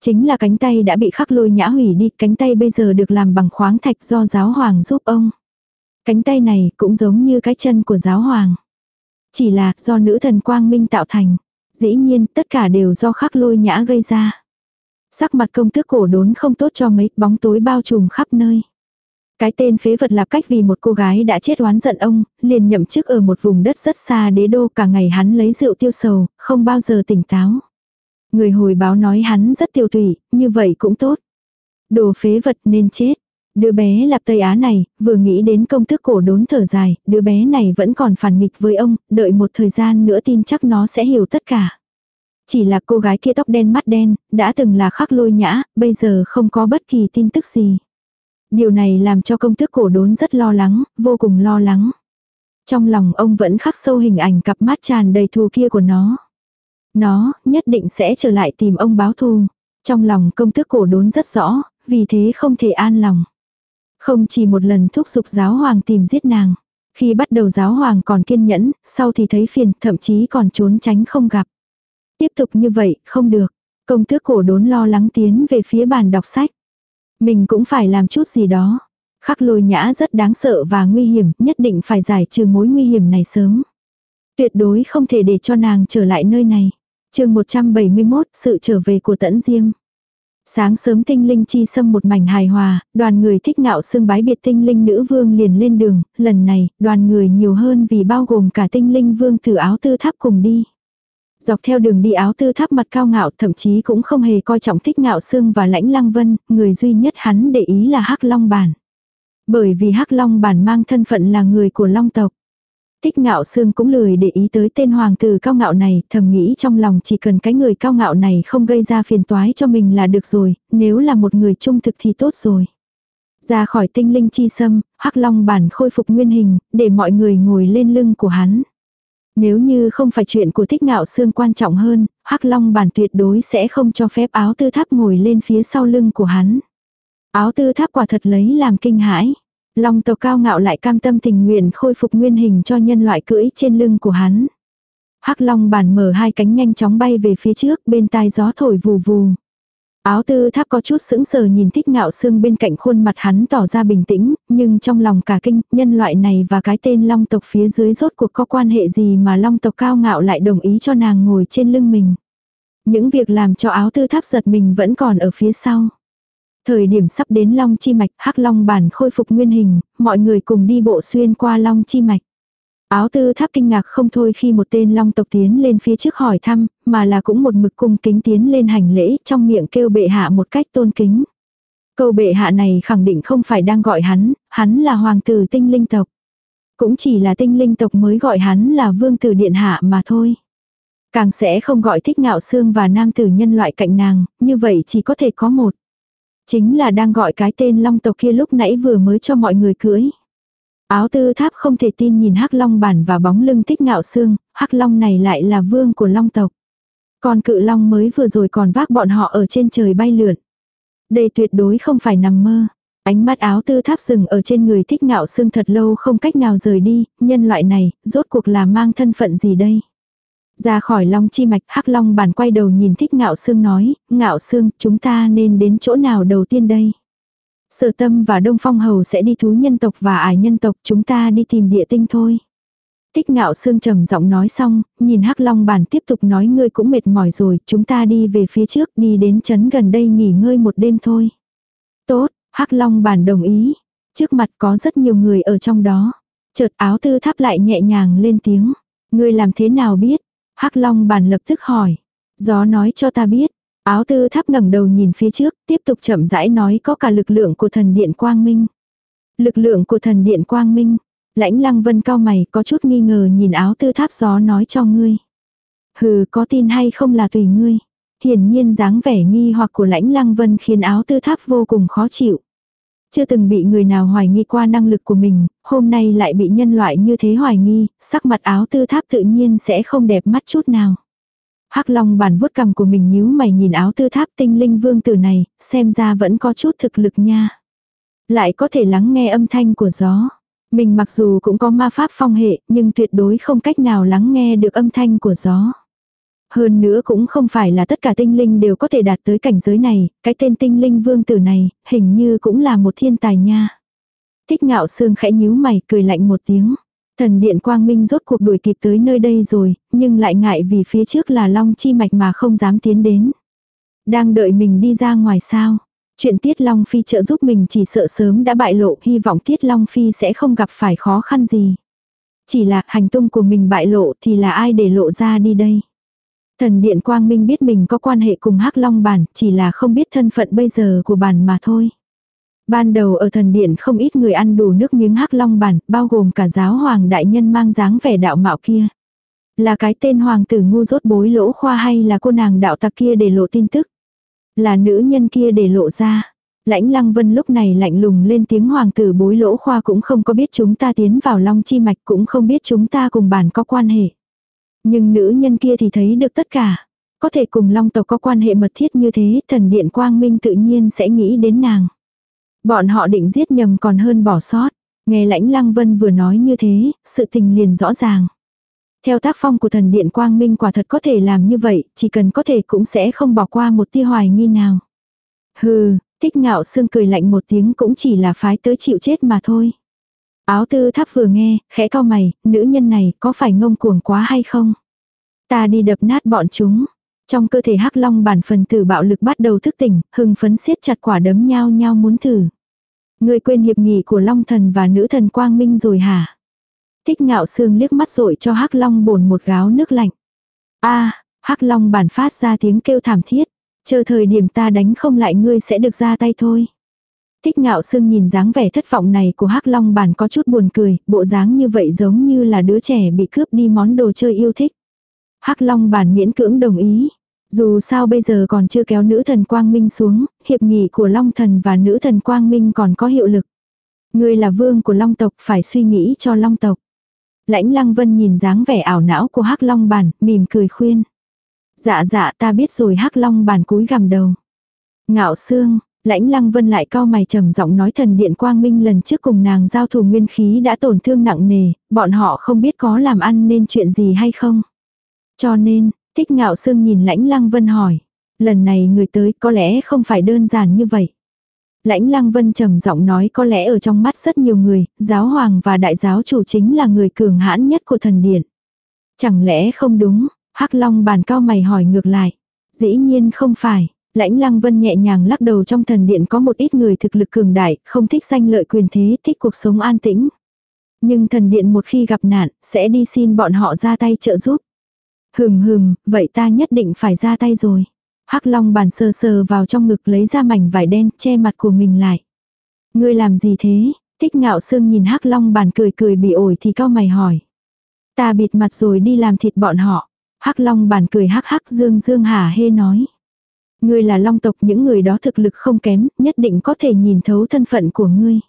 Chính là cánh tay đã bị khắc lôi nhã hủy đi, cánh tay bây giờ được làm bằng khoáng thạch do giáo hoàng giúp ông. Cánh tay này cũng giống như cái chân của giáo hoàng. Chỉ là do nữ thần quang minh tạo thành. Dĩ nhiên tất cả đều do khắc lôi nhã gây ra. Sắc mặt công tước cổ đốn không tốt cho mấy bóng tối bao trùm khắp nơi. Cái tên phế vật lạp cách vì một cô gái đã chết oán giận ông, liền nhậm chức ở một vùng đất rất xa đế đô cả ngày hắn lấy rượu tiêu sầu, không bao giờ tỉnh táo. Người hồi báo nói hắn rất tiêu tùy, như vậy cũng tốt. Đồ phế vật nên chết. Đứa bé lạp Tây Á này, vừa nghĩ đến công thức cổ đốn thở dài, đứa bé này vẫn còn phản nghịch với ông, đợi một thời gian nữa tin chắc nó sẽ hiểu tất cả. Chỉ là cô gái kia tóc đen mắt đen, đã từng là khắc lôi nhã, bây giờ không có bất kỳ tin tức gì. Điều này làm cho công thức cổ đốn rất lo lắng, vô cùng lo lắng. Trong lòng ông vẫn khắc sâu hình ảnh cặp mắt tràn đầy thù kia của nó. Nó, nhất định sẽ trở lại tìm ông báo thù. Trong lòng công tước cổ đốn rất rõ, vì thế không thể an lòng. Không chỉ một lần thúc giục giáo hoàng tìm giết nàng. Khi bắt đầu giáo hoàng còn kiên nhẫn, sau thì thấy phiền, thậm chí còn trốn tránh không gặp. Tiếp tục như vậy, không được. Công tước cổ đốn lo lắng tiến về phía bàn đọc sách. Mình cũng phải làm chút gì đó. Khắc lôi nhã rất đáng sợ và nguy hiểm, nhất định phải giải trừ mối nguy hiểm này sớm. Tuyệt đối không thể để cho nàng trở lại nơi này chương 171, sự trở về của tẫn diêm. Sáng sớm tinh linh chi xâm một mảnh hài hòa, đoàn người thích ngạo xương bái biệt tinh linh nữ vương liền lên đường, lần này, đoàn người nhiều hơn vì bao gồm cả tinh linh vương từ áo tư tháp cùng đi. Dọc theo đường đi áo tư tháp mặt cao ngạo thậm chí cũng không hề coi trọng thích ngạo xương và lãnh lăng vân, người duy nhất hắn để ý là hắc long bản. Bởi vì hắc long bản mang thân phận là người của long tộc. Tích ngạo Sương cũng lười để ý tới tên hoàng tử cao ngạo này, thầm nghĩ trong lòng chỉ cần cái người cao ngạo này không gây ra phiền toái cho mình là được rồi, nếu là một người trung thực thì tốt rồi. Ra khỏi tinh linh chi sâm, hắc long bản khôi phục nguyên hình, để mọi người ngồi lên lưng của hắn. Nếu như không phải chuyện của thích ngạo xương quan trọng hơn, hắc long bản tuyệt đối sẽ không cho phép áo tư tháp ngồi lên phía sau lưng của hắn. Áo tư tháp quả thật lấy làm kinh hãi. Long tộc cao ngạo lại cam tâm tình nguyện khôi phục nguyên hình cho nhân loại cưỡi trên lưng của hắn. Hắc long bản mở hai cánh nhanh chóng bay về phía trước bên tai gió thổi vù vù. Áo tư tháp có chút sững sờ nhìn thích ngạo xương bên cạnh khuôn mặt hắn tỏ ra bình tĩnh, nhưng trong lòng cả kinh, nhân loại này và cái tên long tộc phía dưới rốt cuộc có quan hệ gì mà long tộc cao ngạo lại đồng ý cho nàng ngồi trên lưng mình. Những việc làm cho áo tư tháp giật mình vẫn còn ở phía sau. Thời điểm sắp đến long chi mạch, hắc long bản khôi phục nguyên hình, mọi người cùng đi bộ xuyên qua long chi mạch. Áo tư tháp kinh ngạc không thôi khi một tên long tộc tiến lên phía trước hỏi thăm, mà là cũng một mực cung kính tiến lên hành lễ trong miệng kêu bệ hạ một cách tôn kính. Câu bệ hạ này khẳng định không phải đang gọi hắn, hắn là hoàng tử tinh linh tộc. Cũng chỉ là tinh linh tộc mới gọi hắn là vương tử điện hạ mà thôi. Càng sẽ không gọi thích ngạo xương và nam tử nhân loại cạnh nàng, như vậy chỉ có thể có một. Chính là đang gọi cái tên long tộc kia lúc nãy vừa mới cho mọi người cưới. Áo tư tháp không thể tin nhìn hắc long bản và bóng lưng tích ngạo xương, hắc long này lại là vương của long tộc. Còn cự long mới vừa rồi còn vác bọn họ ở trên trời bay lượn. Đây tuyệt đối không phải nằm mơ. Ánh mắt áo tư tháp rừng ở trên người thích ngạo xương thật lâu không cách nào rời đi, nhân loại này, rốt cuộc là mang thân phận gì đây? Ra khỏi long chi mạch, hắc long bản quay đầu nhìn thích ngạo Sương nói, ngạo Sương chúng ta nên đến chỗ nào đầu tiên đây? Sở tâm và Đông Phong Hầu sẽ đi thú nhân tộc và ải nhân tộc chúng ta đi tìm địa tinh thôi. Tích ngạo sương trầm giọng nói xong, nhìn hắc long bản tiếp tục nói ngươi cũng mệt mỏi rồi, chúng ta đi về phía trước đi đến chấn gần đây nghỉ ngơi một đêm thôi. Tốt, hắc long bản đồng ý. Trước mặt có rất nhiều người ở trong đó. Chợt áo tư tháp lại nhẹ nhàng lên tiếng. Ngươi làm thế nào biết? Hắc long bản lập tức hỏi. Gió nói cho ta biết. Áo tư tháp ngẩng đầu nhìn phía trước, tiếp tục chậm rãi nói có cả lực lượng của thần điện quang minh. Lực lượng của thần điện quang minh. Lãnh lăng vân cao mày có chút nghi ngờ nhìn áo tư tháp gió nói cho ngươi. Hừ có tin hay không là tùy ngươi. Hiển nhiên dáng vẻ nghi hoặc của lãnh lăng vân khiến áo tư tháp vô cùng khó chịu. Chưa từng bị người nào hoài nghi qua năng lực của mình, hôm nay lại bị nhân loại như thế hoài nghi, sắc mặt áo tư tháp tự nhiên sẽ không đẹp mắt chút nào. Hắc Long bản vuốt cằm của mình nhíu mày nhìn áo tư tháp tinh linh vương tử này, xem ra vẫn có chút thực lực nha. Lại có thể lắng nghe âm thanh của gió. Mình mặc dù cũng có ma pháp phong hệ, nhưng tuyệt đối không cách nào lắng nghe được âm thanh của gió. Hơn nữa cũng không phải là tất cả tinh linh đều có thể đạt tới cảnh giới này, cái tên tinh linh vương tử này, hình như cũng là một thiên tài nha. Thích ngạo sương khẽ nhíu mày, cười lạnh một tiếng. Thần điện quang minh rốt cuộc đuổi kịp tới nơi đây rồi, nhưng lại ngại vì phía trước là long chi mạch mà không dám tiến đến. Đang đợi mình đi ra ngoài sao. Chuyện Tiết Long Phi trợ giúp mình chỉ sợ sớm đã bại lộ, hy vọng Tiết Long Phi sẽ không gặp phải khó khăn gì. Chỉ là hành tung của mình bại lộ thì là ai để lộ ra đi đây. Thần Điện Quang Minh biết mình có quan hệ cùng hắc Long Bản, chỉ là không biết thân phận bây giờ của bản mà thôi. Ban đầu ở thần điện không ít người ăn đủ nước miếng hắc long bản, bao gồm cả giáo hoàng đại nhân mang dáng vẻ đạo mạo kia. Là cái tên hoàng tử ngu dốt bối lỗ khoa hay là cô nàng đạo tặc kia để lộ tin tức. Là nữ nhân kia để lộ ra. Lãnh lăng vân lúc này lạnh lùng lên tiếng hoàng tử bối lỗ khoa cũng không có biết chúng ta tiến vào long chi mạch cũng không biết chúng ta cùng bản có quan hệ. Nhưng nữ nhân kia thì thấy được tất cả. Có thể cùng long tộc có quan hệ mật thiết như thế thần điện quang minh tự nhiên sẽ nghĩ đến nàng. Bọn họ định giết nhầm còn hơn bỏ sót. Nghe lãnh lăng vân vừa nói như thế, sự tình liền rõ ràng. Theo tác phong của thần điện quang minh quả thật có thể làm như vậy, chỉ cần có thể cũng sẽ không bỏ qua một tia hoài nghi nào. Hừ, thích ngạo sương cười lạnh một tiếng cũng chỉ là phái tới chịu chết mà thôi. Áo tư tháp vừa nghe, khẽ cao mày, nữ nhân này có phải ngông cuồng quá hay không? Ta đi đập nát bọn chúng. Trong cơ thể hắc long bản phần tử bạo lực bắt đầu thức tỉnh, hưng phấn siết chặt quả đấm nhau nhau muốn thử. Người quên hiệp nghị của long thần và nữ thần quang minh rồi hả? Thích ngạo sương liếc mắt rội cho hắc long bồn một gáo nước lạnh. a hắc long bản phát ra tiếng kêu thảm thiết. Chờ thời điểm ta đánh không lại ngươi sẽ được ra tay thôi. Thích ngạo sương nhìn dáng vẻ thất vọng này của hắc long bản có chút buồn cười, bộ dáng như vậy giống như là đứa trẻ bị cướp đi món đồ chơi yêu thích. hắc long bản miễn cưỡng đồng ý. Dù sao bây giờ còn chưa kéo nữ thần Quang Minh xuống, hiệp nghị của Long thần và nữ thần Quang Minh còn có hiệu lực. Ngươi là vương của Long tộc phải suy nghĩ cho Long tộc. Lãnh Lăng Vân nhìn dáng vẻ ảo não của Hắc Long bản, mỉm cười khuyên. Dạ dạ ta biết rồi Hắc Long bản cúi gằm đầu. Ngạo xương, Lãnh Lăng Vân lại cao mày trầm giọng nói thần điện Quang Minh lần trước cùng nàng giao thủ nguyên khí đã tổn thương nặng nề, bọn họ không biết có làm ăn nên chuyện gì hay không. Cho nên, Thích Ngạo Sương nhìn Lãnh Lăng Vân hỏi, lần này người tới có lẽ không phải đơn giản như vậy. Lãnh Lăng Vân trầm giọng nói có lẽ ở trong mắt rất nhiều người, giáo hoàng và đại giáo chủ chính là người cường hãn nhất của thần điện. Chẳng lẽ không đúng, Hắc Long bàn cao mày hỏi ngược lại. Dĩ nhiên không phải, Lãnh Lăng Vân nhẹ nhàng lắc đầu trong thần điện có một ít người thực lực cường đại, không thích danh lợi quyền thế, thích cuộc sống an tĩnh. Nhưng thần điện một khi gặp nạn, sẽ đi xin bọn họ ra tay trợ giúp. Hừm hừm, vậy ta nhất định phải ra tay rồi. Hắc Long bàn sờ sờ vào trong ngực lấy ra mảnh vải đen che mặt của mình lại. Ngươi làm gì thế? Thích ngạo sương nhìn Hắc Long bàn cười cười bị ổi thì cao mày hỏi. Ta bịt mặt rồi đi làm thịt bọn họ. Hắc Long bàn cười hắc hắc dương dương hả hê nói. Ngươi là long tộc những người đó thực lực không kém, nhất định có thể nhìn thấu thân phận của ngươi.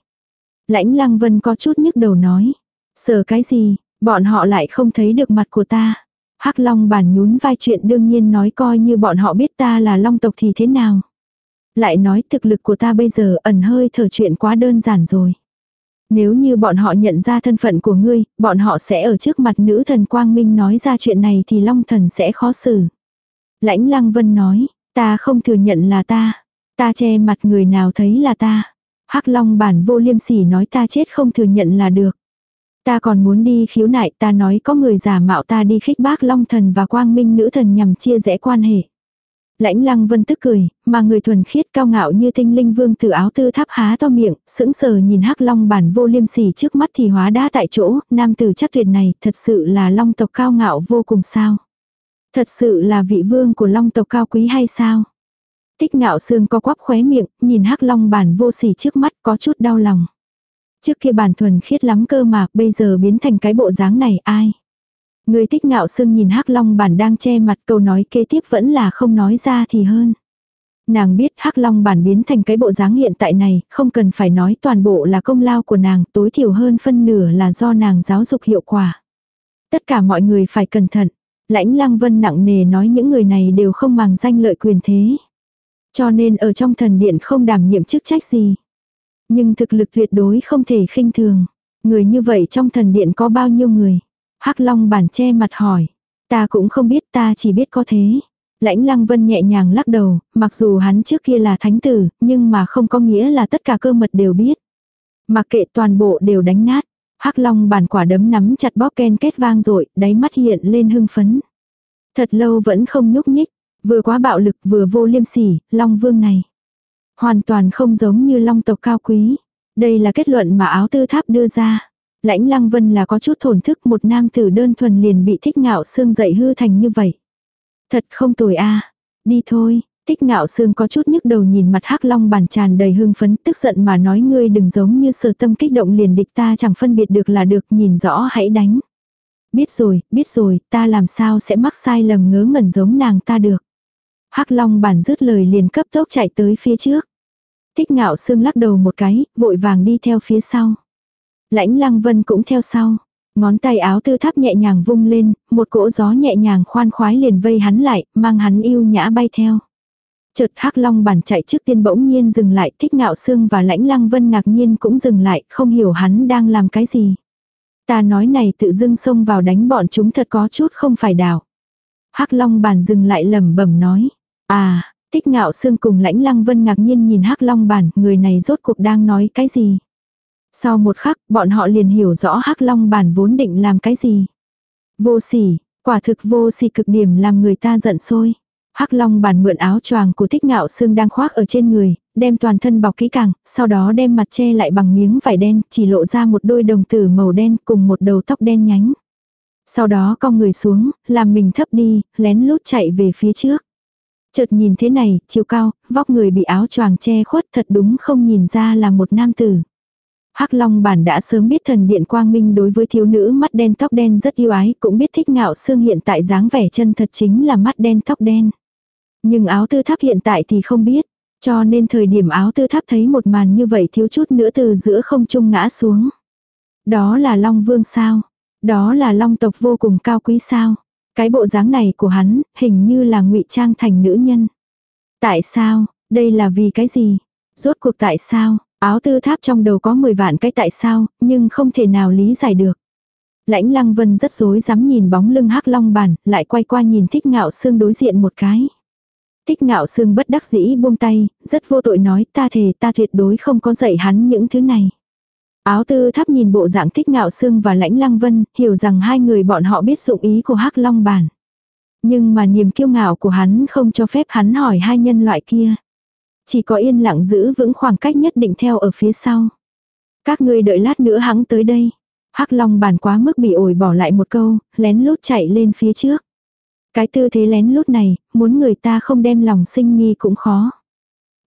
Lãnh lăng vân có chút nhức đầu nói. Sợ cái gì, bọn họ lại không thấy được mặt của ta. Hắc long bản nhún vai chuyện đương nhiên nói coi như bọn họ biết ta là long tộc thì thế nào. Lại nói thực lực của ta bây giờ ẩn hơi thở chuyện quá đơn giản rồi. Nếu như bọn họ nhận ra thân phận của ngươi, bọn họ sẽ ở trước mặt nữ thần Quang Minh nói ra chuyện này thì Long thần sẽ khó xử. Lãnh Lăng Vân nói, Ta không thừa nhận là ta. Ta che mặt người nào thấy là ta. Hắc Long bản vô liêm sỉ nói ta chết không thừa nhận là được. Ta còn muốn đi khiếu nại ta nói có người giả mạo ta đi khích bác Long thần và Quang Minh nữ thần nhằm chia rẽ quan hệ. Lãnh lăng vân tức cười, mà người thuần khiết cao ngạo như tinh linh vương từ áo tư tháp há to miệng, sững sờ nhìn hắc long bản vô liêm sỉ trước mắt thì hóa đá tại chỗ, nam tử chắc tuyệt này thật sự là long tộc cao ngạo vô cùng sao. Thật sự là vị vương của long tộc cao quý hay sao? Tích ngạo sương co quắp khóe miệng, nhìn hắc long bản vô sỉ trước mắt có chút đau lòng. Trước kia bản thuần khiết lắm cơ mà, bây giờ biến thành cái bộ dáng này ai? Người tích ngạo sương nhìn hắc long bản đang che mặt câu nói kế tiếp vẫn là không nói ra thì hơn. Nàng biết hắc long bản biến thành cái bộ dáng hiện tại này, không cần phải nói toàn bộ là công lao của nàng, tối thiểu hơn phân nửa là do nàng giáo dục hiệu quả. Tất cả mọi người phải cẩn thận, Lãnh lăng vân nặng nề nói những người này đều không màng danh lợi quyền thế. Cho nên ở trong thần điện không đảm nhiệm chức trách gì. Nhưng thực lực tuyệt đối không thể khinh thường. Người như vậy trong thần điện có bao nhiêu người? hắc long bản che mặt hỏi. Ta cũng không biết ta chỉ biết có thế. Lãnh lăng vân nhẹ nhàng lắc đầu, mặc dù hắn trước kia là thánh tử, nhưng mà không có nghĩa là tất cả cơ mật đều biết. Mặc kệ toàn bộ đều đánh nát. Hắc Long bản quả đấm nắm chặt bóp ken kết vang rồi, đáy mắt hiện lên hưng phấn. Thật lâu vẫn không nhúc nhích, vừa quá bạo lực vừa vô liêm sỉ, Long Vương này. Hoàn toàn không giống như Long tộc cao quý. Đây là kết luận mà áo tư tháp đưa ra. Lãnh Lăng Vân là có chút thổn thức một nam tử đơn thuần liền bị thích ngạo xương dậy hư thành như vậy. Thật không tồi a Đi thôi, Tích ngạo sương có chút nhức đầu nhìn mặt hắc long bàn tràn đầy hưng phấn tức giận mà nói ngươi đừng giống như sờ tâm kích động liền địch ta chẳng phân biệt được là được nhìn rõ hãy đánh. Biết rồi, biết rồi, ta làm sao sẽ mắc sai lầm ngớ ngẩn giống nàng ta được. hắc long bản dứt lời liền cấp tốc chạy tới phía trước. Tích ngạo sương lắc đầu một cái, vội vàng đi theo phía sau. Lãnh lăng vân cũng theo sau. Ngón tay áo tư tháp nhẹ nhàng vung lên, một cỗ gió nhẹ nhàng khoan khoái liền vây hắn lại, mang hắn yêu nhã bay theo. Chợt hắc long bản chạy trước tiên bỗng nhiên dừng lại, thích ngạo xương và lãnh lăng vân ngạc nhiên cũng dừng lại, không hiểu hắn đang làm cái gì. Ta nói này tự dưng xông vào đánh bọn chúng thật có chút không phải đảo. hắc long bản dừng lại lẩm bẩm nói. À, thích ngạo xương cùng lãnh lăng vân ngạc nhiên nhìn hắc long bản, người này rốt cuộc đang nói cái gì. Sau một khắc, bọn họ liền hiểu rõ hắc long bản vốn định làm cái gì. Vô sỉ, quả thực vô sỉ cực điểm làm người ta giận sôi Hắc Long bản mượn áo choàng của Thích Ngạo Sương đang khoác ở trên người, đem toàn thân bọc kỹ càng, sau đó đem mặt che lại bằng miếng vải đen, chỉ lộ ra một đôi đồng tử màu đen cùng một đầu tóc đen nhánh. Sau đó cong người xuống, làm mình thấp đi, lén lút chạy về phía trước. Chợt nhìn thế này, chiều cao, vóc người bị áo choàng che khuất thật đúng không nhìn ra là một nam tử. Hắc Long bản đã sớm biết thần điện quang minh đối với thiếu nữ mắt đen tóc đen rất yêu ái, cũng biết thích ngạo xương hiện tại dáng vẻ chân thật chính là mắt đen tóc đen. Nhưng áo tư tháp hiện tại thì không biết. Cho nên thời điểm áo tư tháp thấy một màn như vậy thiếu chút nữa từ giữa không trung ngã xuống. Đó là Long Vương sao? Đó là Long tộc vô cùng cao quý sao? Cái bộ dáng này của hắn, hình như là ngụy trang thành nữ nhân. Tại sao? Đây là vì cái gì? Rốt cuộc tại sao? Áo tư tháp trong đầu có 10 vạn cái tại sao, nhưng không thể nào lý giải được. Lãnh lăng vân rất rối dám nhìn bóng lưng hắc long bản, lại quay qua nhìn thích ngạo xương đối diện một cái. Thích ngạo sương bất đắc dĩ buông tay, rất vô tội nói ta thề ta tuyệt đối không có dạy hắn những thứ này. Áo tư tháp nhìn bộ dạng thích ngạo sương và lãnh lăng vân, hiểu rằng hai người bọn họ biết dụng ý của hắc long bản. Nhưng mà niềm kiêu ngạo của hắn không cho phép hắn hỏi hai nhân loại kia. Chỉ có yên lặng giữ vững khoảng cách nhất định theo ở phía sau. Các ngươi đợi lát nữa hắn tới đây. Hắc Long bản quá mức bị ổi bỏ lại một câu, lén lút chạy lên phía trước. Cái tư thế lén lút này, muốn người ta không đem lòng sinh nghi cũng khó.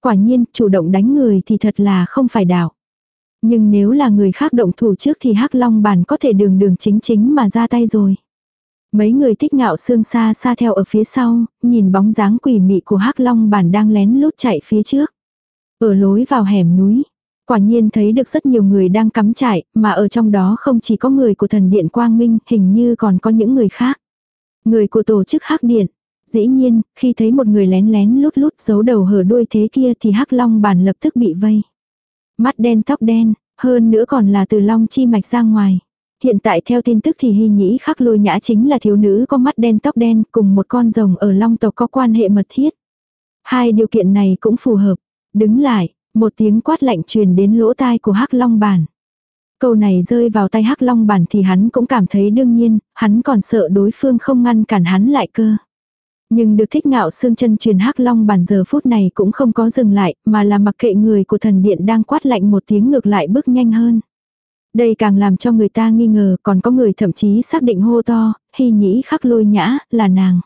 Quả nhiên, chủ động đánh người thì thật là không phải đạo. Nhưng nếu là người khác động thủ trước thì Hắc Long bản có thể đường đường chính chính mà ra tay rồi. Mấy người thích ngạo xương xa xa theo ở phía sau, nhìn bóng dáng quỷ mị của Hắc Long bản đang lén lút chạy phía trước. Ở lối vào hẻm núi, quả nhiên thấy được rất nhiều người đang cắm trại, mà ở trong đó không chỉ có người của thần điện Quang Minh, hình như còn có những người khác. Người của tổ chức Hắc Điện. Dĩ nhiên, khi thấy một người lén lén lút lút giấu đầu hở đuôi thế kia thì Hắc Long bản lập tức bị vây. Mắt đen tóc đen, hơn nữa còn là từ long chi mạch ra ngoài. Hiện tại theo tin tức thì hy nhĩ khắc lôi nhã chính là thiếu nữ có mắt đen tóc đen cùng một con rồng ở long tộc có quan hệ mật thiết. Hai điều kiện này cũng phù hợp. Đứng lại, một tiếng quát lạnh truyền đến lỗ tai của hắc long bản. Câu này rơi vào tay hắc long bản thì hắn cũng cảm thấy đương nhiên, hắn còn sợ đối phương không ngăn cản hắn lại cơ. Nhưng được thích ngạo xương chân truyền hắc long bản giờ phút này cũng không có dừng lại, mà là mặc kệ người của thần điện đang quát lạnh một tiếng ngược lại bước nhanh hơn. Đây càng làm cho người ta nghi ngờ, còn có người thậm chí xác định hô to, hy nhĩ khắc lôi nhã, là nàng.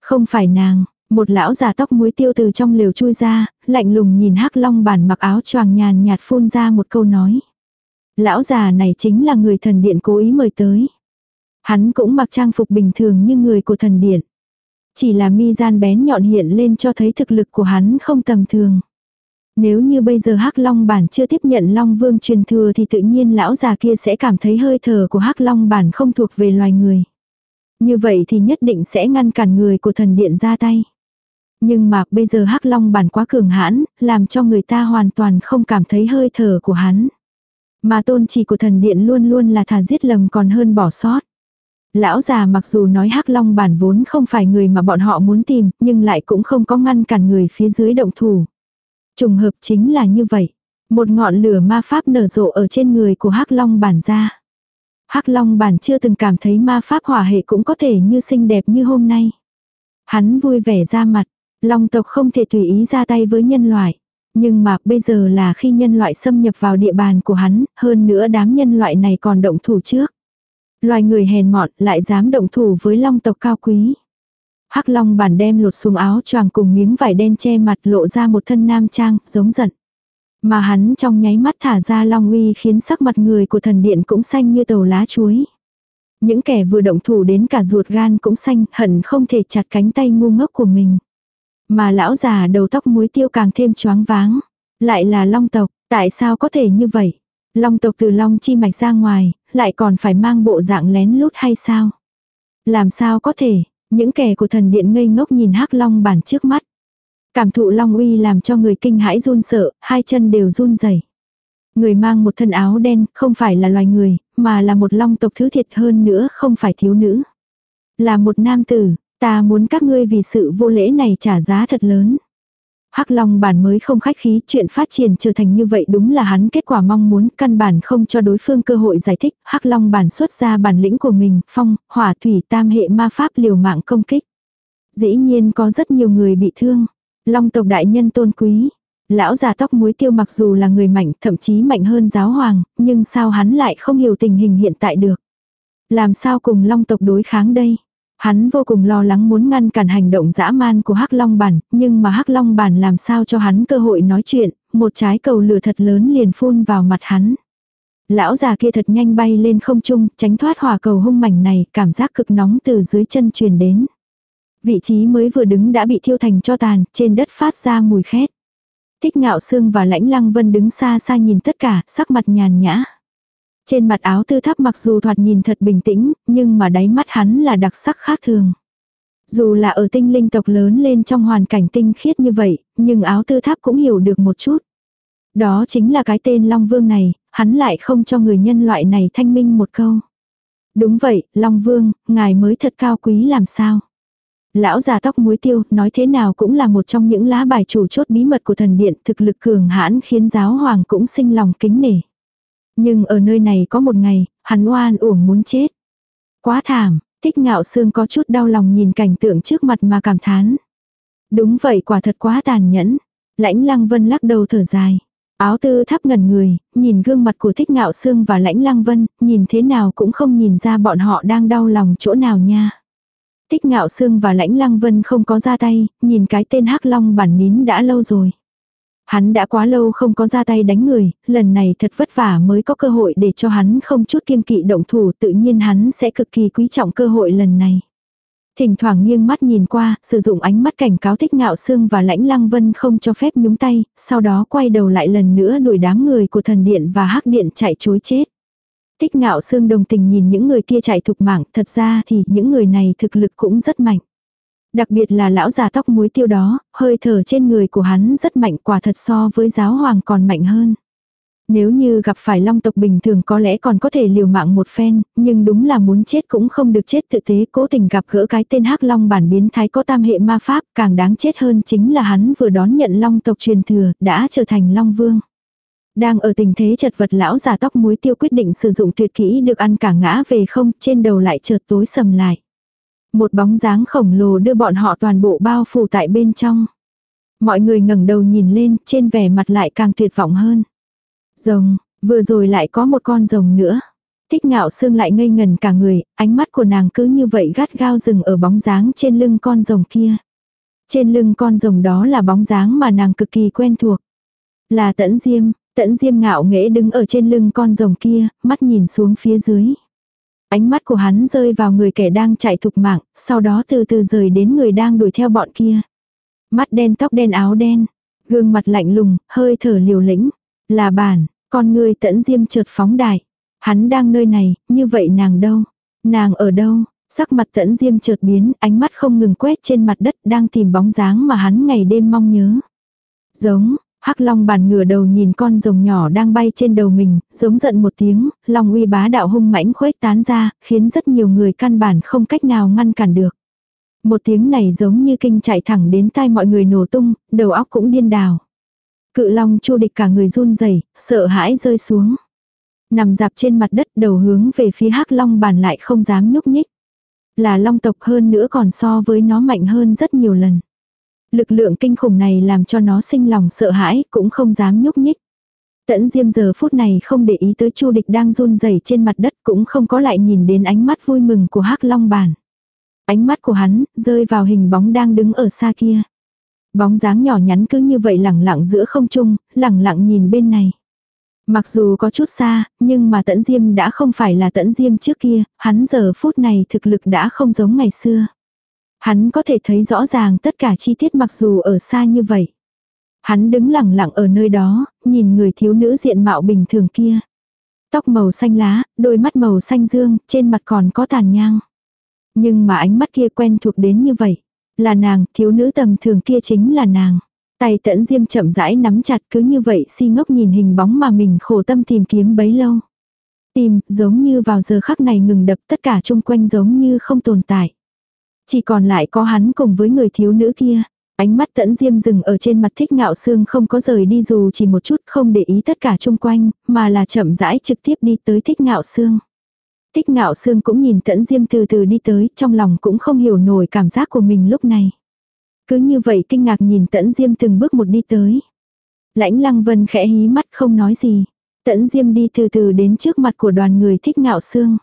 Không phải nàng, một lão già tóc muối tiêu từ trong lều chui ra, lạnh lùng nhìn hắc long bản mặc áo choàng nhàn nhạt phun ra một câu nói. Lão già này chính là người thần điện cố ý mời tới. Hắn cũng mặc trang phục bình thường như người của thần điện. Chỉ là mi gian bén nhọn hiện lên cho thấy thực lực của hắn không tầm thường. Nếu như bây giờ Hắc Long bản chưa tiếp nhận Long Vương truyền thừa thì tự nhiên lão già kia sẽ cảm thấy hơi thở của Hắc Long bản không thuộc về loài người. Như vậy thì nhất định sẽ ngăn cản người của thần điện ra tay. Nhưng mà bây giờ Hắc Long bản quá cường hãn, làm cho người ta hoàn toàn không cảm thấy hơi thở của hắn. Mà tôn chỉ của thần điện luôn luôn là thà giết lầm còn hơn bỏ sót. Lão già mặc dù nói Hắc Long bản vốn không phải người mà bọn họ muốn tìm, nhưng lại cũng không có ngăn cản người phía dưới động thủ. Trùng hợp chính là như vậy. Một ngọn lửa ma pháp nở rộ ở trên người của Hắc Long bản ra. Hắc Long bản chưa từng cảm thấy ma pháp hỏa hệ cũng có thể như xinh đẹp như hôm nay. Hắn vui vẻ ra mặt, Long tộc không thể tùy ý ra tay với nhân loại. Nhưng mà bây giờ là khi nhân loại xâm nhập vào địa bàn của hắn, hơn nữa đám nhân loại này còn động thủ trước. Loài người hèn mọn lại dám động thủ với long tộc cao quý. Hắc Long bản đem lột xuống áo choàng cùng miếng vải đen che mặt lộ ra một thân nam trang, giống giận. Mà hắn trong nháy mắt thả ra long uy khiến sắc mặt người của thần điện cũng xanh như tàu lá chuối. Những kẻ vừa động thủ đến cả ruột gan cũng xanh, hận không thể chặt cánh tay ngu ngốc của mình. Mà lão già đầu tóc muối tiêu càng thêm choáng váng. Lại là long tộc, tại sao có thể như vậy? Long tộc từ long chi mạch ra ngoài, lại còn phải mang bộ dạng lén lút hay sao? Làm sao có thể, những kẻ của thần điện ngây ngốc nhìn hắc long bản trước mắt. Cảm thụ long uy làm cho người kinh hãi run sợ, hai chân đều run rẩy. Người mang một thân áo đen, không phải là loài người, mà là một long tộc thứ thiệt hơn nữa, không phải thiếu nữ. Là một nam tử, ta muốn các ngươi vì sự vô lễ này trả giá thật lớn. Hắc Long bản mới không khách khí, chuyện phát triển trở thành như vậy đúng là hắn kết quả mong muốn, căn bản không cho đối phương cơ hội giải thích, Hắc Long bản xuất ra bản lĩnh của mình, phong, hỏa thủy tam hệ ma pháp liều mạng công kích. Dĩ nhiên có rất nhiều người bị thương. Long tộc đại nhân tôn quý. Lão già tóc muối tiêu mặc dù là người mạnh, thậm chí mạnh hơn giáo hoàng, nhưng sao hắn lại không hiểu tình hình hiện tại được. Làm sao cùng long tộc đối kháng đây? Hắn vô cùng lo lắng muốn ngăn cản hành động dã man của Hắc Long Bản, nhưng mà Hắc Long Bản làm sao cho hắn cơ hội nói chuyện, một trái cầu lửa thật lớn liền phun vào mặt hắn. Lão già kia thật nhanh bay lên không trung, tránh thoát hỏa cầu hung mảnh này, cảm giác cực nóng từ dưới chân truyền đến. Vị trí mới vừa đứng đã bị thiêu thành cho tàn, trên đất phát ra mùi khét. Thích ngạo sương và lãnh lăng vân đứng xa xa nhìn tất cả, sắc mặt nhàn nhã. Trên mặt áo tư tháp mặc dù thoạt nhìn thật bình tĩnh, nhưng mà đáy mắt hắn là đặc sắc khác thường. Dù là ở tinh linh tộc lớn lên trong hoàn cảnh tinh khiết như vậy, nhưng áo tư tháp cũng hiểu được một chút. Đó chính là cái tên Long Vương này, hắn lại không cho người nhân loại này thanh minh một câu. Đúng vậy, Long Vương, ngài mới thật cao quý làm sao. Lão già tóc muối tiêu, nói thế nào cũng là một trong những lá bài chủ chốt bí mật của thần điện, thực lực cường hãn khiến giáo hoàng cũng sinh lòng kính nể. Nhưng ở nơi này có một ngày, hắn oan uổng muốn chết. Quá thảm, thích ngạo xương có chút đau lòng nhìn cảnh tượng trước mặt mà cảm thán. Đúng vậy quả thật quá tàn nhẫn. Lãnh lăng vân lắc đầu thở dài. Áo tư tháp ngẩn người, nhìn gương mặt của thích ngạo xương và lãnh lăng vân, nhìn thế nào cũng không nhìn ra bọn họ đang đau lòng chỗ nào nha. Tích ngạo xương và lãnh lăng vân không có ra tay, nhìn cái tên hắc long bản nín đã lâu rồi. Hắn đã quá lâu không có ra tay đánh người, lần này thật vất vả mới có cơ hội để cho hắn không chút kiên kỵ động thủ tự nhiên hắn sẽ cực kỳ quý trọng cơ hội lần này. Thỉnh thoảng nghiêng mắt nhìn qua, sử dụng ánh mắt cảnh cáo thích ngạo xương và lãnh lăng vân không cho phép nhúng tay, sau đó quay đầu lại lần nữa đuổi đám người của thần điện và hắc điện chạy chối chết. thích ngạo xương đồng tình nhìn những người kia chạy thục mạng, thật ra thì những người này thực lực cũng rất mạnh. Đặc biệt là lão già tóc muối tiêu đó, hơi thở trên người của hắn rất mạnh quả thật so với giáo hoàng còn mạnh hơn. Nếu như gặp phải long tộc bình thường có lẽ còn có thể liều mạng một phen, nhưng đúng là muốn chết cũng không được chết tự tế cố tình gặp gỡ cái tên hắc long bản biến thái có tam hệ ma pháp, càng đáng chết hơn chính là hắn vừa đón nhận long tộc truyền thừa, đã trở thành long vương. Đang ở tình thế chật vật lão già tóc muối tiêu quyết định sử dụng tuyệt kỹ được ăn cả ngã về không, trên đầu lại chợt tối sầm lại. Một bóng dáng khổng lồ đưa bọn họ toàn bộ bao phủ tại bên trong. Mọi người ngẩng đầu nhìn lên, trên vẻ mặt lại càng tuyệt vọng hơn. Rồng, vừa rồi lại có một con rồng nữa. Thích ngạo xương lại ngây ngần cả người, ánh mắt của nàng cứ như vậy gắt gao rừng ở bóng dáng trên lưng con rồng kia. Trên lưng con rồng đó là bóng dáng mà nàng cực kỳ quen thuộc. Là tẫn diêm, tẫn diêm ngạo nghễ đứng ở trên lưng con rồng kia, mắt nhìn xuống phía dưới. Ánh mắt của hắn rơi vào người kẻ đang chạy thục mạng, sau đó từ từ rời đến người đang đuổi theo bọn kia. Mắt đen tóc đen áo đen, gương mặt lạnh lùng, hơi thở liều lĩnh. Là bản, con người tẫn diêm chợt phóng đại. Hắn đang nơi này, như vậy nàng đâu? Nàng ở đâu? Sắc mặt tẫn diêm chợt biến, ánh mắt không ngừng quét trên mặt đất đang tìm bóng dáng mà hắn ngày đêm mong nhớ. Giống, Hắc Long bàn ngửa đầu nhìn con rồng nhỏ đang bay trên đầu mình, giống giận một tiếng, long uy bá đạo hung mãnh khuếch tán ra, khiến rất nhiều người căn bản không cách nào ngăn cản được. Một tiếng này giống như kinh chạy thẳng đến tai mọi người nổ tung, đầu óc cũng điên đảo. Cự long chu địch cả người run rẩy, sợ hãi rơi xuống. Nằm dạp trên mặt đất đầu hướng về phía hắc long bàn lại không dám nhúc nhích. Là long tộc hơn nữa còn so với nó mạnh hơn rất nhiều lần. Lực lượng kinh khủng này làm cho nó sinh lòng sợ hãi, cũng không dám nhúc nhích. Tẫn Diêm giờ phút này không để ý tới Chu Địch đang run rẩy trên mặt đất, cũng không có lại nhìn đến ánh mắt vui mừng của Hắc Long Bản. Ánh mắt của hắn rơi vào hình bóng đang đứng ở xa kia. Bóng dáng nhỏ nhắn cứ như vậy lẳng lặng giữa không trung, lẳng lặng nhìn bên này. Mặc dù có chút xa, nhưng mà Tẫn Diêm đã không phải là Tẫn Diêm trước kia, hắn giờ phút này thực lực đã không giống ngày xưa. Hắn có thể thấy rõ ràng tất cả chi tiết mặc dù ở xa như vậy. Hắn đứng lặng lặng ở nơi đó, nhìn người thiếu nữ diện mạo bình thường kia. Tóc màu xanh lá, đôi mắt màu xanh dương, trên mặt còn có tàn nhang. Nhưng mà ánh mắt kia quen thuộc đến như vậy. Là nàng, thiếu nữ tầm thường kia chính là nàng. Tay tẫn diêm chậm rãi nắm chặt cứ như vậy si ngốc nhìn hình bóng mà mình khổ tâm tìm kiếm bấy lâu. Tìm, giống như vào giờ khắc này ngừng đập tất cả chung quanh giống như không tồn tại. Chỉ còn lại có hắn cùng với người thiếu nữ kia. Ánh mắt tẫn diêm dừng ở trên mặt thích ngạo xương không có rời đi dù chỉ một chút không để ý tất cả chung quanh, mà là chậm rãi trực tiếp đi tới thích ngạo xương. Thích ngạo xương cũng nhìn tẫn diêm từ từ đi tới, trong lòng cũng không hiểu nổi cảm giác của mình lúc này. Cứ như vậy kinh ngạc nhìn tẫn diêm từng bước một đi tới. Lãnh lăng vân khẽ hí mắt không nói gì. Tẫn diêm đi từ từ đến trước mặt của đoàn người thích ngạo xương.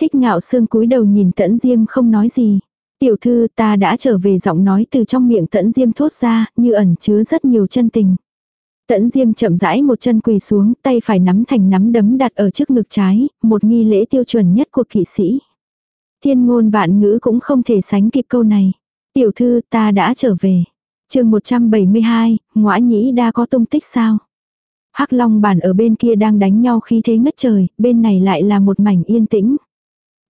Thích ngạo xương cúi đầu nhìn tẫn diêm không nói gì. Tiểu thư ta đã trở về giọng nói từ trong miệng tẫn diêm thốt ra, như ẩn chứa rất nhiều chân tình. Tẫn diêm chậm rãi một chân quỳ xuống, tay phải nắm thành nắm đấm đặt ở trước ngực trái, một nghi lễ tiêu chuẩn nhất của kỵ sĩ. Thiên ngôn vạn ngữ cũng không thể sánh kịp câu này. Tiểu thư ta đã trở về. chương 172, ngõa nhĩ đa có tung tích sao? Hắc Long bản ở bên kia đang đánh nhau khi thế ngất trời, bên này lại là một mảnh yên tĩnh.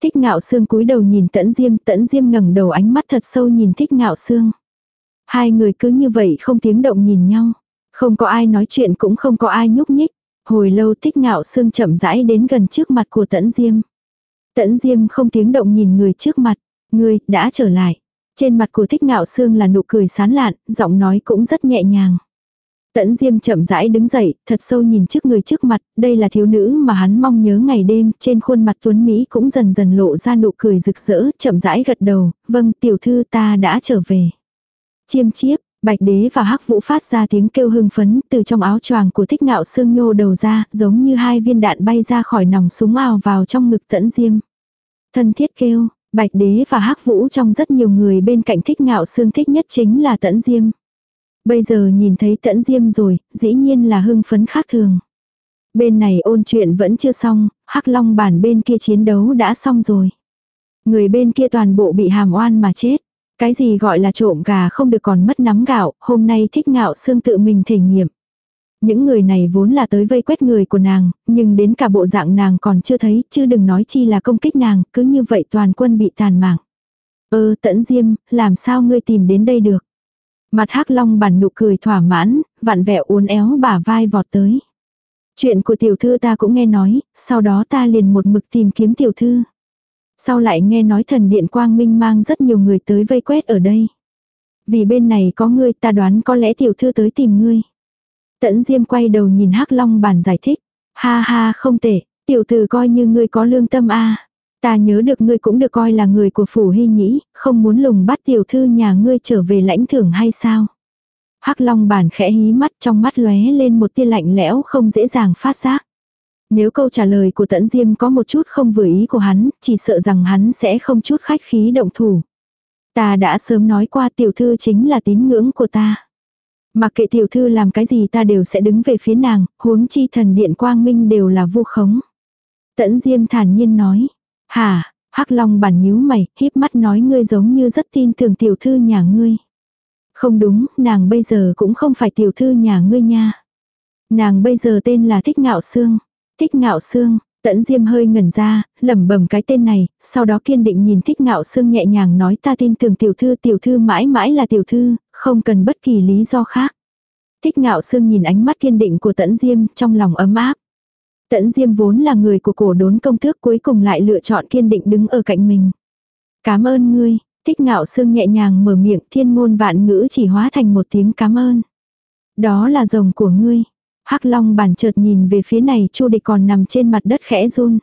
Thích ngạo xương cúi đầu nhìn tẫn diêm, tẫn diêm ngẩng đầu ánh mắt thật sâu nhìn thích ngạo xương. Hai người cứ như vậy không tiếng động nhìn nhau. Không có ai nói chuyện cũng không có ai nhúc nhích. Hồi lâu thích ngạo xương chậm rãi đến gần trước mặt của tẫn diêm. Tẫn diêm không tiếng động nhìn người trước mặt. Người, đã trở lại. Trên mặt của thích ngạo xương là nụ cười sán lạn, giọng nói cũng rất nhẹ nhàng. Tẫn Diêm chậm rãi đứng dậy, thật sâu nhìn trước người trước mặt, đây là thiếu nữ mà hắn mong nhớ ngày đêm, trên khuôn mặt tuấn Mỹ cũng dần dần lộ ra nụ cười rực rỡ, chậm rãi gật đầu, vâng tiểu thư ta đã trở về. Chiêm chiếp, Bạch đế và hắc vũ phát ra tiếng kêu hưng phấn từ trong áo choàng của thích ngạo xương nhô đầu ra, giống như hai viên đạn bay ra khỏi nòng súng ào vào trong ngực tẫn diêm. Thân thiết kêu, bạch đế và hắc vũ trong rất nhiều người bên cạnh thích ngạo xương thích nhất chính là tẫn diêm. Bây giờ nhìn thấy tẫn diêm rồi, dĩ nhiên là hưng phấn khác thường. Bên này ôn chuyện vẫn chưa xong, hắc long bản bên kia chiến đấu đã xong rồi. Người bên kia toàn bộ bị hàm oan mà chết. Cái gì gọi là trộm gà không được còn mất nắm gạo, hôm nay thích ngạo xương tự mình thể nghiệm. Những người này vốn là tới vây quét người của nàng, nhưng đến cả bộ dạng nàng còn chưa thấy, chứ đừng nói chi là công kích nàng, cứ như vậy toàn quân bị tàn mạng. Ơ tẫn diêm, làm sao ngươi tìm đến đây được? Mặt hắc long bản nụ cười thỏa mãn, vặn vẹo uốn éo bả vai vọt tới. Chuyện của tiểu thư ta cũng nghe nói, sau đó ta liền một mực tìm kiếm tiểu thư. Sau lại nghe nói thần điện quang minh mang rất nhiều người tới vây quét ở đây. Vì bên này có ngươi ta đoán có lẽ tiểu thư tới tìm ngươi. Tẫn Diêm quay đầu nhìn hắc long bản giải thích. Ha ha không tệ, tiểu thư coi như ngươi có lương tâm a Ta nhớ được ngươi cũng được coi là người của phủ hy nhĩ, không muốn lùng bắt tiểu thư nhà ngươi trở về lãnh thưởng hay sao? Hắc long bản khẽ hí mắt trong mắt lóe lên một tia lạnh lẽo không dễ dàng phát giác. Nếu câu trả lời của tẫn diêm có một chút không vừa ý của hắn, chỉ sợ rằng hắn sẽ không chút khách khí động thủ. Ta đã sớm nói qua tiểu thư chính là tín ngưỡng của ta. Mặc kệ tiểu thư làm cái gì ta đều sẽ đứng về phía nàng, huống chi thần điện quang minh đều là vu khống. Tẫn diêm thản nhiên nói. Hả, hắc long bản nhíu mày, híp mắt nói ngươi giống như rất tin tưởng tiểu thư nhà ngươi. Không đúng, nàng bây giờ cũng không phải tiểu thư nhà ngươi nha. Nàng bây giờ tên là Thích Ngạo Sương. Thích Ngạo Sương, Tẫn Diêm hơi ngẩn ra, lẩm bẩm cái tên này, sau đó kiên định nhìn Thích Ngạo Sương nhẹ nhàng nói ta tin tưởng tiểu thư, tiểu thư mãi mãi là tiểu thư, không cần bất kỳ lý do khác. Thích Ngạo Sương nhìn ánh mắt kiên định của Tẫn Diêm, trong lòng ấm áp. Tẫn Diêm vốn là người của cổ đốn công tước cuối cùng lại lựa chọn kiên định đứng ở cạnh mình. Cảm ơn ngươi, Thích Ngạo Sương nhẹ nhàng mở miệng, thiên ngôn vạn ngữ chỉ hóa thành một tiếng cảm ơn. Đó là rồng của ngươi. Hắc Long bản chợt nhìn về phía này, Chu Địch còn nằm trên mặt đất khẽ run.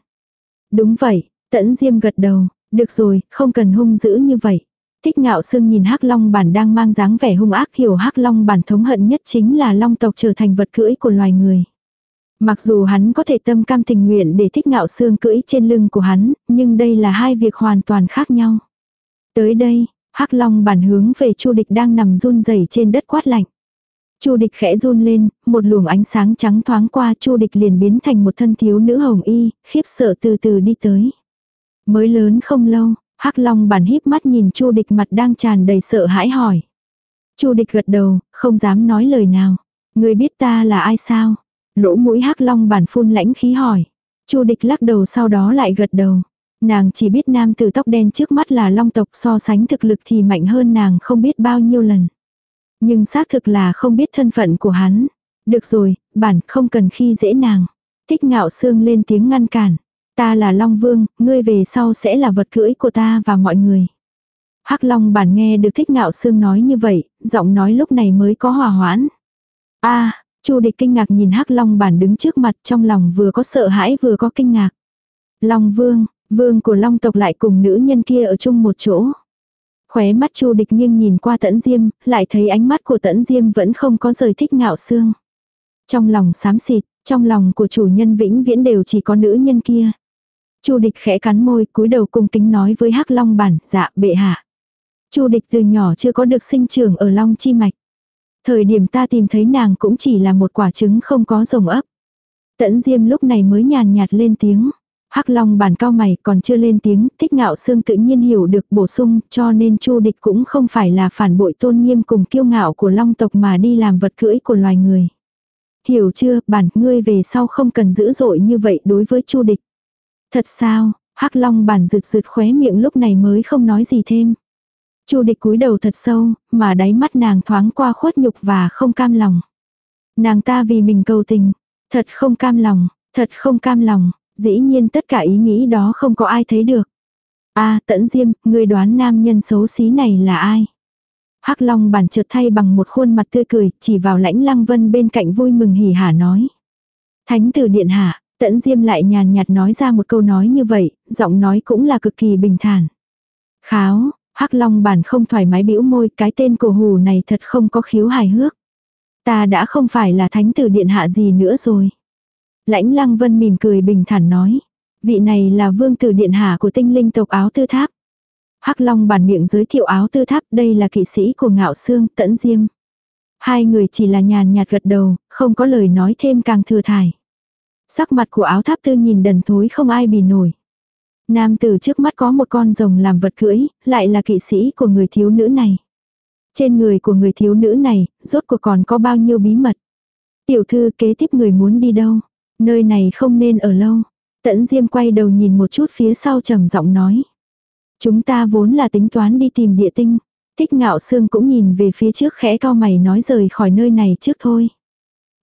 Đúng vậy, Tẫn Diêm gật đầu, được rồi, không cần hung dữ như vậy. Thích Ngạo Sương nhìn Hắc Long bản đang mang dáng vẻ hung ác, hiểu Hắc Long bản thống hận nhất chính là Long tộc trở thành vật cưỡi của loài người. Mặc dù hắn có thể tâm cam tình nguyện để thích ngạo xương cưỡi trên lưng của hắn, nhưng đây là hai việc hoàn toàn khác nhau. Tới đây, hắc long bản hướng về chu địch đang nằm run rẩy trên đất quát lạnh. Chu địch khẽ run lên, một luồng ánh sáng trắng thoáng qua chu địch liền biến thành một thân thiếu nữ hồng y, khiếp sợ từ từ đi tới. Mới lớn không lâu, hắc long bản híp mắt nhìn chu địch mặt đang tràn đầy sợ hãi hỏi. chu địch gật đầu, không dám nói lời nào. Người biết ta là ai sao? Lỗ mũi hắc long bản phun lãnh khí hỏi. Chu địch lắc đầu sau đó lại gật đầu. Nàng chỉ biết nam tử tóc đen trước mắt là long tộc so sánh thực lực thì mạnh hơn nàng không biết bao nhiêu lần. Nhưng xác thực là không biết thân phận của hắn. Được rồi, bản không cần khi dễ nàng. Thích ngạo xương lên tiếng ngăn cản. Ta là Long Vương, ngươi về sau sẽ là vật cưỡi của ta và mọi người. Hắc Long bản nghe được thích ngạo xương nói như vậy, giọng nói lúc này mới có hòa hoãn. a Chu địch kinh ngạc nhìn hắc long bản đứng trước mặt trong lòng vừa có sợ hãi vừa có kinh ngạc. Long vương, vương của long tộc lại cùng nữ nhân kia ở chung một chỗ. Khóe mắt chu địch nghiêng nhìn qua tẫn diêm, lại thấy ánh mắt của tẫn diêm vẫn không có rời thích ngạo xương. Trong lòng xám xịt, trong lòng của chủ nhân vĩnh viễn đều chỉ có nữ nhân kia. Chu địch khẽ cắn môi, cúi đầu cung kính nói với Hắc Long bản, "Dạ, bệ hạ." Chu địch từ nhỏ chưa có được sinh trưởng ở Long chi mạch. Thời điểm ta tìm thấy nàng cũng chỉ là một quả trứng không có rồng ấp. Tẫn Diêm lúc này mới nhàn nhạt lên tiếng. Hắc Long bản cao mày còn chưa lên tiếng, thích ngạo xương tự nhiên hiểu được bổ sung, cho nên Chu địch cũng không phải là phản bội tôn nghiêm cùng kiêu ngạo của Long tộc mà đi làm vật cưỡi của loài người. Hiểu chưa, bản ngươi về sau không cần dữ dội như vậy đối với Chu địch. Thật sao, Hắc Long bản rực rực khóe miệng lúc này mới không nói gì thêm. Chu địch cúi đầu thật sâu, mà đáy mắt nàng thoáng qua khuất nhục và không cam lòng. Nàng ta vì mình cầu tình, thật không cam lòng, thật không cam lòng, dĩ nhiên tất cả ý nghĩ đó không có ai thấy được. a tẫn diêm, người đoán nam nhân xấu xí này là ai? Hắc Long bản chợt thay bằng một khuôn mặt tươi cười, chỉ vào lãnh lăng vân bên cạnh vui mừng hỉ hả nói. Thánh tử điện hạ, tẫn diêm lại nhàn nhạt nói ra một câu nói như vậy, giọng nói cũng là cực kỳ bình thản. Kháo, Hắc Long bản không thoải mái bĩu môi, cái tên cổ hù này thật không có khiếu hài hước. Ta đã không phải là thánh tử điện hạ gì nữa rồi. Lãnh Lăng Vân mỉm cười bình thản nói. Vị này là vương tử điện hạ của tinh linh tộc áo tư tháp. Hắc Long bản miệng giới thiệu áo tư tháp đây là kỵ sĩ của ngạo xương tẫn diêm. Hai người chỉ là nhàn nhạt gật đầu, không có lời nói thêm càng thừa thải. Sắc mặt của áo tháp tư nhìn đần thối không ai bì nổi. Nam tử trước mắt có một con rồng làm vật cưỡi, lại là kỵ sĩ của người thiếu nữ này. Trên người của người thiếu nữ này, rốt cuộc còn có bao nhiêu bí mật. Tiểu thư kế tiếp người muốn đi đâu? Nơi này không nên ở lâu. Tẫn Diêm quay đầu nhìn một chút phía sau trầm giọng nói. Chúng ta vốn là tính toán đi tìm địa tinh. Thích ngạo xương cũng nhìn về phía trước khẽ cao mày nói rời khỏi nơi này trước thôi.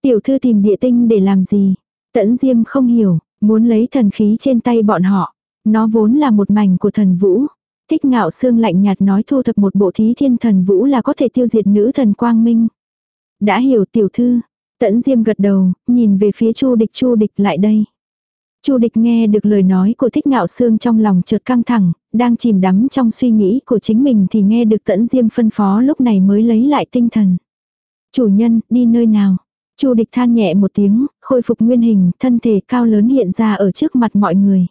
Tiểu thư tìm địa tinh để làm gì? Tẫn Diêm không hiểu, muốn lấy thần khí trên tay bọn họ. Nó vốn là một mảnh của thần vũ. Thích ngạo xương lạnh nhạt nói thu thập một bộ thí thiên thần vũ là có thể tiêu diệt nữ thần quang minh. Đã hiểu tiểu thư. Tẫn Diêm gật đầu, nhìn về phía Chu Địch Chu Địch lại đây. Chu Địch nghe được lời nói của Thích Ngạo Sương trong lòng chợt căng thẳng, đang chìm đắm trong suy nghĩ của chính mình thì nghe được Tẫn Diêm phân phó lúc này mới lấy lại tinh thần. Chủ nhân, đi nơi nào? Chu Địch than nhẹ một tiếng, khôi phục nguyên hình, thân thể cao lớn hiện ra ở trước mặt mọi người.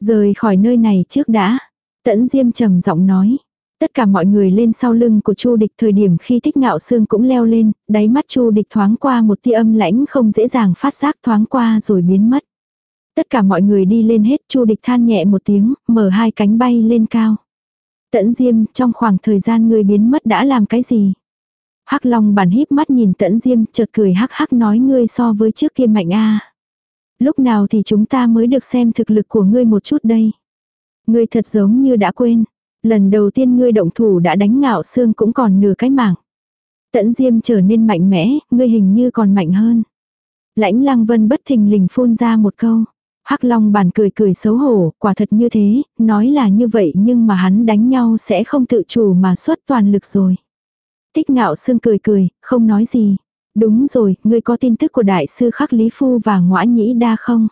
Rời khỏi nơi này trước đã. Tẫn Diêm trầm giọng nói. Tất cả mọi người lên sau lưng của Chu Địch thời điểm khi thích ngạo xương cũng leo lên, đáy mắt Chu Địch thoáng qua một tia âm lãnh không dễ dàng phát giác thoáng qua rồi biến mất. Tất cả mọi người đi lên hết Chu Địch than nhẹ một tiếng, mở hai cánh bay lên cao. Tẫn Diêm, trong khoảng thời gian người biến mất đã làm cái gì? Hắc Long bản híp mắt nhìn Tẫn Diêm, chợt cười hắc hắc nói ngươi so với trước kia mạnh a. Lúc nào thì chúng ta mới được xem thực lực của ngươi một chút đây? Ngươi thật giống như đã quên. Lần đầu tiên ngươi động thủ đã đánh ngạo xương cũng còn nửa cái mạng. Tẫn Diêm trở nên mạnh mẽ, ngươi hình như còn mạnh hơn. Lãnh Lăng Vân bất thình lình phun ra một câu. Hắc Long bản cười cười xấu hổ, quả thật như thế, nói là như vậy nhưng mà hắn đánh nhau sẽ không tự chủ mà xuất toàn lực rồi. Tích ngạo xương cười cười, không nói gì. Đúng rồi, ngươi có tin tức của đại sư Khắc Lý Phu và Ngoã Nhĩ Đa không?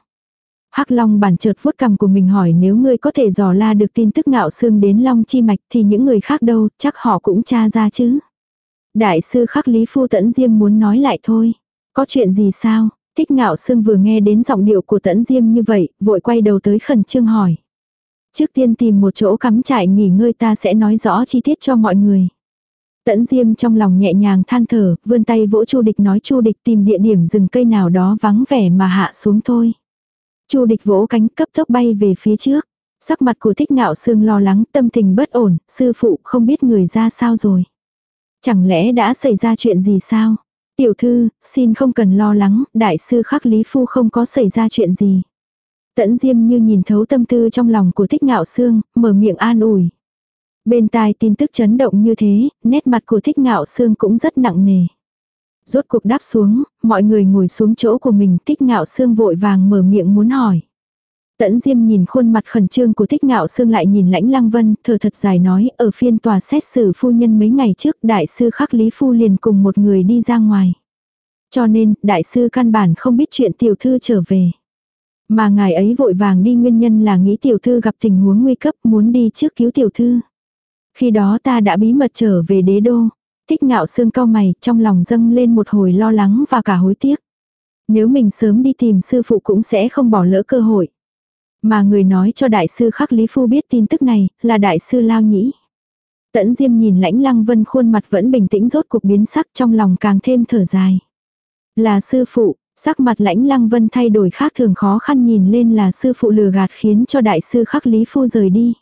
Hắc Long bản chợt vuốt cằm của mình hỏi nếu ngươi có thể dò la được tin tức ngạo xương đến Long Chi Mạch thì những người khác đâu, chắc họ cũng tra ra chứ. Đại sư Khắc Lý Phu Tẫn Diêm muốn nói lại thôi. Có chuyện gì sao? Thích ngạo xương vừa nghe đến giọng điệu của Tẫn Diêm như vậy, vội quay đầu tới khẩn trương hỏi. Trước tiên tìm một chỗ cắm trại nghỉ ngơi ta sẽ nói rõ chi tiết cho mọi người. Tẫn Diêm trong lòng nhẹ nhàng than thở, vươn tay vỗ Chu Địch nói Chu Địch tìm địa điểm rừng cây nào đó vắng vẻ mà hạ xuống thôi. Chu địch vỗ cánh cấp tốc bay về phía trước. Sắc mặt của thích ngạo sương lo lắng tâm tình bất ổn, sư phụ không biết người ra sao rồi. Chẳng lẽ đã xảy ra chuyện gì sao? Tiểu thư, xin không cần lo lắng, đại sư khắc lý phu không có xảy ra chuyện gì. Tẫn diêm như nhìn thấu tâm tư trong lòng của thích ngạo sương, mở miệng an ủi. Bên tai tin tức chấn động như thế, nét mặt của thích ngạo sương cũng rất nặng nề. Rốt cuộc đáp xuống, mọi người ngồi xuống chỗ của mình thích ngạo xương vội vàng mở miệng muốn hỏi. Tẫn Diêm nhìn khuôn mặt khẩn trương của Thích Ngạo Sương lại nhìn Lãnh Lăng Vân, thở thật dài nói, ở phiên tòa xét xử phu nhân mấy ngày trước, đại sư Khắc Lý Phu liền cùng một người đi ra ngoài. Cho nên, đại sư căn bản không biết chuyện tiểu thư trở về. Mà ngài ấy vội vàng đi nguyên nhân là nghĩ tiểu thư gặp tình huống nguy cấp muốn đi trước cứu tiểu thư. Khi đó ta đã bí mật trở về đế đô. Thích ngạo xương cao mày, trong lòng dâng lên một hồi lo lắng và cả hối tiếc. Nếu mình sớm đi tìm sư phụ cũng sẽ không bỏ lỡ cơ hội. Mà người nói cho đại sư Khắc Lý Phu biết tin tức này, là đại sư Lao Nhĩ. Tẫn Diêm nhìn lãnh lăng vân khuôn mặt vẫn bình tĩnh rốt cuộc biến sắc trong lòng càng thêm thở dài. Là sư phụ, Sắc mặt lãnh lăng vân thay đổi khác thường khó khăn nhìn lên là sư phụ lừa gạt khiến cho đại sư khắc lý phu rời đi.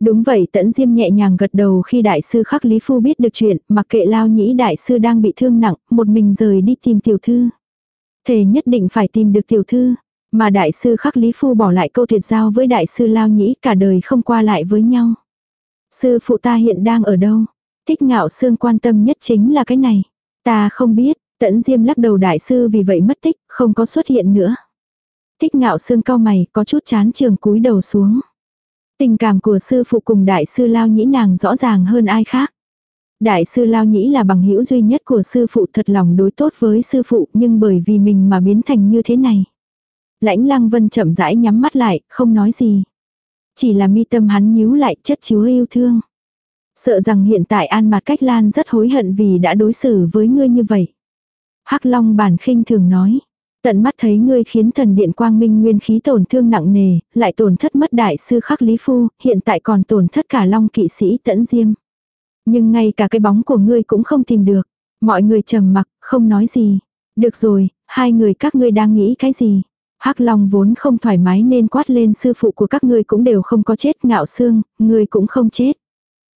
Đúng vậy tẫn diêm nhẹ nhàng gật đầu khi đại sư khắc lý phu biết được chuyện, mặc kệ lao nhĩ đại sư đang bị thương nặng, một mình rời đi tìm tiểu thư. Thề nhất định phải tìm được tiểu thư, mà đại sư khắc lý phu bỏ lại câu tuyệt giao với đại sư lao nhĩ cả đời không qua lại với nhau. Sư phụ ta hiện đang ở đâu? Thích ngạo xương quan tâm nhất chính là cái này. Ta không biết, tẫn diêm lắc đầu đại sư vì vậy mất tích, không có xuất hiện nữa. Thích ngạo xương cao mày, có chút chán trường cúi đầu xuống. Tình cảm của sư phụ cùng đại sư Lao Nhĩ nàng rõ ràng hơn ai khác. Đại sư Lao Nhĩ là bằng hữu duy nhất của sư phụ thật lòng đối tốt với sư phụ nhưng bởi vì mình mà biến thành như thế này. Lãnh lăng vân chậm rãi nhắm mắt lại, không nói gì. Chỉ là mi tâm hắn nhíu lại chất chứa yêu thương. Sợ rằng hiện tại An Mạt Cách Lan rất hối hận vì đã đối xử với ngươi như vậy. Hắc Long bản khinh thường nói. Tận mắt thấy ngươi khiến thần điện quang minh nguyên khí tổn thương nặng nề, lại tổn thất mất đại sư khắc lý phu, hiện tại còn tổn thất cả long kỵ sĩ tẫn diêm. Nhưng ngay cả cái bóng của ngươi cũng không tìm được. Mọi người trầm mặc, không nói gì. Được rồi, hai người các ngươi đang nghĩ cái gì? Hắc Long vốn không thoải mái nên quát lên sư phụ của các ngươi cũng đều không có chết ngạo xương, ngươi cũng không chết.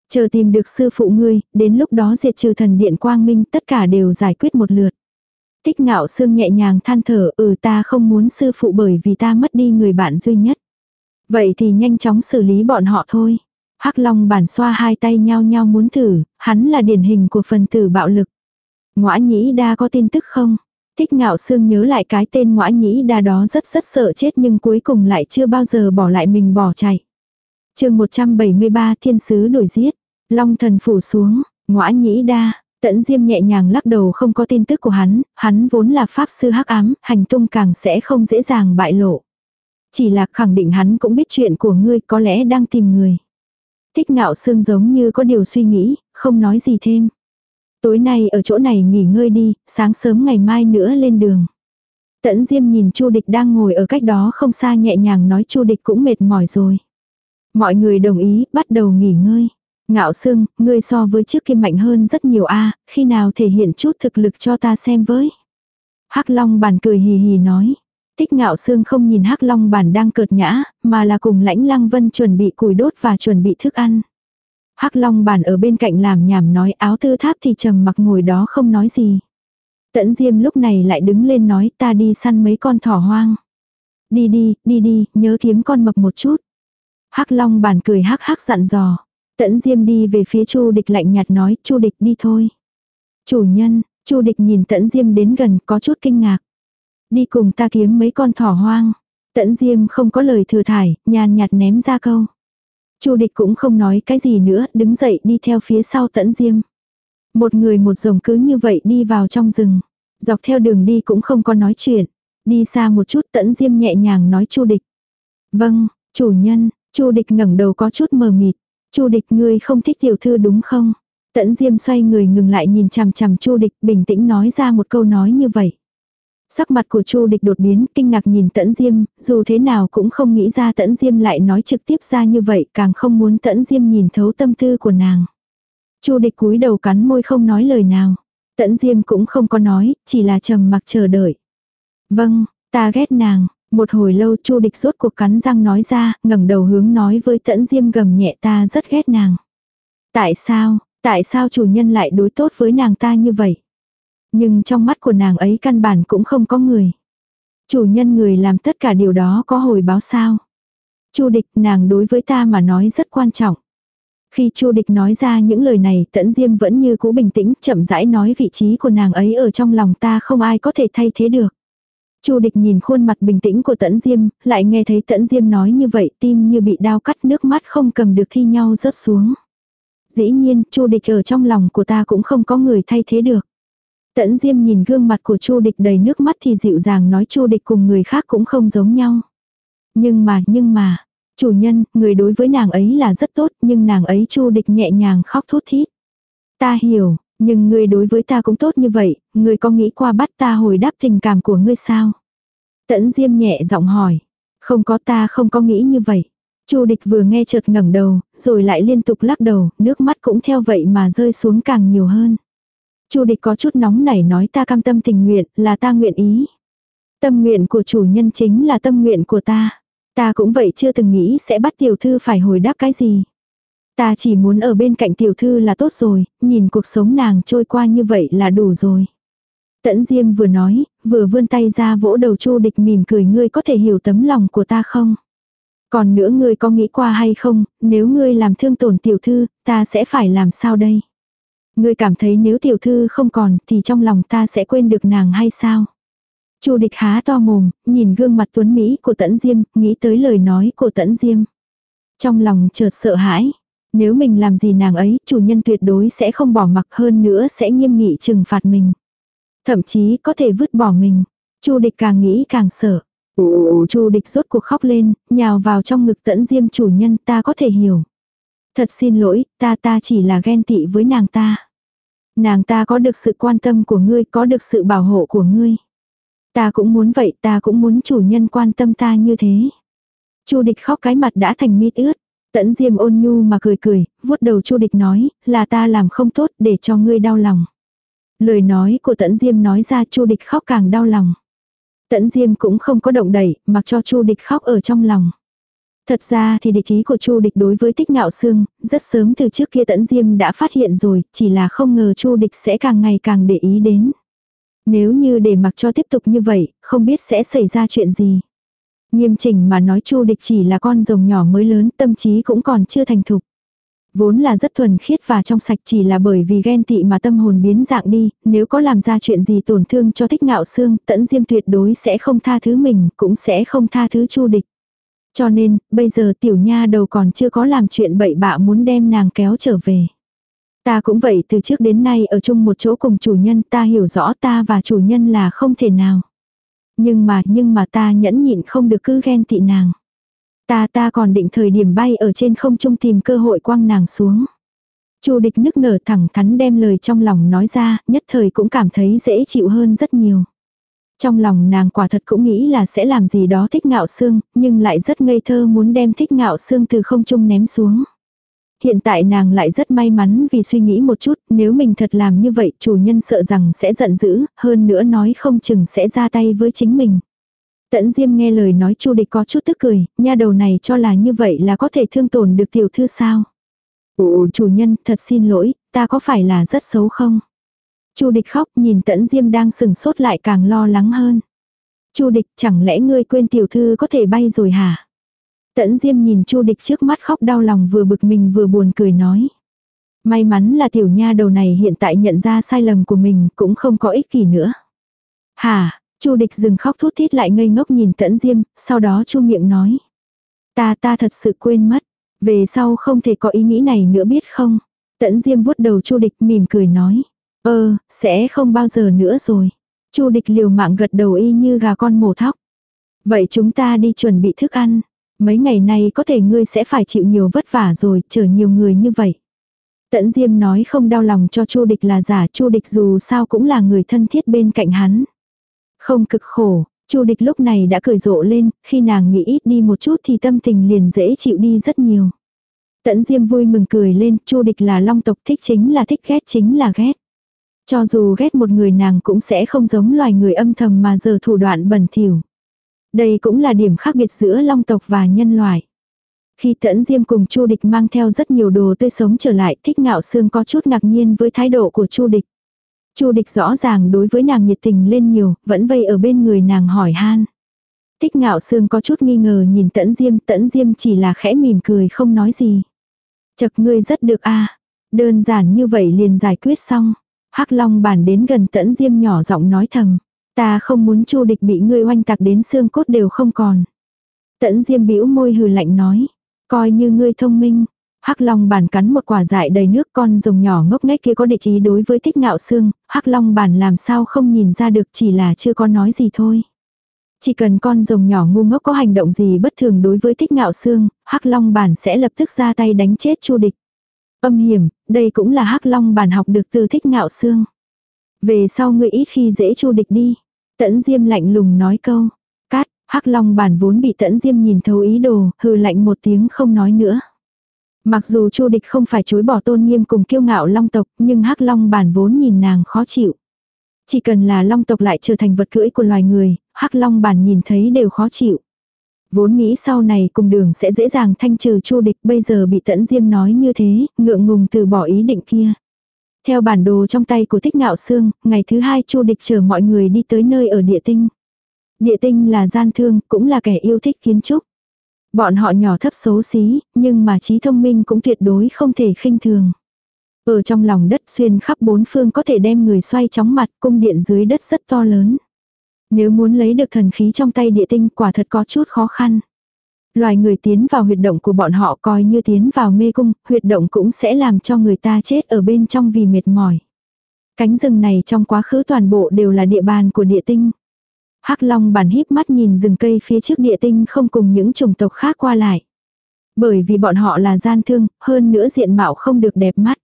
Chờ tìm được sư phụ ngươi, đến lúc đó diệt trừ thần điện quang minh tất cả đều giải quyết một lượt. Tích ngạo xương nhẹ nhàng than thở ừ ta không muốn sư phụ bởi vì ta mất đi người bạn duy nhất. Vậy thì nhanh chóng xử lý bọn họ thôi. Hắc Long bản xoa hai tay nhau nhau muốn thử, hắn là điển hình của phần tử bạo lực. Ngoã nhĩ đa có tin tức không? Thích ngạo xương nhớ lại cái tên ngoã nhĩ đa đó rất rất sợ chết nhưng cuối cùng lại chưa bao giờ bỏ lại mình bỏ chạy. chương 173 thiên sứ đổi giết. Long thần phủ xuống, ngoã nhĩ đa, Tẫn Diêm nhẹ nhàng lắc đầu không có tin tức của hắn, hắn vốn là pháp sư hắc ám, hành tung càng sẽ không dễ dàng bại lộ. Chỉ là khẳng định hắn cũng biết chuyện của ngươi có lẽ đang tìm người. Thích ngạo sương giống như có điều suy nghĩ, không nói gì thêm. Tối nay ở chỗ này nghỉ ngơi đi, sáng sớm ngày mai nữa lên đường. Tẫn Diêm nhìn Chu Địch đang ngồi ở cách đó không xa nhẹ nhàng nói Chu Địch cũng mệt mỏi rồi. Mọi người đồng ý, bắt đầu nghỉ ngơi. Ngạo Sương, ngươi so với trước kia mạnh hơn rất nhiều a, khi nào thể hiện chút thực lực cho ta xem với. Hắc Long bản cười hì hì nói. Tích Ngạo Sương không nhìn Hắc Long bản đang cợt nhã, mà là cùng Lãnh Lăng Vân chuẩn bị củi đốt và chuẩn bị thức ăn. Hắc Long bản ở bên cạnh làm nhảm nói áo tư tháp thì trầm mặc ngồi đó không nói gì. Tẫn Diêm lúc này lại đứng lên nói ta đi săn mấy con thỏ hoang. Đi đi, đi đi, nhớ kiếm con mập một chút. Hắc Long bản cười hắc hắc dặn dò. Tẫn Diêm đi về phía Chu Địch lạnh nhạt nói, Chu Địch đi thôi. Chủ nhân, Chu Địch nhìn Tẫn Diêm đến gần có chút kinh ngạc. Đi cùng ta kiếm mấy con thỏ hoang. Tẫn Diêm không có lời thừa thải, nhàn nhạt ném ra câu. Chu Địch cũng không nói cái gì nữa, đứng dậy đi theo phía sau Tẫn Diêm. Một người một rồng cứ như vậy đi vào trong rừng. Dọc theo đường đi cũng không có nói chuyện. Đi xa một chút Tẫn Diêm nhẹ nhàng nói Chu Địch. Vâng, chủ nhân, Chu Địch ngẩng đầu có chút mờ mịt. Chu địch ngươi không thích tiểu thư đúng không? Tẫn Diêm xoay người ngừng lại nhìn chằm chằm Chu địch bình tĩnh nói ra một câu nói như vậy. Sắc mặt của Chu địch đột biến, kinh ngạc nhìn Tẫn Diêm, dù thế nào cũng không nghĩ ra Tẫn Diêm lại nói trực tiếp ra như vậy, càng không muốn Tẫn Diêm nhìn thấu tâm tư của nàng. Chu địch cúi đầu cắn môi không nói lời nào. Tẫn Diêm cũng không có nói, chỉ là trầm mặc chờ đợi. Vâng, ta ghét nàng, một hồi lâu Chu Địch rốt cuộc cắn răng nói ra, ngẩng đầu hướng nói với Tẫn Diêm gầm nhẹ ta rất ghét nàng. Tại sao, tại sao chủ nhân lại đối tốt với nàng ta như vậy? Nhưng trong mắt của nàng ấy căn bản cũng không có người. Chủ nhân người làm tất cả điều đó có hồi báo sao? Chu Địch nàng đối với ta mà nói rất quan trọng. Khi Chu Địch nói ra những lời này, Tẫn Diêm vẫn như cũ bình tĩnh, chậm rãi nói vị trí của nàng ấy ở trong lòng ta không ai có thể thay thế được. Chu địch nhìn khuôn mặt bình tĩnh của tẫn diêm, lại nghe thấy tẫn diêm nói như vậy tim như bị đau cắt nước mắt không cầm được thi nhau rớt xuống. Dĩ nhiên, chu địch ở trong lòng của ta cũng không có người thay thế được. Tẫn diêm nhìn gương mặt của chu địch đầy nước mắt thì dịu dàng nói chu địch cùng người khác cũng không giống nhau. Nhưng mà, nhưng mà, chủ nhân, người đối với nàng ấy là rất tốt nhưng nàng ấy chu địch nhẹ nhàng khóc thút thít. Ta hiểu, nhưng ngươi đối với ta cũng tốt như vậy, ngươi có nghĩ qua bắt ta hồi đáp tình cảm của ngươi sao? Tẫn Diêm nhẹ giọng hỏi. Không có ta không có nghĩ như vậy. Chu địch vừa nghe chợt ngẩng đầu, rồi lại liên tục lắc đầu, nước mắt cũng theo vậy mà rơi xuống càng nhiều hơn. Chu địch có chút nóng nảy nói ta cam tâm tình nguyện, là ta nguyện ý. Tâm nguyện của chủ nhân chính là tâm nguyện của ta. Ta cũng vậy chưa từng nghĩ sẽ bắt tiểu thư phải hồi đáp cái gì. Ta chỉ muốn ở bên cạnh tiểu thư là tốt rồi, nhìn cuộc sống nàng trôi qua như vậy là đủ rồi. Tẫn Diêm vừa nói, vừa vươn tay ra vỗ đầu Chu Địch mỉm cười ngươi có thể hiểu tấm lòng của ta không? Còn nữa ngươi có nghĩ qua hay không, nếu ngươi làm thương tổn tiểu thư, ta sẽ phải làm sao đây? Ngươi cảm thấy nếu tiểu thư không còn thì trong lòng ta sẽ quên được nàng hay sao? Chu địch há to mồm, nhìn gương mặt tuấn Mỹ của tẫn diêm, nghĩ tới lời nói của tẫn diêm. Trong lòng chợt sợ hãi. Nếu mình làm gì nàng ấy, chủ nhân tuyệt đối sẽ không bỏ mặc hơn nữa sẽ nghiêm nghị trừng phạt mình. Thậm chí có thể vứt bỏ mình. Chu địch càng nghĩ càng sợ. Chu địch rốt cuộc khóc lên, nhào vào trong ngực tẫn diêm chủ nhân ta có thể hiểu. Thật xin lỗi, ta ta chỉ là ghen tị với nàng ta. Nàng ta có được sự quan tâm của ngươi, có được sự bảo hộ của ngươi. Ta cũng muốn vậy, ta cũng muốn chủ nhân quan tâm ta như thế. Chu địch khóc cái mặt đã thành mít ướt. Tẫn diêm ôn nhu mà cười cười, vuốt đầu chu địch nói, là ta làm không tốt để cho ngươi đau lòng. Lời nói của tẫn diêm nói ra chu địch khóc càng đau lòng. Tẫn diêm cũng không có động đẩy, mặc cho chu địch khóc ở trong lòng. Thật ra thì địch ý của Chu địch đối với tích ngạo sương rất sớm từ trước kia tẫn diêm đã phát hiện rồi, chỉ là không ngờ Chu địch sẽ càng ngày càng để ý đến. Nếu như để mặc cho tiếp tục như vậy, không biết sẽ xảy ra chuyện gì. Nghiêm chỉnh mà nói Chu địch chỉ là con rồng nhỏ mới lớn, tâm trí cũng còn chưa thành thục. Vốn là rất thuần khiết và trong sạch chỉ là bởi vì ghen tị mà tâm hồn biến dạng đi, nếu có làm ra chuyện gì tổn thương cho thích ngạo xương, tẫn diêm tuyệt đối sẽ không tha thứ mình, cũng sẽ không tha thứ chu địch. Cho nên, bây giờ tiểu nha đầu còn chưa có làm chuyện bậy bạ muốn đem nàng kéo trở về. Ta cũng vậy từ trước đến nay ở chung một chỗ cùng chủ nhân ta hiểu rõ ta và chủ nhân là không thể nào. Nhưng mà, nhưng mà ta nhẫn nhịn không được cứ ghen tị nàng. Ta ta còn định thời điểm bay ở trên không trung tìm cơ hội quăng nàng xuống. Chu địch nức nở thẳng thắn đem lời trong lòng nói ra, nhất thời cũng cảm thấy dễ chịu hơn rất nhiều. Trong lòng nàng quả thật cũng nghĩ là sẽ làm gì đó thích ngạo xương, nhưng lại rất ngây thơ muốn đem thích ngạo xương từ không trung ném xuống. Hiện tại nàng lại rất may mắn vì suy nghĩ một chút, nếu mình thật làm như vậy chủ nhân sợ rằng sẽ giận dữ, hơn nữa nói không chừng sẽ ra tay với chính mình. Tẫn Diêm nghe lời nói Chu Địch có chút tức cười, nha đầu này cho là như vậy là có thể thương tổn được tiểu thư sao? Ồ, chủ nhân, thật xin lỗi, ta có phải là rất xấu không? Chu Địch khóc, nhìn Tẫn Diêm đang sừng sốt lại càng lo lắng hơn. Chu Địch, chẳng lẽ ngươi quên tiểu thư có thể bay rồi hả? Tẫn Diêm nhìn Chu Địch trước mắt khóc đau lòng vừa bực mình vừa buồn cười nói. May mắn là tiểu nha đầu này hiện tại nhận ra sai lầm của mình cũng không có ích kỷ nữa. Hả, Chu địch dừng khóc thút thít lại ngây ngốc nhìn tẫn diêm, sau đó chu miệng nói. Ta ta thật sự quên mất, về sau không thể có ý nghĩ này nữa biết không. Tẫn diêm vuốt đầu chu địch mỉm cười nói. Ơ, sẽ không bao giờ nữa rồi. chu địch liều mạng gật đầu y như gà con mổ thóc. Vậy chúng ta đi chuẩn bị thức ăn. Mấy ngày nay có thể ngươi sẽ phải chịu nhiều vất vả rồi, chờ nhiều người như vậy. Tẫn Diêm nói không đau lòng cho Chu Địch là giả, Chu Địch dù sao cũng là người thân thiết bên cạnh hắn. Không cực khổ, Chu địch lúc này đã cười rộ lên, khi nàng nghĩ ít đi một chút thì tâm tình liền dễ chịu đi rất nhiều. Tẫn Diêm vui mừng cười lên, Chu địch là long tộc thích chính là thích ghét chính là ghét. Cho dù ghét một người nàng cũng sẽ không giống loài người âm thầm mà giờ thủ đoạn bẩn thỉu. Đây cũng là điểm khác biệt giữa long tộc và nhân loại. Khi Tẫn Diêm cùng Chu Địch mang theo rất nhiều đồ tươi sống trở lại, Thích Ngạo Sương có chút ngạc nhiên với thái độ của Chu Địch. Chu địch rõ ràng đối với nàng nhiệt tình lên nhiều, vẫn vây ở bên người nàng hỏi han. thích ngạo sương có chút nghi ngờ nhìn tẫn diêm, tẫn diêm chỉ là khẽ mỉm cười không nói gì. Chật ngươi rất được a Đơn giản như vậy liền giải quyết xong. hắc long bản đến gần tẫn diêm nhỏ giọng nói thầm. Ta không muốn chu địch bị ngươi oanh tạc đến xương cốt đều không còn. Tẫn diêm bĩu môi hừ lạnh nói. Coi như ngươi thông minh, Hắc Long bản cắn một quả dại đầy nước con rồng nhỏ ngốc nghếch kia có địch ý đối với Thích Ngạo xương Hắc Long bản làm sao không nhìn ra được chỉ là chưa có nói gì thôi. Chỉ cần con rồng nhỏ ngu ngốc có hành động gì bất thường đối với Thích Ngạo xương Hắc Long bản sẽ lập tức ra tay đánh chết Chu địch. Âm hiểm, đây cũng là Hắc Long bản học được từ Thích Ngạo xương. Về sau ngươi ít khi dễ Chu địch đi. Tẫn Diêm lạnh lùng nói câu. Cát, Hắc Long bản vốn bị Tẫn Diêm nhìn thấu ý đồ, hừ lạnh một tiếng không nói nữa. Mặc dù Chu Địch không phải chối bỏ tôn nghiêm cùng kiêu ngạo long tộc, nhưng Hắc Long bản vốn nhìn nàng khó chịu. Chỉ cần là long tộc lại trở thành vật cưỡi của loài người, hắc long bản nhìn thấy đều khó chịu. Vốn nghĩ sau này cùng đường sẽ dễ dàng thanh trừ chu địch bây giờ bị tẫn diêm nói như thế, ngượng ngùng từ bỏ ý định kia. Theo bản đồ trong tay của thích ngạo xương, ngày thứ hai chu địch chở mọi người đi tới nơi ở địa tinh. Địa tinh là gian thương, cũng là kẻ yêu thích kiến trúc. Bọn họ nhỏ thấp xấu xí, nhưng mà trí thông minh cũng tuyệt đối không thể khinh thường. Ở trong lòng đất xuyên khắp bốn phương có thể đem người xoay chóng mặt, cung điện dưới đất rất to lớn. Nếu muốn lấy được thần khí trong tay địa tinh quả thật có chút khó khăn. Loài người tiến vào huyệt động của bọn họ coi như tiến vào mê cung, huyệt động cũng sẽ làm cho người ta chết ở bên trong vì mệt mỏi. Cánh rừng này trong quá khứ toàn bộ đều là địa bàn của địa tinh. Hắc Long bản híp mắt nhìn rừng cây phía trước địa tinh không cùng những chủng tộc khác qua lại. Bởi vì bọn họ là gian thương, hơn nữa diện mạo không được đẹp mắt.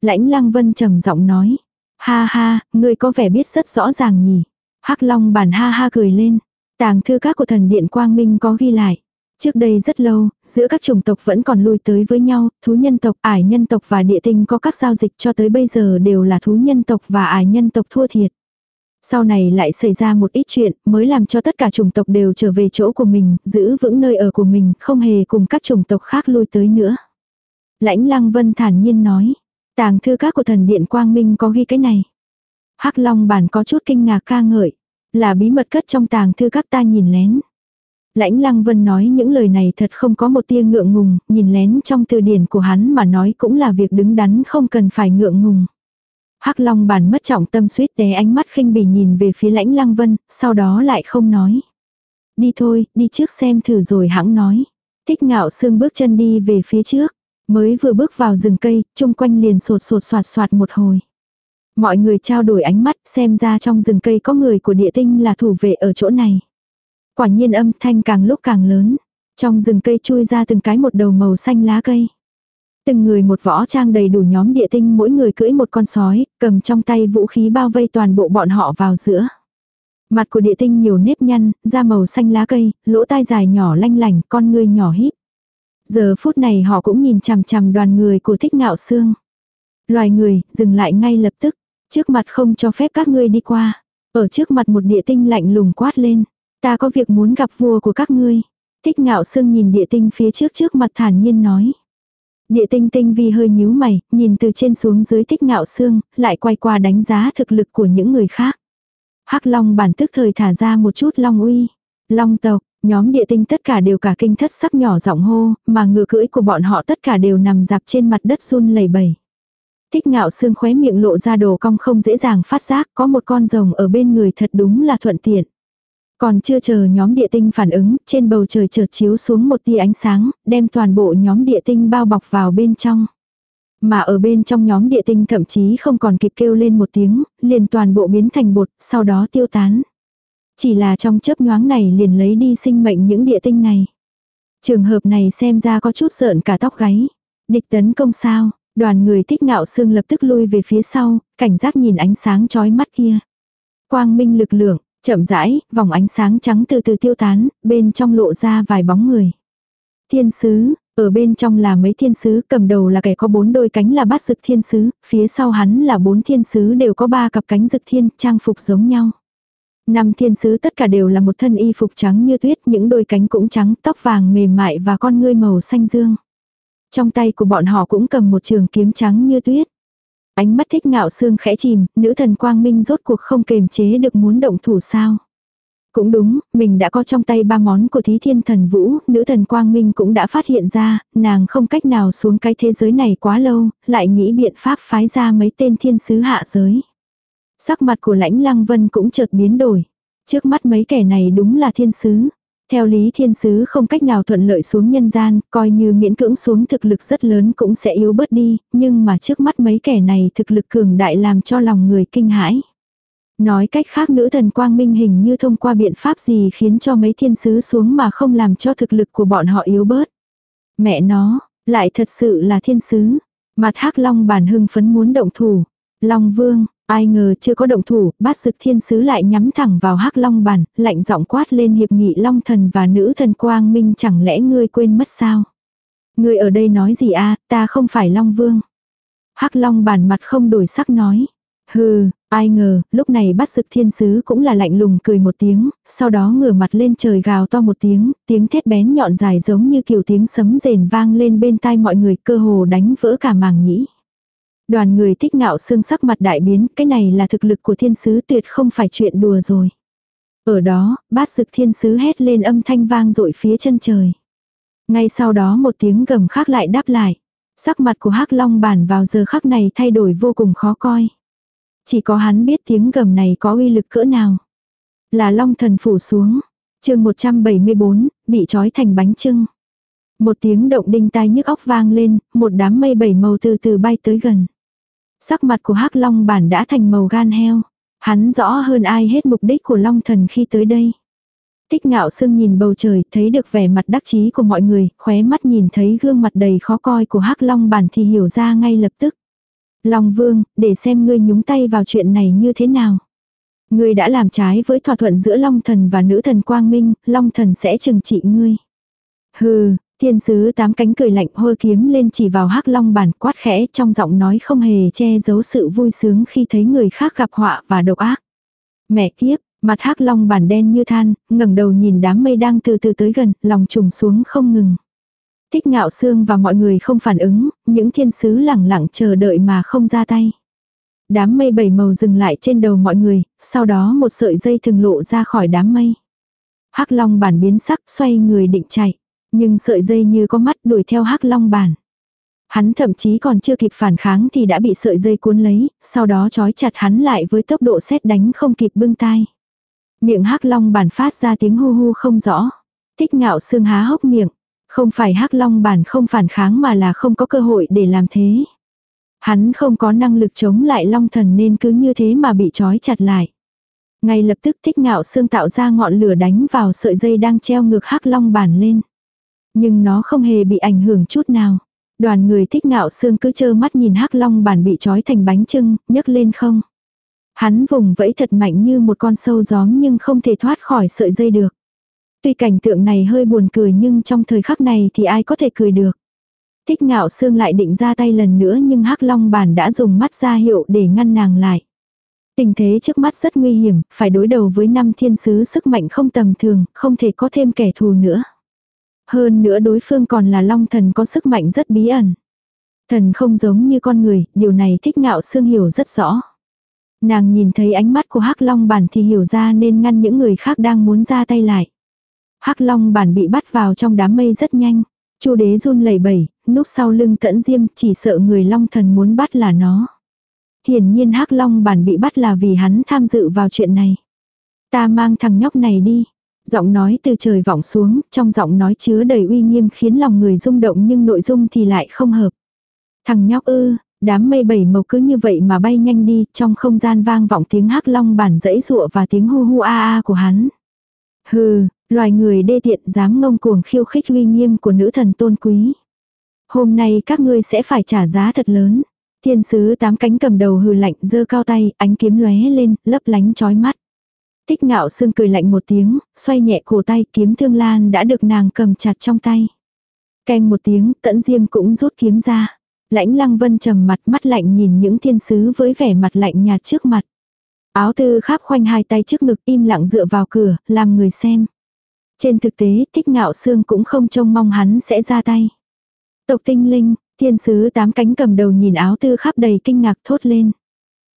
Lãnh Lăng Vân trầm giọng nói. Ha ha, ngươi có vẻ biết rất rõ ràng nhỉ. Hắc Long bản ha ha cười lên. Tàng thư các của thần điện Quang Minh có ghi lại. Trước đây rất lâu, giữa các chủng tộc vẫn còn lui tới với nhau, thú nhân tộc, ải nhân tộc và địa tinh có các giao dịch cho tới bây giờ đều là thú nhân tộc và ải nhân tộc thua thiệt. Sau này lại xảy ra một ít chuyện mới làm cho tất cả chủng tộc đều trở về chỗ của mình, giữ vững nơi ở của mình, không hề cùng các chủng tộc khác lui tới nữa. Lãnh Lăng Vân thản nhiên nói, tàng thư các của thần điện Quang Minh có ghi cái này. Hắc Long bản có chút kinh ngạc ca ngợi, là bí mật cất trong tàng thư các ta nhìn lén. Lãnh Lăng Vân nói những lời này thật không có một tia ngượng ngùng, nhìn lén trong từ điển của hắn mà nói cũng là việc đứng đắn không cần phải ngượng ngùng. Hắc Long bản mất trọng tâm suýt té ánh mắt khinh bỉ nhìn về phía lãnh lăng vân, sau đó lại không nói. Đi thôi, đi trước xem thử rồi hãng nói. Thích ngạo sương bước chân đi về phía trước. Mới vừa bước vào rừng cây, chung quanh liền sột sột soạt soạt một hồi. Mọi người trao đổi ánh mắt xem ra trong rừng cây có người của địa tinh là thủ vệ ở chỗ này. Quả nhiên âm thanh càng lúc càng lớn. Trong rừng cây chui ra từng cái một đầu màu xanh lá cây. Từng người một võ trang đầy đủ nhóm địa tinh mỗi người cưỡi một con sói, cầm trong tay vũ khí bao vây toàn bộ bọn họ vào giữa. Mặt của địa tinh nhiều nếp nhăn, da màu xanh lá cây, lỗ tai dài nhỏ lanh lành, con người nhỏ híp. Giờ phút này họ cũng nhìn chằm chằm đoàn người của thích ngạo xương. Loài người, dừng lại ngay lập tức. Trước mặt không cho phép các ngươi đi qua. Ở trước mặt một địa tinh lạnh lùng quát lên. Ta có việc muốn gặp vua của các ngươi. Thích ngạo xương nhìn địa tinh phía trước trước mặt thản nhiên nói. Địa tinh tinh vi hơi nhíu mày, nhìn từ trên xuống dưới thích ngạo xương, lại quay qua đánh giá thực lực của những người khác. hắc long bản tức thời thả ra một chút long uy. Long tộc, nhóm địa tinh tất cả đều cả kinh thất sắc nhỏ giọng hô, mà ngựa cưỡi của bọn họ tất cả đều nằm dạp trên mặt đất run lẩy bẩy. Thích ngạo xương khóe miệng lộ ra đồ cong không dễ dàng phát giác, có một con rồng ở bên người thật đúng là thuận tiện. Còn chưa chờ nhóm địa tinh phản ứng, trên bầu trời chợt chiếu xuống một tia ánh sáng, đem toàn bộ nhóm địa tinh bao bọc vào bên trong. Mà ở bên trong nhóm địa tinh thậm chí không còn kịp kêu lên một tiếng, liền toàn bộ biến thành bột, sau đó tiêu tán. Chỉ là trong chớp nhoáng này liền lấy đi sinh mệnh những địa tinh này. Trường hợp này xem ra có chút sợn cả tóc gáy. Địch tấn công sao, đoàn người thích ngạo xương lập tức lui về phía sau, cảnh giác nhìn ánh sáng chói mắt kia. Quang minh lực lượng, Chậm rãi, vòng ánh sáng trắng từ từ tiêu tán, bên trong lộ ra vài bóng người. Thiên sứ, ở bên trong là mấy thiên sứ, cầm đầu là kẻ có bốn đôi cánh là bát dực thiên sứ, phía sau hắn là bốn thiên sứ đều có ba cặp cánh dực thiên, trang phục giống nhau. Năm thiên sứ tất cả đều là một thân y phục trắng như tuyết, những đôi cánh cũng trắng, tóc vàng mềm mại và con ngươi màu xanh dương. Trong tay của bọn họ cũng cầm một trường kiếm trắng như tuyết. Ánh mắt thích ngạo xương khẽ chìm, nữ thần quang minh rốt cuộc không kềm chế được muốn động thủ sao. Cũng đúng, mình đã có trong tay ba món của thí thiên thần vũ, nữ thần quang minh cũng đã phát hiện ra, nàng không cách nào xuống cái thế giới này quá lâu, lại nghĩ biện pháp phái ra mấy tên thiên sứ hạ giới. Sắc mặt của lãnh lăng vân cũng chợt biến đổi. Trước mắt mấy kẻ này đúng là thiên sứ. Theo lý thiên sứ không cách nào thuận lợi xuống nhân gian, coi như miễn cưỡng xuống thực lực rất lớn cũng sẽ yếu bớt đi, nhưng mà trước mắt mấy kẻ này thực lực cường đại làm cho lòng người kinh hãi. Nói cách khác nữ thần quang minh hình như thông qua biện pháp gì khiến cho mấy thiên sứ xuống mà không làm cho thực lực của bọn họ yếu bớt. Mẹ nó, lại thật sự là thiên sứ. Mặt hắc long bản hưng phấn muốn động thủ. Long vương, Ai ngờ chưa có động thủ, bát sực thiên sứ lại nhắm thẳng vào hắc long bản, lạnh giọng quát lên hiệp nghị long thần và nữ thần quang minh chẳng lẽ ngươi quên mất sao? Ngươi ở đây nói gì a ta không phải long vương. hắc long bản mặt không đổi sắc nói. Hừ, Ai ngờ, lúc này bát sực thiên sứ cũng là lạnh lùng cười một tiếng, sau đó ngửa mặt lên trời gào to một tiếng, tiếng thét bén nhọn dài giống như kiểu tiếng sấm rền vang lên bên tai mọi người cơ hồ đánh vỡ cả màng nhĩ. Đoàn người thích ngạo xương sắc mặt đại biến, cái này là thực lực của thiên sứ tuyệt không phải chuyện đùa rồi. Ở đó, bát dực thiên sứ hét lên âm thanh vang dội phía chân trời. Ngay sau đó một tiếng gầm khác lại đáp lại. Sắc mặt của hắc long bản vào giờ khắc này thay đổi vô cùng khó coi. Chỉ có hắn biết tiếng gầm này có uy lực cỡ nào. Là long thần phủ xuống. chương 174, bị trói thành bánh trưng. Một tiếng động đinh tai nhức óc vang lên, một đám mây bảy màu từ từ bay tới gần. Sắc mặt của hắc long bản đã thành màu gan heo. Hắn rõ hơn ai hết mục đích của long thần khi tới đây. Tích ngạo sương nhìn bầu trời, thấy được vẻ mặt đắc chí của mọi người, khóe mắt nhìn thấy gương mặt đầy khó coi của hắc long bản thì hiểu ra ngay lập tức. Long vương, để xem ngươi nhúng tay vào chuyện này như thế nào. Ngươi đã làm trái với thỏa thuận giữa long thần và nữ thần quang minh, long thần sẽ trừng trị ngươi. Hừ, thiên sứ tám cánh cười lạnh hôi kiếm lên chỉ vào hắc long bản quát khẽ trong giọng nói không hề che giấu sự vui sướng khi thấy người khác gặp họa và độc ác. Mẹ kiếp, Mặt hắc long bản đen như than, ngẩng đầu nhìn đám mây đang từ từ tới gần, lòng trùng xuống không ngừng. Thích ngạo xương và mọi người không phản ứng, những thiên sứ lẳng lặng chờ đợi mà không ra tay. Đám mây bảy màu dừng lại trên đầu mọi người, sau đó một sợi dây thừng lộ ra khỏi đám mây. hắc long bản biến sắc xoay người định chạy, nhưng sợi dây như có mắt đuổi theo hắc long bản. Hắn thậm chí còn chưa kịp phản kháng thì đã bị sợi dây cuốn lấy, sau đó trói chặt hắn lại với tốc độ xét đánh không kịp bưng tai. Miệng hắc long bản phát ra tiếng hu hu không rõ. Tích ngạo xương há hốc miệng. Không phải hắc long bản không phản kháng mà là không có cơ hội để làm thế. Hắn không có năng lực chống lại long thần nên cứ như thế mà bị trói chặt lại. Ngay lập tức thích ngạo xương tạo ra ngọn lửa đánh vào sợi dây đang treo ngược hắc long bản lên. Nhưng nó không hề bị ảnh hưởng chút nào. Đoàn người thích ngạo xương cứ chơ mắt nhìn hắc long bản bị trói thành bánh trưng, nhấc lên không. Hắn vùng vẫy thật mạnh như một con sâu gióm nhưng không thể thoát khỏi sợi dây được. Tuy cảnh tượng này hơi buồn cười nhưng trong thời khắc này thì ai có thể cười được. Thích ngạo xương lại định ra tay lần nữa nhưng hắc long bản đã dùng mắt ra hiệu để ngăn nàng lại. Tình thế trước mắt rất nguy hiểm, phải đối đầu với năm thiên sứ sức mạnh không tầm thường, không thể có thêm kẻ thù nữa. Hơn nữa đối phương còn là long thần có sức mạnh rất bí ẩn. Thần không giống như con người, điều này thích ngạo xương hiểu rất rõ. Nàng nhìn thấy ánh mắt của Hắc Long bản thì hiểu ra nên ngăn những người khác đang muốn ra tay lại. Hắc Long bản bị bắt vào trong đám mây rất nhanh. Chu đế run lẩy bẩy, núp sau lưng tẫn diêm chỉ sợ người Long thần muốn bắt là nó. Hiển nhiên Hắc Long bản bị bắt là vì hắn tham dự vào chuyện này. Ta mang thằng nhóc này đi. Giọng nói từ trời vọng xuống, trong giọng nói chứa đầy uy nghiêm khiến lòng người rung động nhưng nội dung thì lại không hợp. Thằng nhóc ư, Đám mây bảy màu cứ như vậy mà bay nhanh đi, trong không gian vang vọng tiếng hắc long bản dãy rụa và tiếng hu hu a a của hắn. Hừ, loài người đê tiện dám ngông cuồng khiêu khích uy nghiêm của nữ thần tôn quý. Hôm nay các ngươi sẽ phải trả giá thật lớn. Thiên sứ tám cánh cầm đầu hừ lạnh giơ cao tay, ánh kiếm lóe lên, lấp lánh chói mắt. Tích ngạo sương cười lạnh một tiếng, xoay nhẹ cổ tay kiếm thương lan đã được nàng cầm chặt trong tay. Canh một tiếng, tẫn diêm cũng rút kiếm ra. Lãnh lăng vân trầm mặt mắt lạnh nhìn những thiên sứ với vẻ mặt lạnh nhạt trước mặt. Áo tư kháp khoanh hai tay trước ngực im lặng dựa vào cửa, làm người xem. Trên thực tế, thích ngạo xương cũng không trông mong hắn sẽ ra tay. Tộc tinh linh, thiên sứ tám cánh cầm đầu nhìn áo tư khắp đầy kinh ngạc thốt lên.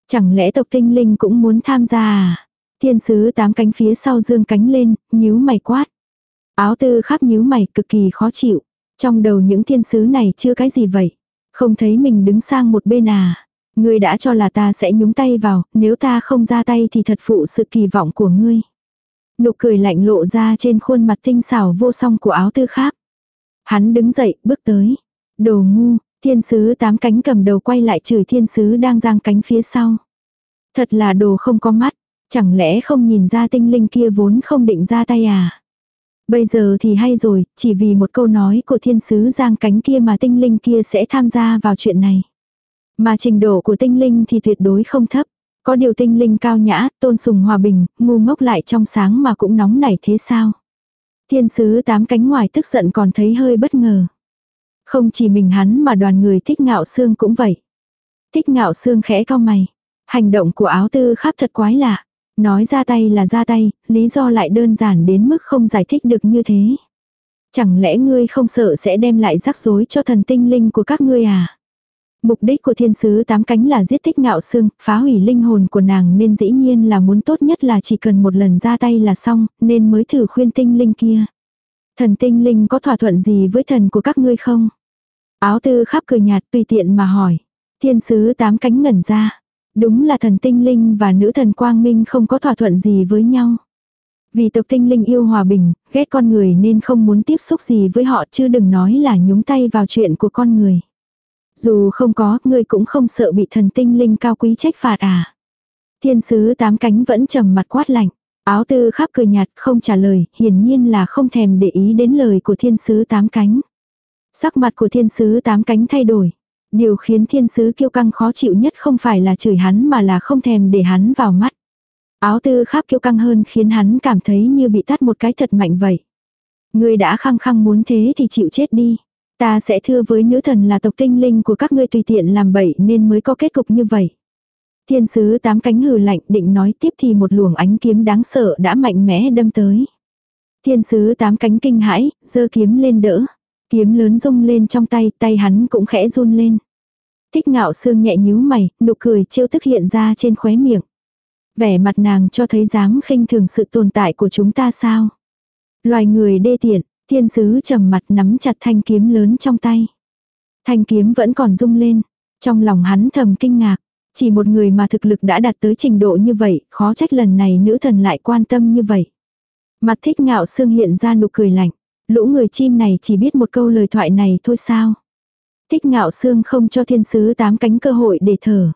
Chẳng lẽ tộc tinh linh cũng muốn tham gia à? Thiên sứ tám cánh phía sau dương cánh lên, nhíu mày quát. Áo tư khắp nhíu mày cực kỳ khó chịu. Trong đầu những thiên sứ này chưa cái gì vậy. Không thấy mình đứng sang một bên à. Ngươi đã cho là ta sẽ nhúng tay vào, nếu ta không ra tay thì thật phụ sự kỳ vọng của ngươi. Nụ cười lạnh lộ ra trên khuôn mặt tinh xảo vô song của áo tư khác. Hắn đứng dậy, bước tới. Đồ ngu, thiên sứ tám cánh cầm đầu quay lại chửi thiên sứ đang giang cánh phía sau. Thật là đồ không có mắt, chẳng lẽ không nhìn ra tinh linh kia vốn không định ra tay à? Bây giờ thì hay rồi, chỉ vì một câu nói của thiên sứ giang cánh kia mà tinh linh kia sẽ tham gia vào chuyện này. Mà trình độ của tinh linh thì tuyệt đối không thấp. Có điều tinh linh cao nhã, tôn sùng hòa bình, ngu ngốc lại trong sáng mà cũng nóng nảy thế sao? Thiên sứ tám cánh ngoài tức giận còn thấy hơi bất ngờ. Không chỉ mình hắn mà đoàn người thích ngạo xương cũng vậy. Thích ngạo xương khẽ cao mày. Hành động của áo tư khắp thật quái lạ. Nói ra tay là ra tay, lý do lại đơn giản đến mức không giải thích được như thế. Chẳng lẽ ngươi không sợ sẽ đem lại rắc rối cho thần tinh linh của các ngươi à? Mục đích của thiên sứ tám cánh là giết thích ngạo xương, phá hủy linh hồn của nàng nên dĩ nhiên là muốn tốt nhất là chỉ cần một lần ra tay là xong, nên mới thử khuyên tinh linh kia. Thần tinh linh có thỏa thuận gì với thần của các ngươi không? Áo tư khắp cười nhạt tùy tiện mà hỏi. Thiên sứ tám cánh ngẩn ra. Đúng là thần tinh linh và nữ thần quang minh không có thỏa thuận gì với nhau. Vì tộc tinh linh yêu hòa bình, ghét con người nên không muốn tiếp xúc gì với họ chứ đừng nói là nhúng tay vào chuyện của con người. Dù không có, ngươi cũng không sợ bị thần tinh linh cao quý trách phạt à. Thiên sứ tám cánh vẫn trầm mặt quát lạnh. Áo tư khắp cười nhạt không trả lời, hiển nhiên là không thèm để ý đến lời của thiên sứ tám cánh. Sắc mặt của thiên sứ tám cánh thay đổi. Điều khiến thiên sứ kiêu căng khó chịu nhất không phải là chửi hắn mà là không thèm để hắn vào mắt. Áo tư khắp kiêu căng hơn khiến hắn cảm thấy như bị tắt một cái thật mạnh vậy. Ngươi đã khăng khăng muốn thế thì chịu chết đi. Ta sẽ thưa với nữ thần là tộc tinh linh của các ngươi tùy tiện làm bậy nên mới có kết cục như vậy. Thiên sứ tám cánh hừ lạnh định nói tiếp thì một luồng ánh kiếm đáng sợ đã mạnh mẽ đâm tới. Thiên sứ tám cánh kinh hãi, giơ kiếm lên đỡ. Kiếm lớn rung lên trong tay, tay hắn cũng khẽ run lên. Thích ngạo sương nhẹ nhíu mày, nụ cười trêu tức hiện ra trên khóe miệng. Vẻ mặt nàng cho thấy dáng khinh thường sự tồn tại của chúng ta sao. Loài người đê tiện, thiên sứ trầm mặt nắm chặt thanh kiếm lớn trong tay. Thanh kiếm vẫn còn rung lên. Trong lòng hắn thầm kinh ngạc. Chỉ một người mà thực lực đã đạt tới trình độ như vậy, khó trách lần này nữ thần lại quan tâm như vậy. Mặt thích ngạo sương hiện ra nụ cười lạnh. Lũ người chim này chỉ biết một câu lời thoại này thôi sao. Thích ngạo xương không cho thiên sứ tám cánh cơ hội để thở.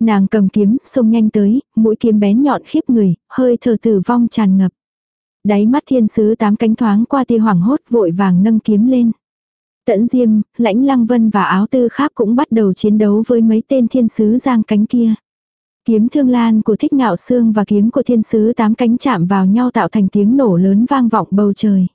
Nàng cầm kiếm, xông nhanh tới, mũi kiếm bén nhọn khiếp người, hơi thở tử vong tràn ngập. Đáy mắt thiên sứ tám cánh thoáng qua tia hoảng hốt vội vàng nâng kiếm lên. Tẫn Diêm, Lãnh Lăng Vân và áo tư khác cũng bắt đầu chiến đấu với mấy tên thiên sứ giang cánh kia. Kiếm thương lan của thích ngạo xương và kiếm của thiên sứ tám cánh chạm vào nhau tạo thành tiếng nổ lớn vang vọng bầu trời.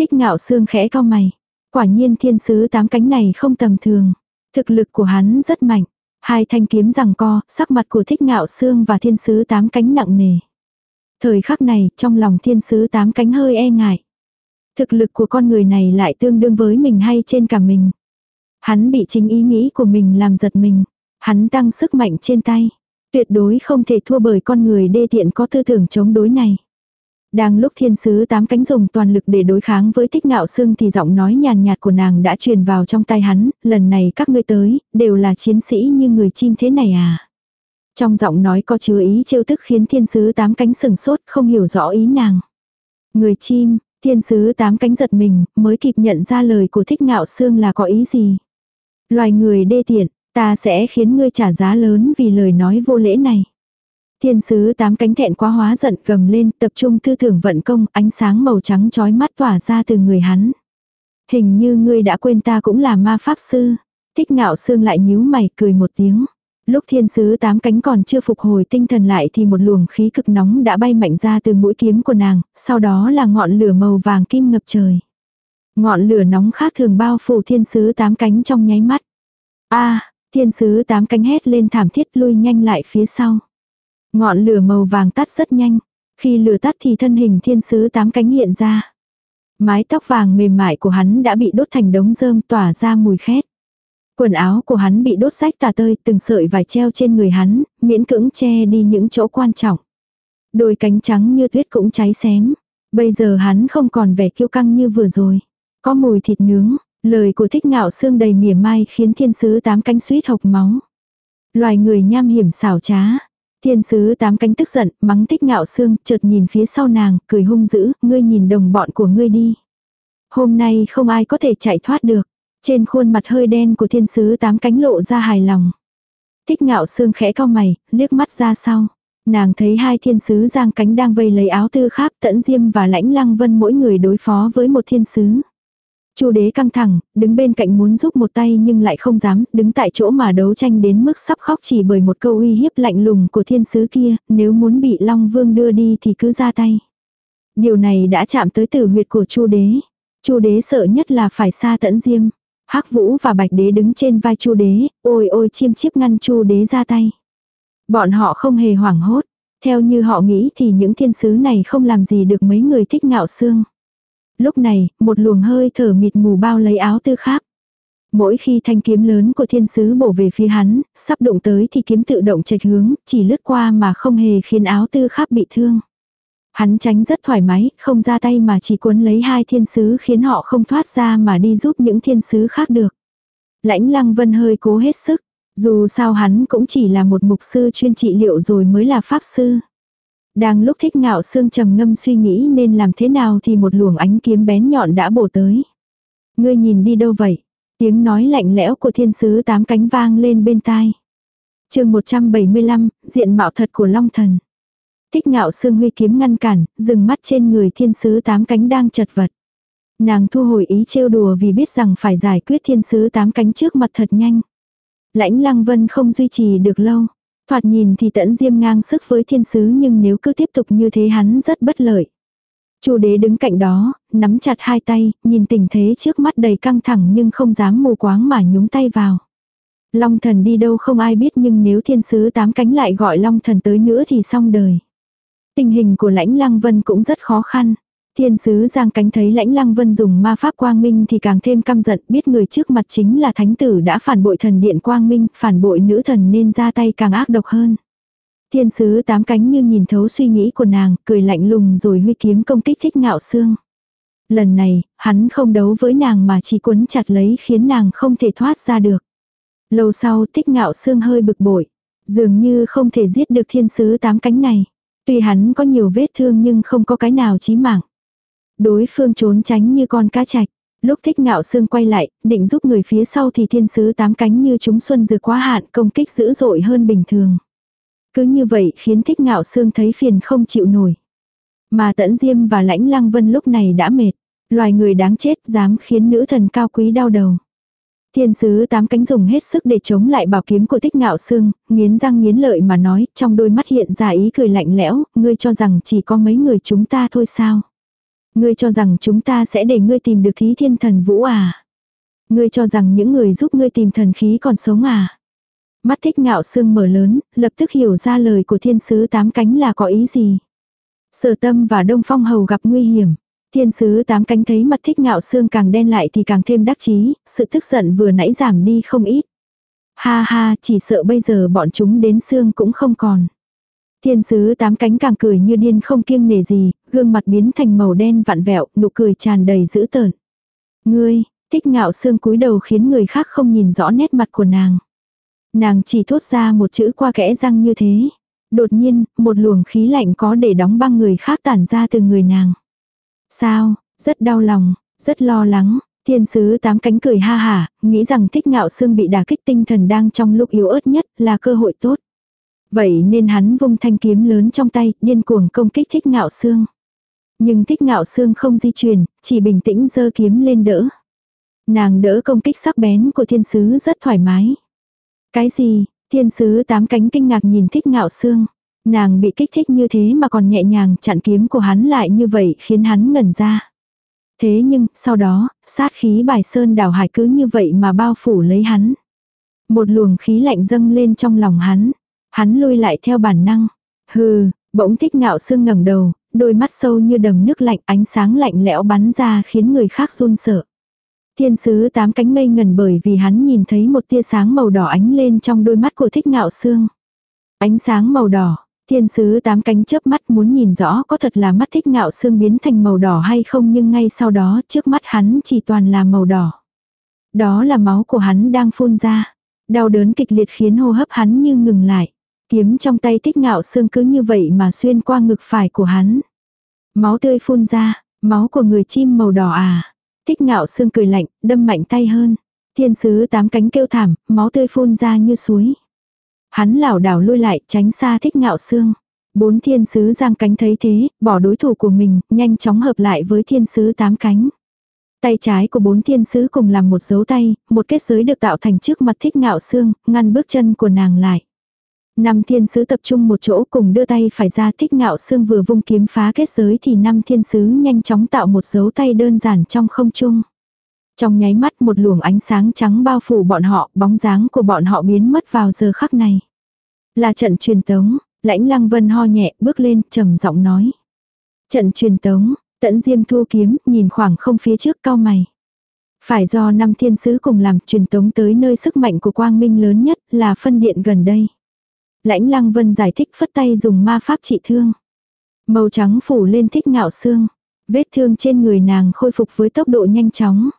Thích ngạo xương khẽ cau mày. Quả nhiên thiên sứ tám cánh này không tầm thường. Thực lực của hắn rất mạnh. Hai thanh kiếm rằng co, sắc mặt của thích ngạo xương và thiên sứ tám cánh nặng nề. Thời khắc này, trong lòng thiên sứ tám cánh hơi e ngại. Thực lực của con người này lại tương đương với mình hay trên cả mình. Hắn bị chính ý nghĩ của mình làm giật mình. Hắn tăng sức mạnh trên tay. Tuyệt đối không thể thua bởi con người đê tiện có tư tưởng chống đối này. Đang lúc thiên sứ tám cánh dùng toàn lực để đối kháng với thích ngạo xương thì giọng nói nhàn nhạt của nàng đã truyền vào trong tay hắn, lần này các ngươi tới, đều là chiến sĩ như người chim thế này à. Trong giọng nói có chứa ý trêu tức khiến thiên sứ tám cánh sừng sốt không hiểu rõ ý nàng. Người chim, thiên sứ tám cánh giật mình, mới kịp nhận ra lời của thích ngạo xương là có ý gì. Loài người đê tiện, ta sẽ khiến ngươi trả giá lớn vì lời nói vô lễ này. Thiên sứ tám cánh thẹn quá hóa giận cầm lên tập trung tư tưởng vận công ánh sáng màu trắng chói mắt tỏa ra từ người hắn. Hình như ngươi đã quên ta cũng là ma pháp sư. Thích ngạo xương lại nhíu mày cười một tiếng. Lúc thiên sứ tám cánh còn chưa phục hồi tinh thần lại thì một luồng khí cực nóng đã bay mạnh ra từ mũi kiếm của nàng, sau đó là ngọn lửa màu vàng kim ngập trời. Ngọn lửa nóng khác thường bao phủ thiên sứ tám cánh trong nháy mắt. a thiên sứ tám cánh hét lên thảm thiết lui nhanh lại phía sau. Ngọn lửa màu vàng tắt rất nhanh. Khi lửa tắt thì thân hình thiên sứ tám cánh hiện ra. Mái tóc vàng mềm mại của hắn đã bị đốt thành đống rơm tỏa ra mùi khét. Quần áo của hắn bị đốt rách tà tơi từng sợi vải treo trên người hắn, miễn cưỡng che đi những chỗ quan trọng. Đôi cánh trắng như tuyết cũng cháy xém. Bây giờ hắn không còn vẻ kiêu căng như vừa rồi. Có mùi thịt nướng, lời của thích ngạo xương đầy mỉa mai khiến thiên sứ tám cánh suýt hộc máu. Loài người nham hiểm xảo trá, Thiên sứ tám cánh tức giận, mắng thích ngạo xương, chợt nhìn phía sau nàng, cười hung dữ, ngươi nhìn đồng bọn của ngươi đi. Hôm nay không ai có thể chạy thoát được. Trên khuôn mặt hơi đen của thiên sứ tám cánh lộ ra hài lòng. Thích ngạo xương khẽ cau mày, liếc mắt ra sau. Nàng thấy hai thiên sứ giang cánh đang vây lấy áo tư kháp tẫn diêm và lãnh lăng vân mỗi người đối phó với một thiên sứ. Chu đế căng thẳng, đứng bên cạnh muốn giúp một tay nhưng lại không dám, đứng tại chỗ mà đấu tranh đến mức sắp khóc chỉ bởi một câu uy hiếp lạnh lùng của thiên sứ kia, nếu muốn bị Long Vương đưa đi thì cứ ra tay. Điều này đã chạm tới tử huyệt của Chu đế. Chu đế sợ nhất là phải xa tẫn diêm. Hắc Vũ và Bạch Đế đứng trên vai Chu Đế, ôi ôi chiêm chiếp ngăn Chu Đế ra tay. Bọn họ không hề hoảng hốt. Theo như họ nghĩ thì những thiên sứ này không làm gì được mấy người thích ngạo xương. Lúc này, một luồng hơi thở mịt mù bao lấy áo tư kháp. Mỗi khi thanh kiếm lớn của thiên sứ bổ về phía hắn, sắp đụng tới thì kiếm tự động chệch hướng, chỉ lướt qua mà không hề khiến áo tư kháp bị thương. Hắn tránh rất thoải mái, không ra tay mà chỉ cuốn lấy hai thiên sứ khiến họ không thoát ra mà đi giúp những thiên sứ khác được. Lãnh lăng vân hơi cố hết sức, dù sao hắn cũng chỉ là một mục sư chuyên trị liệu rồi mới là pháp sư. Đang lúc thích ngạo xương trầm ngâm suy nghĩ nên làm thế nào thì một luồng ánh kiếm bén nhọn đã bổ tới. Ngươi nhìn đi đâu vậy? Tiếng nói lạnh lẽo của thiên sứ tám cánh vang lên bên tai. chương 175, diện mạo thật của Long Thần. Thích ngạo xương huy kiếm ngăn cản, dừng mắt trên người thiên sứ tám cánh đang chật vật. Nàng thu hồi ý trêu đùa vì biết rằng phải giải quyết thiên sứ tám cánh trước mặt thật nhanh. Lãnh lăng vân không duy trì được lâu. Thoạt nhìn thì tẫn diêm ngang sức với thiên sứ nhưng nếu cứ tiếp tục như thế hắn rất bất lợi. Chu đế đứng cạnh đó, nắm chặt hai tay, nhìn tình thế trước mắt đầy căng thẳng nhưng không dám mù quáng mà nhúng tay vào. Long thần đi đâu không ai biết nhưng nếu thiên sứ tám cánh lại gọi long thần tới nữa thì xong đời. Tình hình của lãnh lăng vân cũng rất khó khăn. Thiên sứ giang cánh thấy lãnh lăng vân dùng ma pháp quang minh thì càng thêm căm giận biết người trước mặt chính là thánh tử đã phản bội thần điện quang minh, phản bội nữ thần nên ra tay càng ác độc hơn. Thiên sứ tám cánh như nhìn thấu suy nghĩ của nàng, cười lạnh lùng rồi huy kiếm công kích thích ngạo xương. Lần này, hắn không đấu với nàng mà chỉ quấn chặt lấy khiến nàng không thể thoát ra được. Lâu sau thích ngạo xương hơi bực bội. Dường như không thể giết được thiên sứ tám cánh này. Tuy hắn có nhiều vết thương nhưng không có cái nào chí mạng. Đối phương trốn tránh như con cá chạch. Lúc thích ngạo xương quay lại, định giúp người phía sau thì thiên sứ tám cánh như chúng xuân dừa quá hạn công kích dữ dội hơn bình thường. Cứ như vậy khiến thích ngạo xương thấy phiền không chịu nổi. Mà tẫn diêm và lãnh lăng vân lúc này đã mệt. Loài người đáng chết dám khiến nữ thần cao quý đau đầu. Thiên sứ tám cánh dùng hết sức để chống lại bảo kiếm của tích ngạo xương, nghiến răng nghiến lợi mà nói, trong đôi mắt hiện ra ý cười lạnh lẽo, ngươi cho rằng chỉ có mấy người chúng ta thôi sao. Ngươi cho rằng chúng ta sẽ để ngươi tìm được thí thiên thần vũ à. Ngươi cho rằng những người giúp ngươi tìm thần khí còn sống à. Mắt thích ngạo xương mở lớn, lập tức hiểu ra lời của thiên sứ tám cánh là có ý gì. Sở tâm và đông phong hầu gặp nguy hiểm. Thiên sứ tám cánh thấy mặt thích ngạo xương càng đen lại thì càng thêm đắc chí, sự tức giận vừa nãy giảm đi không ít. Ha ha, chỉ sợ bây giờ bọn chúng đến xương cũng không còn. Thiên sứ tám cánh càng cười như điên không kiêng nể gì, gương mặt biến thành màu đen vặn vẹo, nụ cười tràn đầy dữ tợn. Ngươi, thích ngạo xương cúi đầu khiến người khác không nhìn rõ nét mặt của nàng. Nàng chỉ thốt ra một chữ qua kẽ răng như thế. Đột nhiên, một luồng khí lạnh có để đóng băng người khác tản ra từ người nàng. Sao, rất đau lòng, rất lo lắng. Thiên sứ tám cánh cười ha hả, nghĩ rằng thích ngạo xương bị đả kích tinh thần đang trong lúc yếu ớt nhất là cơ hội tốt. Vậy nên hắn vung thanh kiếm lớn trong tay, điên cuồng công kích thích ngạo xương. Nhưng thích ngạo xương không di chuyển, chỉ bình tĩnh giơ kiếm lên đỡ. Nàng đỡ công kích sắc bén của thiên sứ rất thoải mái. Cái gì, thiên sứ tám cánh kinh ngạc nhìn thích ngạo xương. Nàng bị kích thích như thế mà còn nhẹ nhàng chặn kiếm của hắn lại như vậy khiến hắn ngẩn ra. Thế nhưng, sau đó, sát khí bài sơn đảo hải cứ như vậy mà bao phủ lấy hắn. Một luồng khí lạnh dâng lên trong lòng hắn. Hắn lui lại theo bản năng. Hừ, bỗng thích ngạo xương ngẩng đầu, đôi mắt sâu như đầm nước lạnh ánh sáng lạnh lẽo bắn ra khiến người khác run sợ. Thiên sứ tám cánh ngây ngần bởi vì hắn nhìn thấy một tia sáng màu đỏ ánh lên trong đôi mắt của thích ngạo xương. Ánh sáng màu đỏ, thiên sứ tám cánh chớp mắt muốn nhìn rõ có thật là mắt thích ngạo xương biến thành màu đỏ hay không nhưng ngay sau đó trước mắt hắn chỉ toàn là màu đỏ. Đó là máu của hắn đang phun ra. Đau đớn kịch liệt khiến hô hấp hắn như ngừng lại. Kiếm trong tay thích ngạo xương cứ như vậy mà xuyên qua ngực phải của hắn. Máu tươi phun ra, máu của người chim màu đỏ à. Thích ngạo xương cười lạnh, đâm mạnh tay hơn. Thiên sứ tám cánh kêu thảm, máu tươi phun ra như suối. Hắn lảo đảo lui lại, tránh xa thích ngạo xương. Bốn thiên sứ giang cánh thấy thế, bỏ đối thủ của mình, nhanh chóng hợp lại với thiên sứ tám cánh. Tay trái của bốn thiên sứ cùng làm một dấu tay, một kết giới được tạo thành trước mặt thích ngạo xương, ngăn bước chân của nàng lại. Năm thiên sứ tập trung một chỗ cùng đưa tay phải ra thích ngạo xương vừa vung kiếm phá kết giới thì năm thiên sứ nhanh chóng tạo một dấu tay đơn giản trong không trung. Trong nháy mắt một luồng ánh sáng trắng bao phủ bọn họ, bóng dáng của bọn họ biến mất vào giờ khắc này. Là trận truyền tống, lãnh lăng vân ho nhẹ bước lên trầm giọng nói. Trận truyền tống, tẫn diêm thu kiếm nhìn khoảng không phía trước cao mày. Phải do năm thiên sứ cùng làm truyền tống tới nơi sức mạnh của quang minh lớn nhất là phân điện gần đây. Lãnh lăng vân giải thích phất tay dùng ma pháp trị thương. Màu trắng phủ lên thích ngạo xương. Vết thương trên người nàng khôi phục với tốc độ nhanh chóng.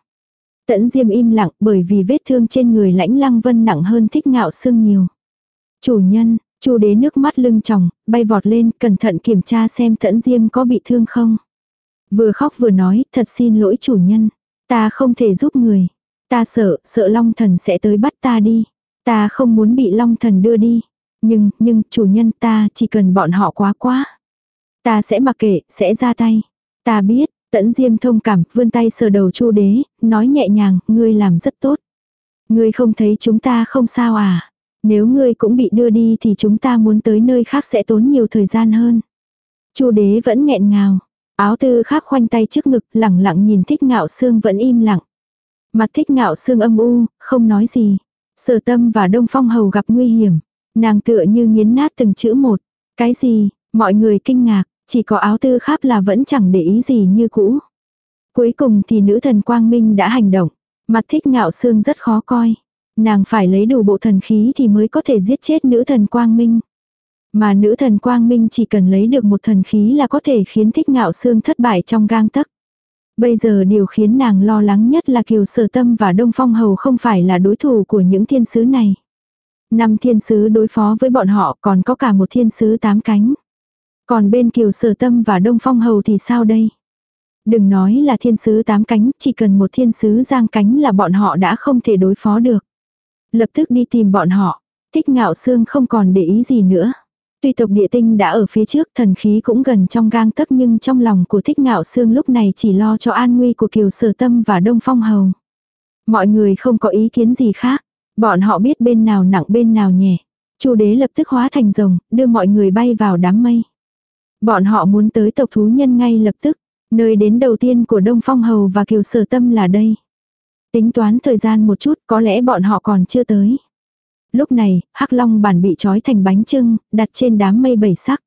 Tẫn diêm im lặng bởi vì vết thương trên người lãnh lăng vân nặng hơn thích ngạo xương nhiều. Chủ nhân, chu đế nước mắt lưng tròng, bay vọt lên, cẩn thận kiểm tra xem tẫn diêm có bị thương không. Vừa khóc vừa nói, thật xin lỗi chủ nhân. Ta không thể giúp người. Ta sợ, sợ long thần sẽ tới bắt ta đi. Ta không muốn bị long thần đưa đi. Nhưng, nhưng, chủ nhân ta chỉ cần bọn họ quá quá. Ta sẽ mặc kệ, sẽ ra tay. Ta biết, tẫn diêm thông cảm, vươn tay sờ đầu chu đế, nói nhẹ nhàng, ngươi làm rất tốt. Ngươi không thấy chúng ta không sao à? Nếu ngươi cũng bị đưa đi thì chúng ta muốn tới nơi khác sẽ tốn nhiều thời gian hơn. chu đế vẫn nghẹn ngào. Áo tư khác khoanh tay trước ngực, lẳng lặng nhìn thích ngạo xương vẫn im lặng. Mặt thích ngạo xương âm u, không nói gì. Sở tâm và đông phong hầu gặp nguy hiểm. Nàng tựa như nghiến nát từng chữ một. Cái gì, mọi người kinh ngạc, chỉ có áo tư kháp là vẫn chẳng để ý gì như cũ. Cuối cùng thì nữ thần quang minh đã hành động. Mặt thích ngạo xương rất khó coi. Nàng phải lấy đủ bộ thần khí thì mới có thể giết chết nữ thần quang minh. Mà nữ thần quang minh chỉ cần lấy được một thần khí là có thể khiến thích ngạo xương thất bại trong gang tấc. Bây giờ điều khiến nàng lo lắng nhất là kiều sở tâm và đông phong hầu không phải là đối thủ của những thiên sứ này. Năm thiên sứ đối phó với bọn họ còn có cả một thiên sứ tám cánh. Còn bên kiều sở tâm và đông phong hầu thì sao đây? Đừng nói là thiên sứ tám cánh, chỉ cần một thiên sứ giang cánh là bọn họ đã không thể đối phó được. Lập tức đi tìm bọn họ. Thích ngạo xương không còn để ý gì nữa. Tuy tộc địa tinh đã ở phía trước thần khí cũng gần trong gang tấc nhưng trong lòng của thích ngạo xương lúc này chỉ lo cho an nguy của kiều sở tâm và đông phong hầu. Mọi người không có ý kiến gì khác. Bọn họ biết bên nào nặng bên nào nhẹ. Chu đế lập tức hóa thành rồng, đưa mọi người bay vào đám mây. Bọn họ muốn tới tộc thú nhân ngay lập tức. Nơi đến đầu tiên của Đông Phong Hầu và Kiều Sở Tâm là đây. Tính toán thời gian một chút có lẽ bọn họ còn chưa tới. Lúc này, hắc long bản bị trói thành bánh trưng, đặt trên đám mây bảy sắc.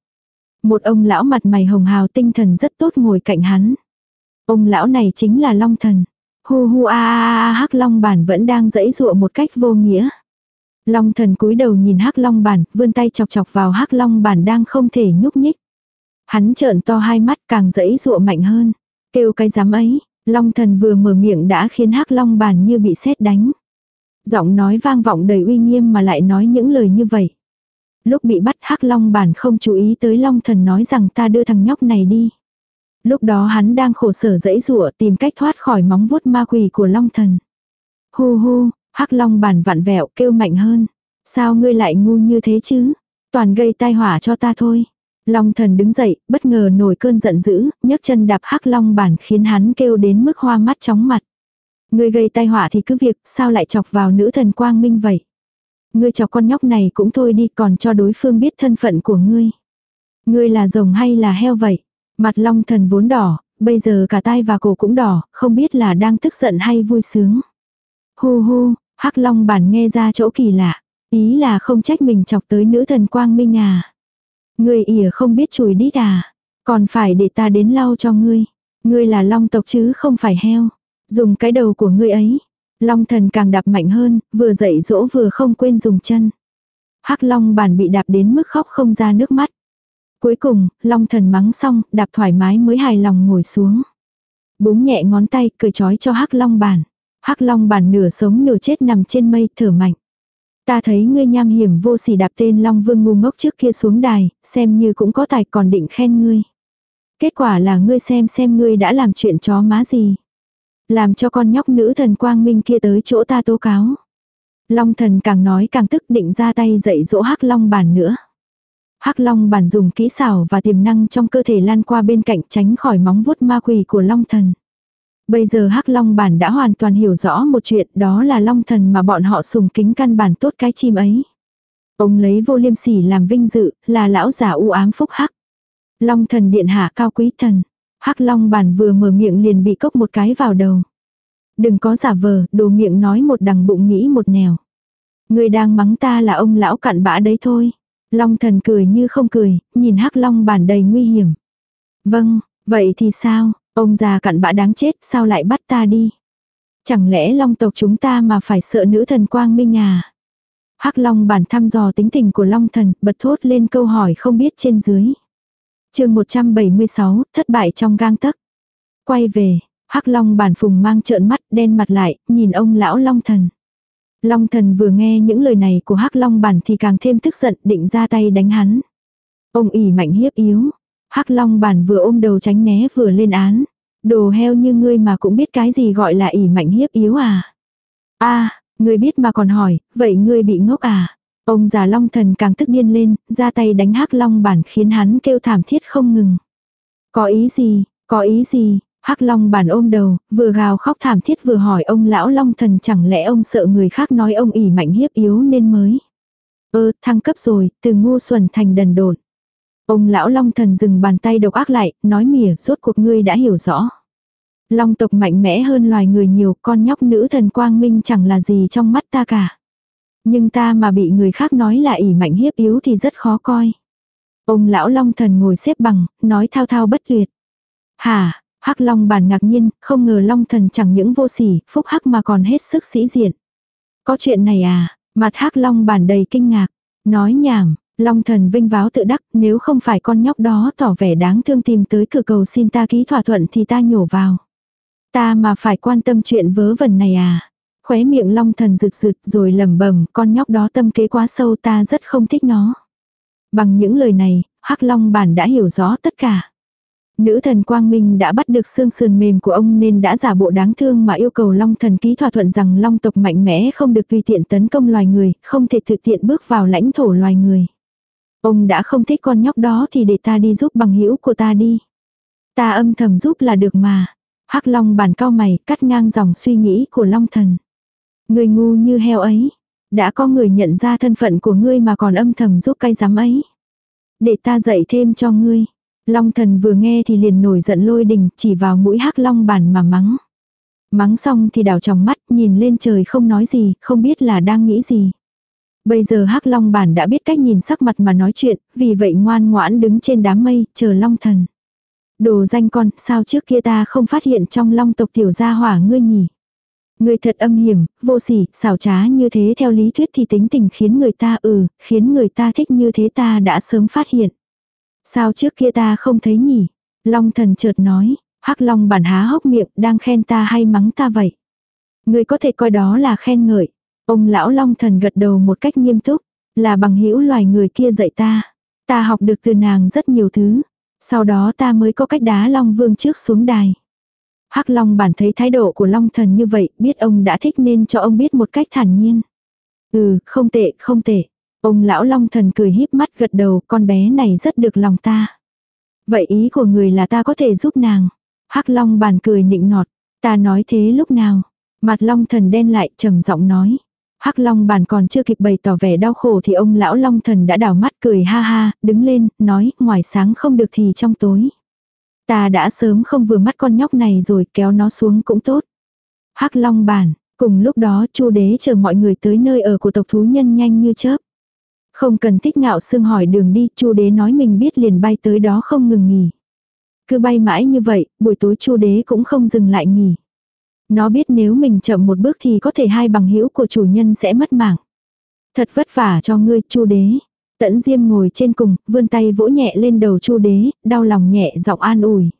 Một ông lão mặt mày hồng hào tinh thần rất tốt ngồi cạnh hắn. Ông lão này chính là long thần. Hu hu a a a hắc long bản vẫn đang dẫy dụa một cách vô nghĩa. Long thần cúi đầu nhìn hắc long bản, vươn tay chọc chọc vào hắc long bản đang không thể nhúc nhích. Hắn trợn to hai mắt càng dẫy dụa mạnh hơn. Kêu cái dám ấy, long thần vừa mở miệng đã khiến hắc long bản như bị sét đánh. Giọng nói vang vọng đầy uy nghiêm mà lại nói những lời như vậy. Lúc bị bắt hắc long bản không chú ý tới long thần nói rằng ta đưa thằng nhóc này đi. Lúc đó hắn đang khổ sở dẫy rủa tìm cách thoát khỏi móng vuốt ma quỷ của long thần. Hu hu, hắc long bản vặn vẹo kêu mạnh hơn. Sao ngươi lại ngu như thế chứ? Toàn gây tai họa cho ta thôi. Long thần đứng dậy, bất ngờ nổi cơn giận dữ, nhấc chân đạp hắc long bản khiến hắn kêu đến mức hoa mắt chóng mặt. Ngươi gây tai họa thì cứ việc, sao lại chọc vào nữ thần quang minh vậy? Ngươi chọc con nhóc này cũng thôi đi còn cho đối phương biết thân phận của ngươi. Ngươi là rồng hay là heo vậy? Mặt long thần vốn đỏ, bây giờ cả tai và cổ cũng đỏ, không biết là đang tức giận hay vui sướng. Hu hu, hắc long bản nghe ra chỗ kỳ lạ. Ý là không trách mình chọc tới nữ thần quang minh à. Ngươi ỉa không biết chùi đít à. Còn phải để ta đến lau cho ngươi. Ngươi là long tộc chứ không phải heo. Dùng cái đầu của ngươi ấy. Long thần càng đạp mạnh hơn, vừa dậy dỗ vừa không quên dùng chân. hắc long bản bị đạp đến mức khóc không ra nước mắt. Cuối cùng, long thần mắng xong, đạp thoải mái mới hài lòng ngồi xuống. Búng nhẹ ngón tay, cười chói cho hắc long bản. hắc long bản nửa sống nửa chết nằm trên mây, thở mạnh. Ta thấy ngươi nham hiểm vô sỉ đạp tên long vương ngu ngốc trước kia xuống đài, xem như cũng có tài còn định khen ngươi. Kết quả là ngươi xem xem ngươi đã làm chuyện chó má gì. Làm cho con nhóc nữ thần quang minh kia tới chỗ ta tố cáo. Long thần càng nói càng tức định ra tay dạy dỗ hắc long bản nữa. Hắc long bản dùng kỹ xảo và tiềm năng trong cơ thể lan qua bên cạnh tránh khỏi móng vuốt ma quỷ của long thần. Bây giờ hắc long bản đã hoàn toàn hiểu rõ một chuyện đó là long thần mà bọn họ sùng kính căn bản tốt cái chim ấy. Ông lấy vô liêm sỉ làm vinh dự, là lão giả u ám phúc hắc. Long thần điện hạ cao quý thần. Hắc Long bản vừa mở miệng liền bị cốc một cái vào đầu. Đừng có giả vờ, đồ miệng nói một đằng bụng nghĩ một nẻo. Người đang mắng ta là ông lão cặn bã đấy thôi. Long thần cười như không cười, nhìn hắc long bản đầy nguy hiểm. Vâng, vậy thì sao, ông già cặn bã đáng chết sao lại bắt ta đi? Chẳng lẽ long tộc chúng ta mà phải sợ nữ thần quang minh à? hắc long bản thăm dò tính tình của long thần, bật thốt lên câu hỏi không biết trên dưới. chương 176, thất bại trong gang tấc. Quay về, hắc long bản phùng mang trợn mắt đen mặt lại, nhìn ông lão long thần. Long thần vừa nghe những lời này của hắc long bản thì càng thêm tức giận định ra tay đánh hắn. Ông ỉ mạnh hiếp yếu. hắc long bản vừa ôm đầu tránh né vừa lên án. Đồ heo như ngươi mà cũng biết cái gì gọi là ỉ mạnh hiếp yếu à. a ngươi biết mà còn hỏi, vậy ngươi bị ngốc à. Ông già long thần càng tức điên lên, ra tay đánh hắc long bản khiến hắn kêu thảm thiết không ngừng. Có ý gì, có ý gì, Hắc Long bàn ôm đầu, vừa gào khóc thảm thiết vừa hỏi ông lão Long thần chẳng lẽ ông sợ người khác nói ông ỉ mạnh hiếp yếu nên mới. Ơ, thăng cấp rồi, từ ngu xuẩn thành đần độn. Ông lão Long thần dừng bàn tay độc ác lại, nói mỉa, rốt cuộc ngươi đã hiểu rõ. Long tộc mạnh mẽ hơn loài người nhiều, con nhóc nữ thần quang minh chẳng là gì trong mắt ta cả. Nhưng ta mà bị người khác nói là ỉ mạnh hiếp yếu thì rất khó coi. Ông lão Long thần ngồi xếp bằng, nói thao thao bất tuyệt. Hả, Hắc Long bản ngạc nhiên, không ngờ Long thần chẳng những vô sỉ, phúc hắc mà còn hết sức sĩ diện. Có chuyện này à, mặt Hắc Long bản đầy kinh ngạc, nói nhảm, Long thần vinh váo tự đắc, nếu không phải con nhóc đó tỏ vẻ đáng thương tìm tới cửa cầu xin ta ký thỏa thuận thì ta nhổ vào. Ta mà phải quan tâm chuyện vớ vẩn này à. Khóe miệng long thần rực rực rồi lẩm bẩm con nhóc đó tâm kế quá sâu ta rất không thích nó. Bằng những lời này, hắc long bản đã hiểu rõ tất cả. Nữ thần Quang Minh đã bắt được xương sườn mềm của ông nên đã giả bộ đáng thương mà yêu cầu Long thần ký thỏa thuận rằng Long tộc mạnh mẽ không được tùy tiện tấn công loài người, không thể tự tiện bước vào lãnh thổ loài người. Ông đã không thích con nhóc đó thì để ta đi giúp bằng hữu của ta đi. Ta âm thầm giúp là được mà. Hắc Long bản cao mày cắt ngang dòng suy nghĩ của Long thần. Người ngu như heo ấy. Đã có người nhận ra thân phận của ngươi mà còn âm thầm giúp cái giám ấy. Để ta dạy thêm cho ngươi. Long thần vừa nghe thì liền nổi giận lôi đình, chỉ vào mũi hắc long bản mà mắng. Mắng xong thì đảo tròng mắt, nhìn lên trời không nói gì, không biết là đang nghĩ gì. Bây giờ hắc long bản đã biết cách nhìn sắc mặt mà nói chuyện, vì vậy ngoan ngoãn đứng trên đám mây, chờ long thần. Đồ danh con, sao trước kia ta không phát hiện trong long tộc tiểu gia hỏa ngươi nhỉ? Ngươi thật âm hiểm, vô sỉ, xảo trá như thế theo lý thuyết thì tính tình khiến người ta ừ, khiến người ta thích như thế ta đã sớm phát hiện. Sao trước kia ta không thấy nhỉ? Long thần chợt nói, hắc long bản há hốc miệng đang khen ta hay mắng ta vậy? Người có thể coi đó là khen ngợi. Ông lão long thần gật đầu một cách nghiêm túc, là bằng hữu loài người kia dạy ta. Ta học được từ nàng rất nhiều thứ. Sau đó ta mới có cách đá long vương trước xuống đài. Hắc long bản thấy thái độ của long thần như vậy, biết ông đã thích nên cho ông biết một cách thản nhiên. Ừ, không tệ, không tệ. Ông lão long thần cười híp mắt gật đầu, con bé này rất được lòng ta. Vậy ý của người là ta có thể giúp nàng. Hắc long bàn cười nịnh nọt, ta nói thế lúc nào. Mặt long thần đen lại trầm giọng nói. Hắc long bàn còn chưa kịp bày tỏ vẻ đau khổ thì ông lão long thần đã đảo mắt cười ha ha, đứng lên, nói, ngoài sáng không được thì trong tối. Ta đã sớm không vừa mắt con nhóc này rồi kéo nó xuống cũng tốt. Hắc long bàn cùng lúc đó chu đế chờ mọi người tới nơi ở của tộc thú nhân nhanh như chớp. Không cần thích ngạo xương hỏi đường đi, chu đế nói mình biết liền bay tới đó không ngừng nghỉ. Cứ bay mãi như vậy, buổi tối chu đế cũng không dừng lại nghỉ. Nó biết nếu mình chậm một bước thì có thể hai bằng hữu của chủ nhân sẽ mất mạng. Thật vất vả cho ngươi, chu đế. Tẫn Diêm ngồi trên cùng, vươn tay vỗ nhẹ lên đầu chu đế, đau lòng nhẹ giọng an ủi.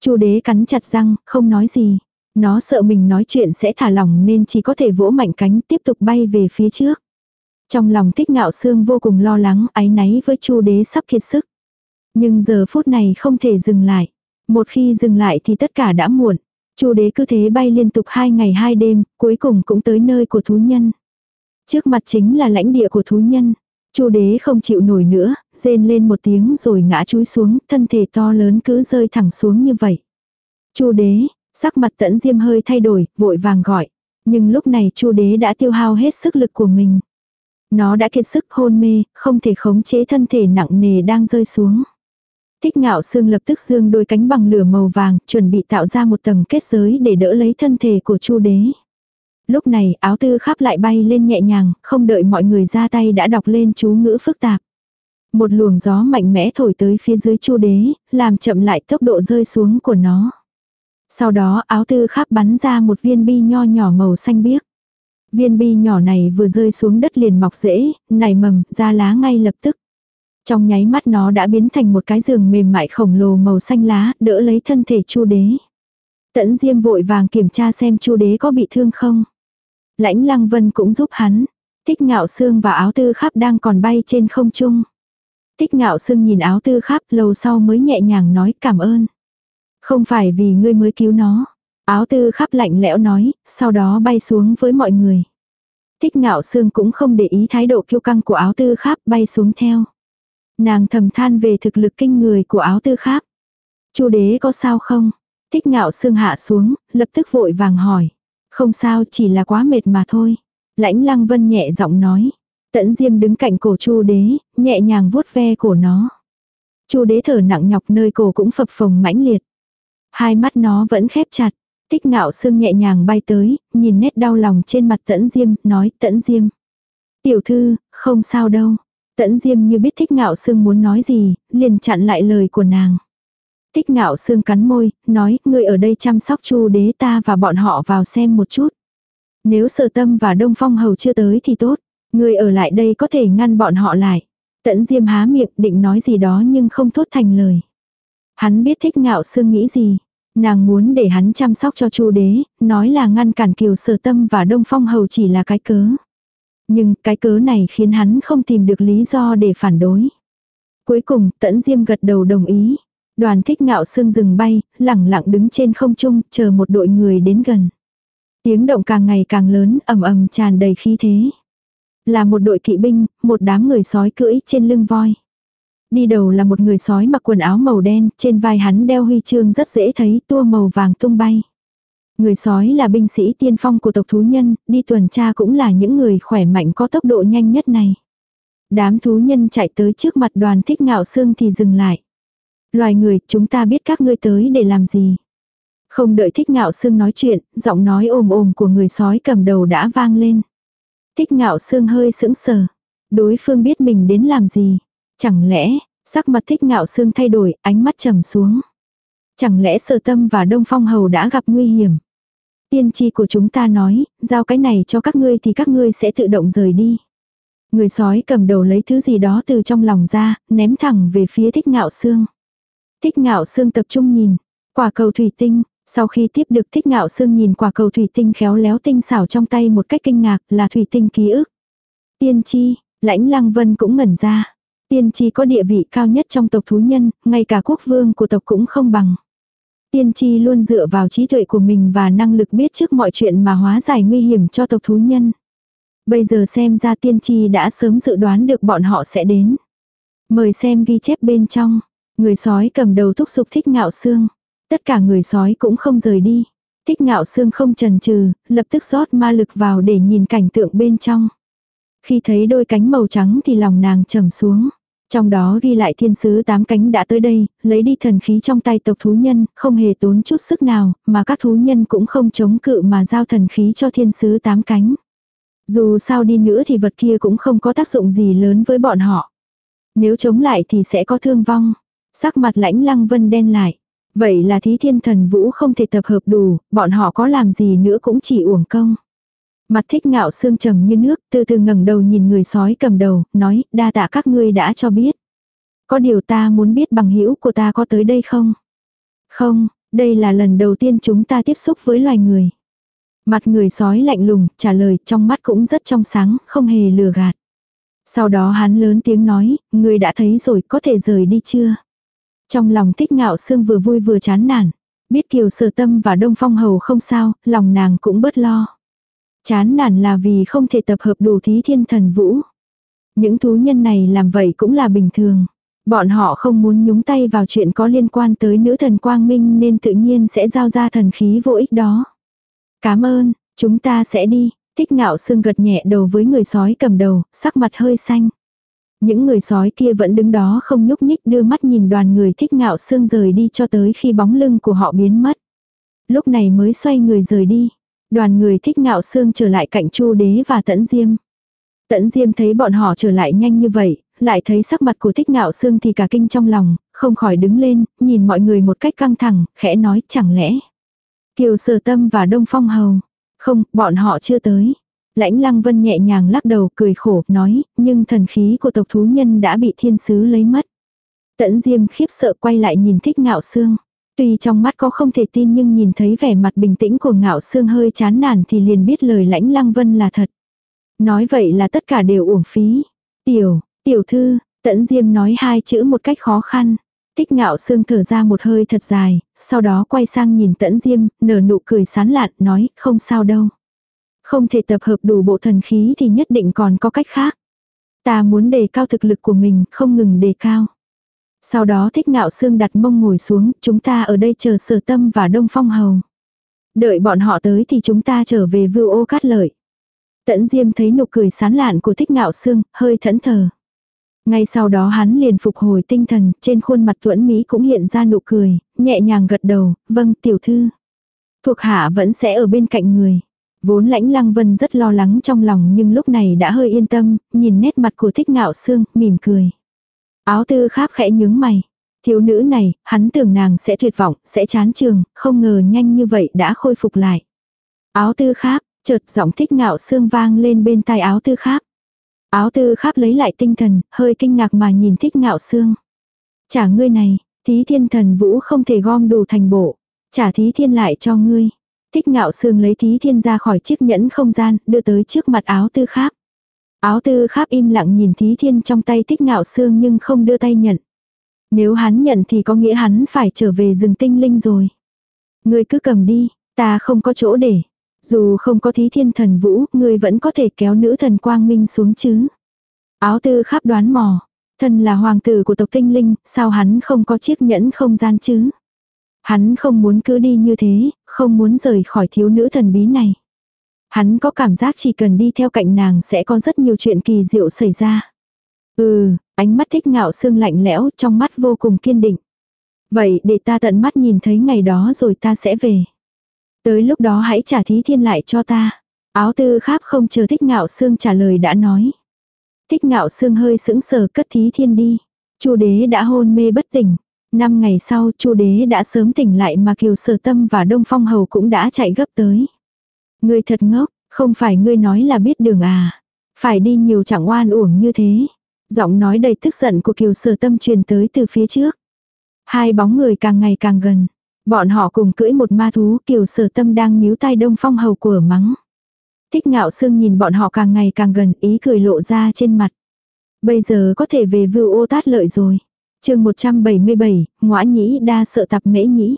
chu đế cắn chặt răng, không nói gì. Nó sợ mình nói chuyện sẽ thả lòng nên chỉ có thể vỗ mạnh cánh tiếp tục bay về phía trước. Trong lòng thích ngạo xương vô cùng lo lắng, áy náy với chu đế sắp kiệt sức. Nhưng giờ phút này không thể dừng lại. Một khi dừng lại thì tất cả đã muộn. chu đế cứ thế bay liên tục hai ngày hai đêm, cuối cùng cũng tới nơi của thú nhân. Trước mặt chính là lãnh địa của thú nhân. chu đế không chịu nổi nữa, rên lên một tiếng rồi ngã chúi xuống, thân thể to lớn cứ rơi thẳng xuống như vậy. chu đế, sắc mặt tẫn diêm hơi thay đổi, vội vàng gọi. Nhưng lúc này chu đế đã tiêu hao hết sức lực của mình. Nó đã kiệt sức hôn mê, không thể khống chế thân thể nặng nề đang rơi xuống. Thích ngạo xương lập tức dương đôi cánh bằng lửa màu vàng, chuẩn bị tạo ra một tầng kết giới để đỡ lấy thân thể của chu đế. Lúc này áo tư khắp lại bay lên nhẹ nhàng, không đợi mọi người ra tay đã đọc lên chú ngữ phức tạp. Một luồng gió mạnh mẽ thổi tới phía dưới chu đế, làm chậm lại tốc độ rơi xuống của nó. Sau đó áo tư khắp bắn ra một viên bi nho nhỏ màu xanh biếc. Viên bi nhỏ này vừa rơi xuống đất liền mọc rễ, nảy mầm, ra lá ngay lập tức. Trong nháy mắt nó đã biến thành một cái giường mềm mại khổng lồ màu xanh lá, đỡ lấy thân thể chu đế. Tẫn Diêm vội vàng kiểm tra xem chu đế có bị thương không. Lãnh Lăng Vân cũng giúp hắn. Tích ngạo xương và áo tư khắp đang còn bay trên không trung. Tích ngạo xương nhìn áo tư khắp lâu sau mới nhẹ nhàng nói cảm ơn. Không phải vì ngươi mới cứu nó. Áo tư khắp lạnh lẽo nói, sau đó bay xuống với mọi người. Tích ngạo xương cũng không để ý thái độ kiêu căng của áo tư khắp bay xuống theo. Nàng thầm than về thực lực kinh người của áo tư khắp. Chu đế có sao không? Tích ngạo xương hạ xuống, lập tức vội vàng hỏi. Không sao chỉ là quá mệt mà thôi. Lãnh lăng vân nhẹ giọng nói. Tẫn diêm đứng cạnh cổ chu đế, nhẹ nhàng vuốt ve cổ nó. chu đế thở nặng nhọc nơi cổ cũng phập phồng mãnh liệt. Hai mắt nó vẫn khép chặt. Tích ngạo xương nhẹ nhàng bay tới, nhìn nét đau lòng trên mặt tẫn diêm, nói tẫn diêm. Tiểu thư, không sao đâu. Tẫn diêm như biết thích ngạo xương muốn nói gì, liền chặn lại lời của nàng. Tích ngạo xương cắn môi, nói, ngươi ở đây chăm sóc chu đế ta và bọn họ vào xem một chút. Nếu sở tâm và đông phong hầu chưa tới thì tốt, ngươi ở lại đây có thể ngăn bọn họ lại. Tẫn diêm há miệng định nói gì đó nhưng không thốt thành lời. Hắn biết thích ngạo xương nghĩ gì. Nàng muốn để hắn chăm sóc cho chu đế, nói là ngăn cản kiều sở tâm và đông phong hầu chỉ là cái cớ. Nhưng cái cớ này khiến hắn không tìm được lý do để phản đối. Cuối cùng, tẫn diêm gật đầu đồng ý. Đoàn thích ngạo xương rừng bay, lẳng lặng đứng trên không trung, chờ một đội người đến gần. Tiếng động càng ngày càng lớn, ầm ầm tràn đầy khí thế. Là một đội kỵ binh, một đám người sói cưỡi trên lưng voi. Đi đầu là một người sói mặc quần áo màu đen, trên vai hắn đeo huy chương rất dễ thấy, tua màu vàng tung bay. Người sói là binh sĩ tiên phong của tộc thú nhân, đi tuần tra cũng là những người khỏe mạnh có tốc độ nhanh nhất này. Đám thú nhân chạy tới trước mặt đoàn thích ngạo xương thì dừng lại. Loài người, chúng ta biết các ngươi tới để làm gì. Không đợi thích ngạo xương nói chuyện, giọng nói ồm ồm của người sói cầm đầu đã vang lên. Thích ngạo xương hơi sững sờ. Đối phương biết mình đến làm gì. Chẳng lẽ, sắc mặt thích ngạo xương thay đổi, ánh mắt trầm xuống. Chẳng lẽ sở tâm và đông phong hầu đã gặp nguy hiểm. Tiên tri của chúng ta nói, giao cái này cho các ngươi thì các ngươi sẽ tự động rời đi. Người sói cầm đầu lấy thứ gì đó từ trong lòng ra, ném thẳng về phía thích ngạo xương. Thích ngạo xương tập trung nhìn, quả cầu thủy tinh, sau khi tiếp được thích ngạo xương nhìn quả cầu thủy tinh khéo léo tinh xảo trong tay một cách kinh ngạc là thủy tinh ký ức. Tiên tri, lãnh lăng vân cũng ngẩn ra. Tiên tri có địa vị cao nhất trong tộc thú nhân, ngay cả quốc vương của tộc cũng không bằng. Tiên tri luôn dựa vào trí tuệ của mình và năng lực biết trước mọi chuyện mà hóa giải nguy hiểm cho tộc thú nhân. Bây giờ xem ra tiên tri đã sớm dự đoán được bọn họ sẽ đến. Mời xem ghi chép bên trong. Người sói cầm đầu thúc giục thích ngạo xương. Tất cả người sói cũng không rời đi. Thích ngạo xương không trần trừ, lập tức rót ma lực vào để nhìn cảnh tượng bên trong. Khi thấy đôi cánh màu trắng thì lòng nàng trầm xuống. Trong đó ghi lại thiên sứ tám cánh đã tới đây, lấy đi thần khí trong tay tộc thú nhân, không hề tốn chút sức nào, mà các thú nhân cũng không chống cự mà giao thần khí cho thiên sứ tám cánh. Dù sao đi nữa thì vật kia cũng không có tác dụng gì lớn với bọn họ. Nếu chống lại thì sẽ có thương vong. Sắc mặt lãnh lăng vân đen lại. Vậy là thí thiên thần vũ không thể tập hợp đủ, bọn họ có làm gì nữa cũng chỉ uổng công. Mặt thích ngạo xương trầm như nước, từ từ ngẩng đầu nhìn người sói cầm đầu, nói, đa tạ các ngươi đã cho biết. Có điều ta muốn biết bằng hữu của ta có tới đây không? Không, đây là lần đầu tiên chúng ta tiếp xúc với loài người. Mặt người sói lạnh lùng, trả lời trong mắt cũng rất trong sáng, không hề lừa gạt. Sau đó hắn lớn tiếng nói, người đã thấy rồi có thể rời đi chưa? Trong lòng thích ngạo xương vừa vui vừa chán nản. Biết kiều sở tâm và đông phong hầu không sao, lòng nàng cũng bớt lo. Chán nản là vì không thể tập hợp đủ thí thiên thần vũ. Những thú nhân này làm vậy cũng là bình thường. Bọn họ không muốn nhúng tay vào chuyện có liên quan tới nữ thần quang minh nên tự nhiên sẽ giao ra thần khí vô ích đó. Cảm ơn, chúng ta sẽ đi. Thích ngạo sương gật nhẹ đầu với người sói cầm đầu, sắc mặt hơi xanh. Những người sói kia vẫn đứng đó không nhúc nhích đưa mắt nhìn đoàn người thích ngạo sương rời đi cho tới khi bóng lưng của họ biến mất. Lúc này mới xoay người rời đi. Đoàn người thích ngạo xương trở lại cạnh chu đế và tẫn diêm. Tẫn diêm thấy bọn họ trở lại nhanh như vậy, lại thấy sắc mặt của thích ngạo xương thì cả kinh trong lòng, không khỏi đứng lên, nhìn mọi người một cách căng thẳng, khẽ nói chẳng lẽ. Kiều sở tâm và Đông Phong Hầu. Không, bọn họ chưa tới. Lãnh lăng vân nhẹ nhàng lắc đầu cười khổ, nói, nhưng thần khí của tộc thú nhân đã bị thiên sứ lấy mất. Tẫn diêm khiếp sợ quay lại nhìn thích ngạo xương. Tuy trong mắt có không thể tin nhưng nhìn thấy vẻ mặt bình tĩnh của ngạo xương hơi chán nản thì liền biết lời lãnh lăng vân là thật. Nói vậy là tất cả đều uổng phí. Tiểu, tiểu thư, tẫn diêm nói hai chữ một cách khó khăn. Tích ngạo xương thở ra một hơi thật dài, sau đó quay sang nhìn tẫn diêm, nở nụ cười sán lạn, nói không sao đâu. Không thể tập hợp đủ bộ thần khí thì nhất định còn có cách khác. Ta muốn đề cao thực lực của mình, không ngừng đề cao. Sau đó thích ngạo xương đặt mông ngồi xuống, chúng ta ở đây chờ sở tâm và đông phong hầu. Đợi bọn họ tới thì chúng ta trở về vưu ô cát lợi. Tẫn Diêm thấy nụ cười sán lạn của thích ngạo xương, hơi thẫn thờ. Ngay sau đó hắn liền phục hồi tinh thần, trên khuôn mặt tuẫn Mỹ cũng hiện ra nụ cười, nhẹ nhàng gật đầu, vâng tiểu thư. Thuộc hạ vẫn sẽ ở bên cạnh người. Vốn lãnh lăng vân rất lo lắng trong lòng nhưng lúc này đã hơi yên tâm, nhìn nét mặt của thích ngạo xương, mỉm cười. Áo tư kháp khẽ nhướng mày. Thiếu nữ này, hắn tưởng nàng sẽ tuyệt vọng, sẽ chán trường, không ngờ nhanh như vậy đã khôi phục lại. Áo tư kháp, chợt giọng thích ngạo xương vang lên bên tai áo tư kháp. Áo tư kháp lấy lại tinh thần, hơi kinh ngạc mà nhìn thích ngạo xương. Trả ngươi này, thí thiên thần vũ không thể gom đủ thành bộ. Trả thí thiên lại cho ngươi. Thích ngạo xương lấy thí thiên ra khỏi chiếc nhẫn không gian, đưa tới trước mặt áo tư kháp. Áo tư kháp im lặng nhìn thí thiên trong tay tích ngạo xương nhưng không đưa tay nhận. Nếu hắn nhận thì có nghĩa hắn phải trở về rừng tinh linh rồi. Ngươi cứ cầm đi, ta không có chỗ để. Dù không có thí thiên thần vũ, ngươi vẫn có thể kéo nữ thần quang minh xuống chứ. Áo tư khắp đoán mò. Thân là hoàng tử của tộc tinh linh, sao hắn không có chiếc nhẫn không gian chứ? Hắn không muốn cứ đi như thế, không muốn rời khỏi thiếu nữ thần bí này. Hắn có cảm giác chỉ cần đi theo cạnh nàng sẽ có rất nhiều chuyện kỳ diệu xảy ra. Ừ, ánh mắt thích ngạo xương lạnh lẽo trong mắt vô cùng kiên định. Vậy để ta tận mắt nhìn thấy ngày đó rồi ta sẽ về. Tới lúc đó hãy trả thí thiên lại cho ta. Áo tư kháp không chờ thích ngạo xương trả lời đã nói. Thích ngạo xương hơi sững sờ cất thí thiên đi. chu đế đã hôn mê bất tỉnh. Năm ngày sau chu đế đã sớm tỉnh lại mà kiều sở tâm và đông phong hầu cũng đã chạy gấp tới. Ngươi thật ngốc, không phải ngươi nói là biết đường à. Phải đi nhiều chẳng oan uổng như thế. Giọng nói đầy tức giận của kiều sở tâm truyền tới từ phía trước. Hai bóng người càng ngày càng gần. Bọn họ cùng cưỡi một ma thú kiều sở tâm đang níu tay đông phong hầu của mắng. Thích ngạo sương nhìn bọn họ càng ngày càng gần ý cười lộ ra trên mặt. Bây giờ có thể về vưu ô tát lợi rồi. chương 177, ngõa nhĩ đa sợ tập mễ nhĩ.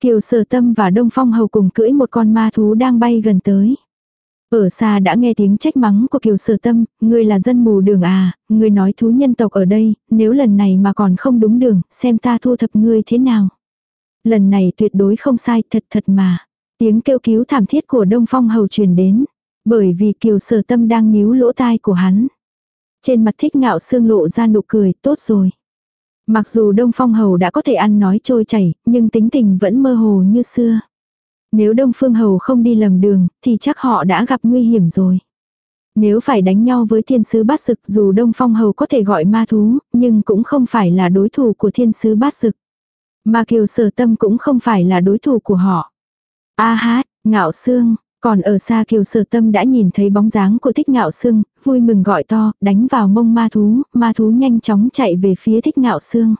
Kiều sở tâm và đông phong hầu cùng cưỡi một con ma thú đang bay gần tới. Ở xa đã nghe tiếng trách mắng của kiều sở tâm, ngươi là dân mù đường à, ngươi nói thú nhân tộc ở đây, nếu lần này mà còn không đúng đường, xem ta thu thập ngươi thế nào. Lần này tuyệt đối không sai, thật thật mà. Tiếng kêu cứu thảm thiết của Đông Phong Hầu truyền đến. Bởi vì kiều sở tâm đang níu lỗ tai của hắn. Trên mặt thích ngạo xương lộ ra nụ cười, tốt rồi. Mặc dù Đông Phong Hầu đã có thể ăn nói trôi chảy, nhưng tính tình vẫn mơ hồ như xưa. Nếu Đông Phương Hầu không đi lầm đường, thì chắc họ đã gặp nguy hiểm rồi. Nếu phải đánh nhau với thiên sứ bát sực dù Đông Phong Hầu có thể gọi ma thú, nhưng cũng không phải là đối thủ của thiên sứ bát sực. Mà kiều sở tâm cũng không phải là đối thủ của họ. A hát, ngạo xương, còn ở xa kiều sở tâm đã nhìn thấy bóng dáng của thích ngạo Sương vui mừng gọi to, đánh vào mông ma thú, ma thú nhanh chóng chạy về phía thích ngạo xương.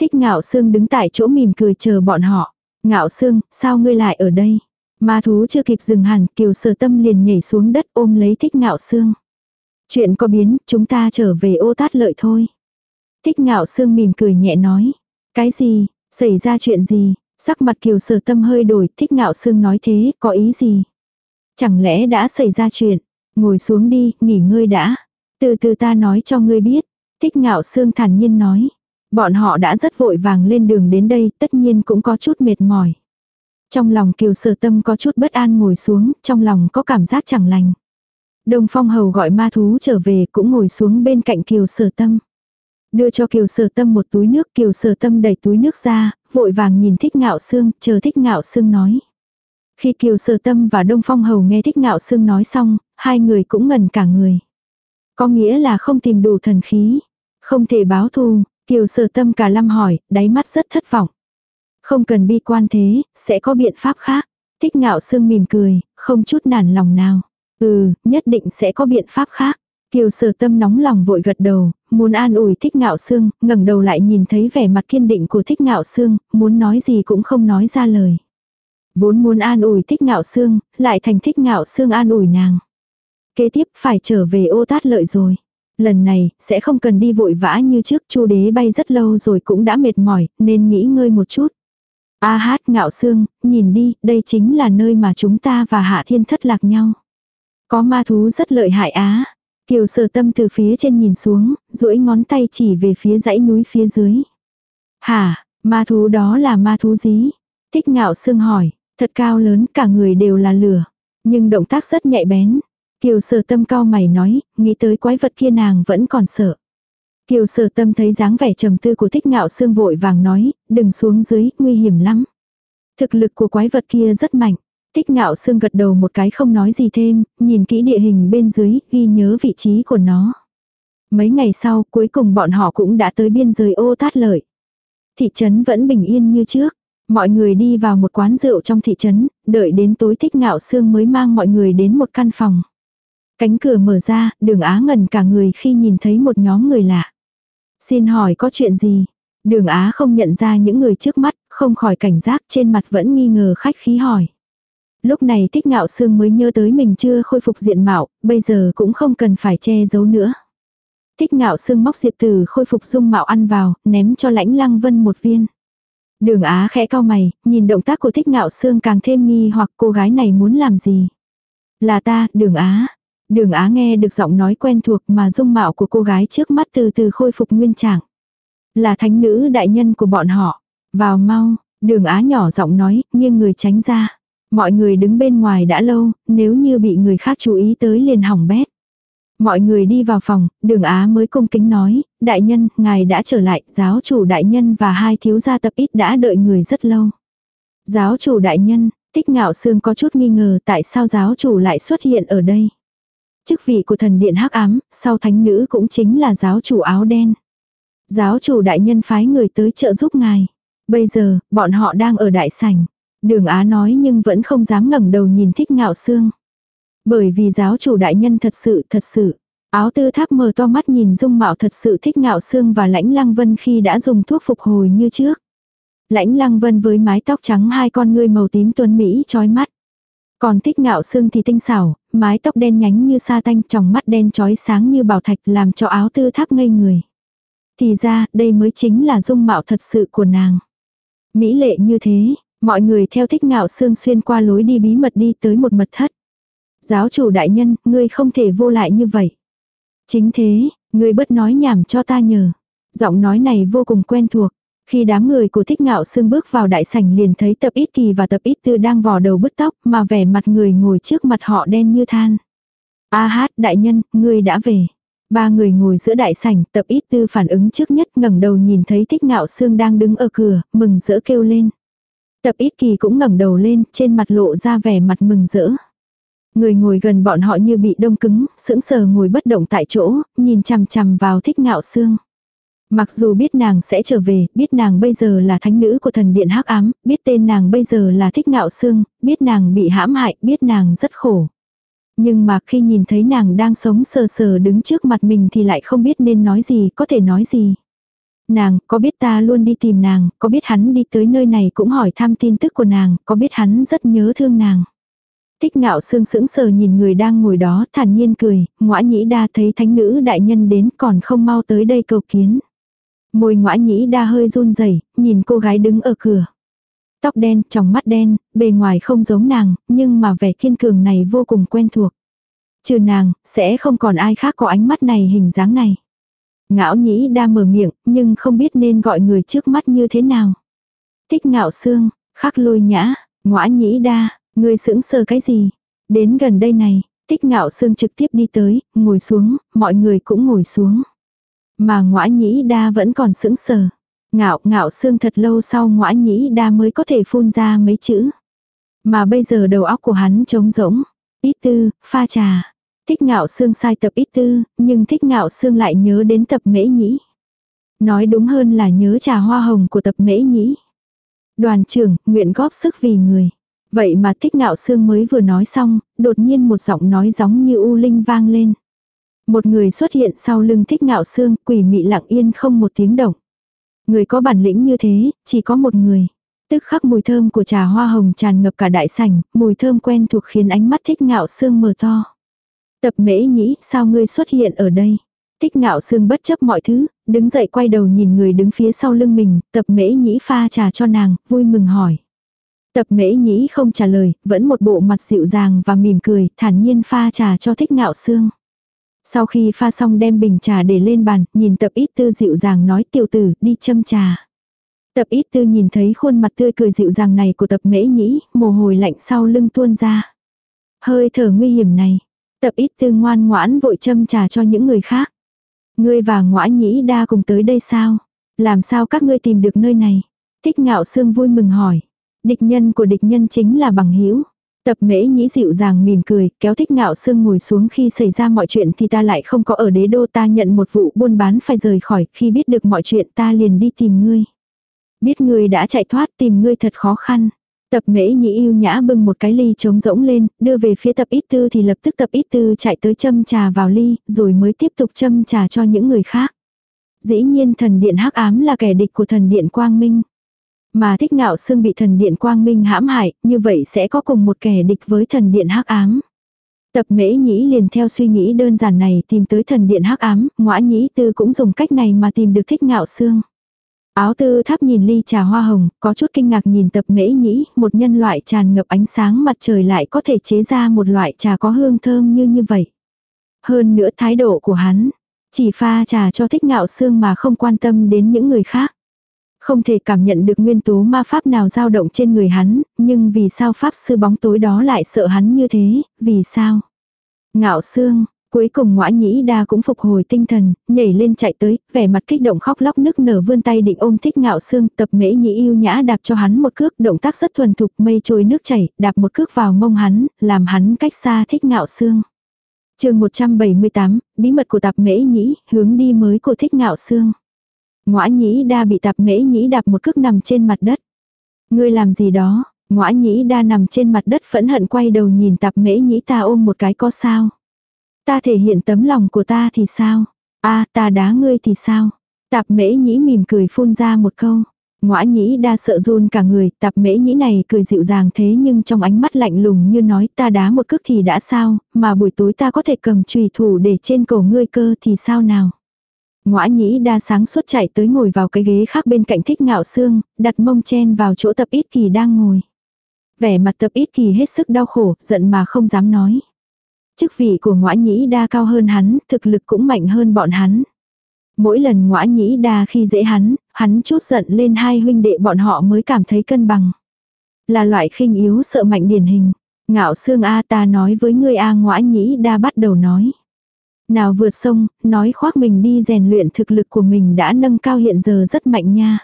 Thích ngạo xương đứng tại chỗ mỉm cười chờ bọn họ. Ngạo xương, sao ngươi lại ở đây? Ma thú chưa kịp dừng hẳn, kiều sở tâm liền nhảy xuống đất ôm lấy thích ngạo xương. Chuyện có biến, chúng ta trở về ô tát lợi thôi. Thích ngạo xương mỉm cười nhẹ nói. Cái gì, Xảy ra chuyện gì? Sắc mặt kiều sở tâm hơi đổi, thích ngạo sương nói thế, có ý gì? Chẳng lẽ đã xảy ra chuyện? Ngồi xuống đi, nghỉ ngơi đã. Từ từ ta nói cho ngươi biết. Thích ngạo sương thản nhiên nói. Bọn họ đã rất vội vàng lên đường đến đây, tất nhiên cũng có chút mệt mỏi. Trong lòng kiều sở tâm có chút bất an ngồi xuống, trong lòng có cảm giác chẳng lành. Đông phong hầu gọi ma thú trở về cũng ngồi xuống bên cạnh kiều sở tâm. Đưa cho Kiều Sở Tâm một túi nước, Kiều Sở Tâm đẩy túi nước ra, vội vàng nhìn Thích Ngạo Sương, chờ Thích Ngạo Sương nói. Khi Kiều Sở Tâm và Đông Phong Hầu nghe Thích Ngạo Sương nói xong, hai người cũng ngẩn cả người. Có nghĩa là không tìm đủ thần khí. Không thể báo thù, kiều sở tâm cả lâm hỏi, đáy mắt rất thất vọng. Không cần bi quan thế, sẽ có biện pháp khác. Thích ngạo sương mỉm cười, không chút nản lòng nào. Ừ, nhất định sẽ có biện pháp khác. Kiều sở tâm nóng lòng vội gật đầu, muốn an ủi thích ngạo sương, ngẩng đầu lại nhìn thấy vẻ mặt kiên định của thích ngạo sương, muốn nói gì cũng không nói ra lời. Vốn muốn an ủi thích ngạo xương lại thành thích ngạo xương an ủi nàng. Kế tiếp phải trở về ô tát lợi rồi. Lần này, sẽ không cần đi vội vã như trước, chu đế bay rất lâu rồi cũng đã mệt mỏi, nên nghỉ ngơi một chút. A hát ngạo xương nhìn đi, đây chính là nơi mà chúng ta và hạ thiên thất lạc nhau. Có ma thú rất lợi hại á. Kiều sở tâm từ phía trên nhìn xuống, duỗi ngón tay chỉ về phía dãy núi phía dưới. Hả, ma thú đó là ma thú gì? Thích ngạo xương hỏi, thật cao lớn cả người đều là lửa. Nhưng động tác rất nhạy bén. Kiều sở tâm cao mày nói, nghĩ tới quái vật kia nàng vẫn còn sợ. Kiều sở tâm thấy dáng vẻ trầm tư của thích ngạo sương vội vàng nói, đừng xuống dưới, nguy hiểm lắm. Thực lực của quái vật kia rất mạnh. Thích ngạo sương gật đầu một cái không nói gì thêm, nhìn kỹ địa hình bên dưới, ghi nhớ vị trí của nó. Mấy ngày sau, cuối cùng bọn họ cũng đã tới biên giới ô tát lợi. Thị trấn vẫn bình yên như trước. Mọi người đi vào một quán rượu trong thị trấn, đợi đến tối thích ngạo sương mới mang mọi người đến một căn phòng. Cánh cửa mở ra, đường á ngẩn cả người khi nhìn thấy một nhóm người lạ. Xin hỏi có chuyện gì? Đường Á không nhận ra những người trước mắt, không khỏi cảnh giác trên mặt vẫn nghi ngờ khách khí hỏi. Lúc này thích ngạo sương mới nhớ tới mình chưa khôi phục diện mạo, bây giờ cũng không cần phải che giấu nữa. thích ngạo sương móc diệp từ khôi phục dung mạo ăn vào, ném cho lãnh lăng vân một viên. Đường Á khẽ cao mày, nhìn động tác của thích ngạo xương càng thêm nghi hoặc cô gái này muốn làm gì. Là ta, đường Á. Đường Á nghe được giọng nói quen thuộc mà dung mạo của cô gái trước mắt từ từ khôi phục nguyên trạng. Là thánh nữ đại nhân của bọn họ. Vào mau, đường Á nhỏ giọng nói, nghiêng người tránh ra. Mọi người đứng bên ngoài đã lâu, nếu như bị người khác chú ý tới liền hỏng bét. Mọi người đi vào phòng, đường Á mới cung kính nói, đại nhân, ngài đã trở lại, giáo chủ đại nhân và hai thiếu gia tập ít đã đợi người rất lâu. Giáo chủ đại nhân, tích ngạo xương có chút nghi ngờ tại sao giáo chủ lại xuất hiện ở đây. Chức vị của thần điện hắc ám, sau thánh nữ cũng chính là giáo chủ áo đen. Giáo chủ đại nhân phái người tới trợ giúp ngài. Bây giờ, bọn họ đang ở đại sảnh. Đường Á nói nhưng vẫn không dám ngẩng đầu nhìn thích ngạo xương. Bởi vì giáo chủ đại nhân thật sự thật sự. Áo tư tháp mở to mắt nhìn dung mạo thật sự thích ngạo xương và lãnh lăng vân khi đã dùng thuốc phục hồi như trước. Lãnh lăng vân với mái tóc trắng hai con ngươi màu tím tuấn Mỹ chói mắt. Còn thích ngạo xương thì tinh xảo, mái tóc đen nhánh như sa tanh, tròng mắt đen chói sáng như bảo thạch làm cho áo tư tháp ngây người. Thì ra, đây mới chính là dung mạo thật sự của nàng. Mỹ lệ như thế, mọi người theo thích ngạo xương xuyên qua lối đi bí mật đi tới một mật thất. Giáo chủ đại nhân, ngươi không thể vô lại như vậy. Chính thế, ngươi bất nói nhảm cho ta nhờ. Giọng nói này vô cùng quen thuộc. Khi đám người của thích ngạo xương bước vào đại sảnh liền thấy tập ít kỳ và tập ít tư đang vò đầu bứt tóc mà vẻ mặt người ngồi trước mặt họ đen như than. A hát đại nhân, ngươi đã về. Ba người ngồi giữa đại sảnh, tập ít tư phản ứng trước nhất ngẩng đầu nhìn thấy thích ngạo xương đang đứng ở cửa, mừng rỡ kêu lên. Tập ít kỳ cũng ngẩng đầu lên, trên mặt lộ ra vẻ mặt mừng rỡ. Người ngồi gần bọn họ như bị đông cứng, sững sờ ngồi bất động tại chỗ, nhìn chằm chằm vào thích ngạo xương. Mặc dù biết nàng sẽ trở về, biết nàng bây giờ là thánh nữ của thần điện hắc ám, biết tên nàng bây giờ là thích ngạo xương, biết nàng bị hãm hại, biết nàng rất khổ. Nhưng mà khi nhìn thấy nàng đang sống sờ sờ đứng trước mặt mình thì lại không biết nên nói gì, có thể nói gì. Nàng, có biết ta luôn đi tìm nàng, có biết hắn đi tới nơi này cũng hỏi thăm tin tức của nàng, có biết hắn rất nhớ thương nàng. Tích ngạo sương sững sờ nhìn người đang ngồi đó thản nhiên cười, ngõa nhĩ đa thấy thánh nữ đại nhân đến còn không mau tới đây cầu kiến. Môi ngõa nhĩ đa hơi run rẩy nhìn cô gái đứng ở cửa. Tóc đen, trong mắt đen, bề ngoài không giống nàng, nhưng mà vẻ kiên cường này vô cùng quen thuộc. Trừ nàng, sẽ không còn ai khác có ánh mắt này hình dáng này. Ngạo nhĩ đa mở miệng, nhưng không biết nên gọi người trước mắt như thế nào. Thích ngạo xương, khắc lôi nhã, ngõa nhĩ đa, ngươi sững sờ cái gì? Đến gần đây này, tích ngạo xương trực tiếp đi tới, ngồi xuống, mọi người cũng ngồi xuống. Mà ngõa nhĩ đa vẫn còn sững sờ. Ngạo, ngạo xương thật lâu sau ngõa nhĩ đa mới có thể phun ra mấy chữ. Mà bây giờ đầu óc của hắn trống rỗng. Ít tư, pha trà. Thích ngạo xương sai tập ít tư, nhưng thích ngạo xương lại nhớ đến tập mễ nhĩ. Nói đúng hơn là nhớ trà hoa hồng của tập mễ nhĩ. Đoàn trưởng, nguyện góp sức vì người. Vậy mà thích ngạo xương mới vừa nói xong, đột nhiên một giọng nói giống như u linh vang lên. Một người xuất hiện sau lưng thích ngạo xương, quỷ mị lặng yên không một tiếng động. Người có bản lĩnh như thế, chỉ có một người. Tức khắc mùi thơm của trà hoa hồng tràn ngập cả đại sảnh, mùi thơm quen thuộc khiến ánh mắt thích ngạo xương mở to. Tập mễ nhĩ, sao ngươi xuất hiện ở đây? Thích ngạo xương bất chấp mọi thứ, đứng dậy quay đầu nhìn người đứng phía sau lưng mình, tập mễ nhĩ pha trà cho nàng, vui mừng hỏi. Tập mễ nhĩ không trả lời, vẫn một bộ mặt dịu dàng và mỉm cười, thản nhiên pha trà cho thích ngạo xương. Sau khi pha xong đem bình trà để lên bàn, nhìn tập ít tư dịu dàng nói tiểu tử, đi châm trà. Tập ít tư nhìn thấy khuôn mặt tươi cười dịu dàng này của tập mễ nhĩ, mồ hôi lạnh sau lưng tuôn ra. Hơi thở nguy hiểm này. Tập ít tư ngoan ngoãn vội châm trà cho những người khác. Ngươi và ngõa nhĩ đa cùng tới đây sao? Làm sao các ngươi tìm được nơi này? Thích ngạo sương vui mừng hỏi. Địch nhân của địch nhân chính là bằng hữu Tập mễ nhĩ dịu dàng mỉm cười, kéo thích ngạo sương ngồi xuống khi xảy ra mọi chuyện thì ta lại không có ở đế đô ta nhận một vụ buôn bán phải rời khỏi, khi biết được mọi chuyện ta liền đi tìm ngươi. Biết ngươi đã chạy thoát tìm ngươi thật khó khăn. Tập mễ nhĩ yêu nhã bưng một cái ly trống rỗng lên, đưa về phía tập ít tư thì lập tức tập ít tư chạy tới châm trà vào ly, rồi mới tiếp tục châm trà cho những người khác. Dĩ nhiên thần điện hắc ám là kẻ địch của thần điện quang minh. Mà thích ngạo xương bị thần điện quang minh hãm hại, như vậy sẽ có cùng một kẻ địch với thần điện hắc ám. Tập mễ nhĩ liền theo suy nghĩ đơn giản này tìm tới thần điện hắc ám, ngõa nhĩ tư cũng dùng cách này mà tìm được thích ngạo xương. Áo tư tháp nhìn ly trà hoa hồng, có chút kinh ngạc nhìn tập mễ nhĩ, một nhân loại tràn ngập ánh sáng mặt trời lại có thể chế ra một loại trà có hương thơm như như vậy. Hơn nữa thái độ của hắn, chỉ pha trà cho thích ngạo xương mà không quan tâm đến những người khác. Không thể cảm nhận được nguyên tố ma pháp nào dao động trên người hắn, nhưng vì sao pháp sư bóng tối đó lại sợ hắn như thế, vì sao? Ngạo xương, Cuối cùng ngõa nhĩ đa cũng phục hồi tinh thần, nhảy lên chạy tới, vẻ mặt kích động khóc lóc nức nở vươn tay định ôm thích ngạo xương, tập mễ nhĩ yêu nhã đạp cho hắn một cước, động tác rất thuần thục, mây trôi nước chảy, đạp một cước vào mông hắn, làm hắn cách xa thích ngạo xương. chương 178, bí mật của tạp mễ nhĩ, hướng đi mới của thích ngạo xương. Ngõa nhĩ đa bị tạp mễ nhĩ đạp một cước nằm trên mặt đất. Ngươi làm gì đó, ngõa nhĩ đa nằm trên mặt đất phẫn hận quay đầu nhìn tạp mễ nhĩ ta ôm một cái có sao. Ta thể hiện tấm lòng của ta thì sao? a ta đá ngươi thì sao? Tạp mễ nhĩ mỉm cười phun ra một câu. Ngoã nhĩ đa sợ run cả người, tạp mễ nhĩ này cười dịu dàng thế nhưng trong ánh mắt lạnh lùng như nói ta đá một cước thì đã sao, mà buổi tối ta có thể cầm chùy thủ để trên cổ ngươi cơ thì sao nào. Ngoã nhĩ đa sáng suốt chạy tới ngồi vào cái ghế khác bên cạnh thích ngạo xương, đặt mông chen vào chỗ tập ít kỳ đang ngồi. Vẻ mặt tập ít kỳ hết sức đau khổ, giận mà không dám nói. Chức vị của ngõa nhĩ đa cao hơn hắn, thực lực cũng mạnh hơn bọn hắn. Mỗi lần ngõa nhĩ đa khi dễ hắn, hắn chút giận lên hai huynh đệ bọn họ mới cảm thấy cân bằng. Là loại khinh yếu sợ mạnh điển hình. Ngạo xương A ta nói với ngươi A ngõa nhĩ đa bắt đầu nói. Nào vượt sông, nói khoác mình đi rèn luyện thực lực của mình đã nâng cao hiện giờ rất mạnh nha.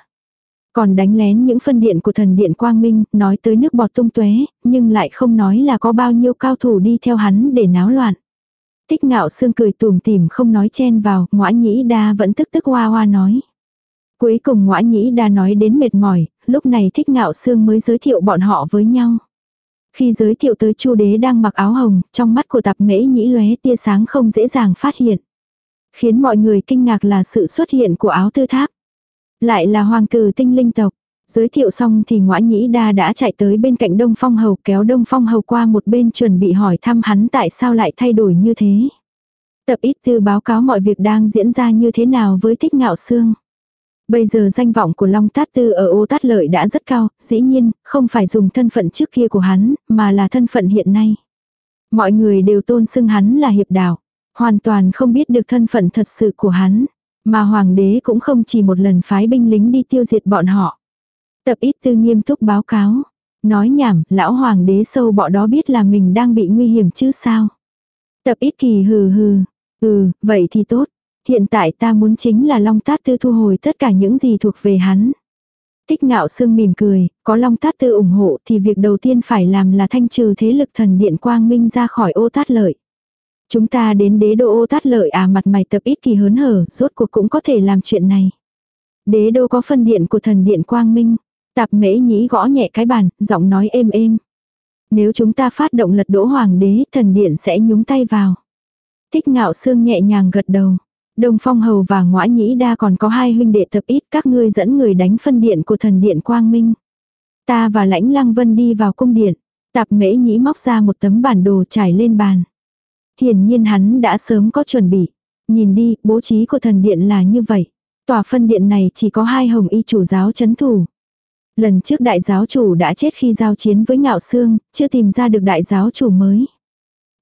Còn đánh lén những phân điện của thần điện Quang Minh, nói tới nước bọt tung tuế, nhưng lại không nói là có bao nhiêu cao thủ đi theo hắn để náo loạn. Tích ngạo xương cười tùm tìm không nói chen vào, ngõa nhĩ đa vẫn tức tức hoa hoa nói. Cuối cùng ngõa nhĩ đa nói đến mệt mỏi, lúc này thích ngạo xương mới giới thiệu bọn họ với nhau. Khi giới thiệu tới chu đế đang mặc áo hồng, trong mắt của tạp mễ nhĩ lóe tia sáng không dễ dàng phát hiện. Khiến mọi người kinh ngạc là sự xuất hiện của áo tư tháp. Lại là hoàng tử tinh linh tộc. Giới thiệu xong thì ngõa nhĩ đa đã chạy tới bên cạnh Đông Phong Hầu kéo Đông Phong Hầu qua một bên chuẩn bị hỏi thăm hắn tại sao lại thay đổi như thế. Tập ít tư báo cáo mọi việc đang diễn ra như thế nào với thích ngạo xương. Bây giờ danh vọng của Long Tát Tư ở ô Tát Lợi đã rất cao, dĩ nhiên, không phải dùng thân phận trước kia của hắn, mà là thân phận hiện nay. Mọi người đều tôn xưng hắn là hiệp đạo, hoàn toàn không biết được thân phận thật sự của hắn. Mà hoàng đế cũng không chỉ một lần phái binh lính đi tiêu diệt bọn họ. Tập ít tư nghiêm túc báo cáo. Nói nhảm, lão hoàng đế sâu bọ đó biết là mình đang bị nguy hiểm chứ sao. Tập ít kỳ hừ hừ. Ừ, vậy thì tốt. Hiện tại ta muốn chính là Long Tát Tư thu hồi tất cả những gì thuộc về hắn. Tích ngạo sương mỉm cười, có Long Tát Tư ủng hộ thì việc đầu tiên phải làm là thanh trừ thế lực thần điện quang minh ra khỏi ô tát lợi. Chúng ta đến đế đô ô tát lợi à mặt mày tập ít kỳ hớn hở, rốt cuộc cũng có thể làm chuyện này. Đế đô có phân điện của thần điện Quang Minh. Tạp mễ nhĩ gõ nhẹ cái bàn, giọng nói êm êm. Nếu chúng ta phát động lật đỗ hoàng đế, thần điện sẽ nhúng tay vào. Thích ngạo xương nhẹ nhàng gật đầu. Đông Phong Hầu và Ngoã Nhĩ Đa còn có hai huynh đệ tập ít các ngươi dẫn người đánh phân điện của thần điện Quang Minh. Ta và lãnh lăng vân đi vào cung điện. Tạp mễ nhĩ móc ra một tấm bản đồ trải lên bàn. Hiển nhiên hắn đã sớm có chuẩn bị. Nhìn đi, bố trí của thần điện là như vậy. Tòa phân điện này chỉ có hai hồng y chủ giáo chấn thủ. Lần trước đại giáo chủ đã chết khi giao chiến với ngạo xương, chưa tìm ra được đại giáo chủ mới.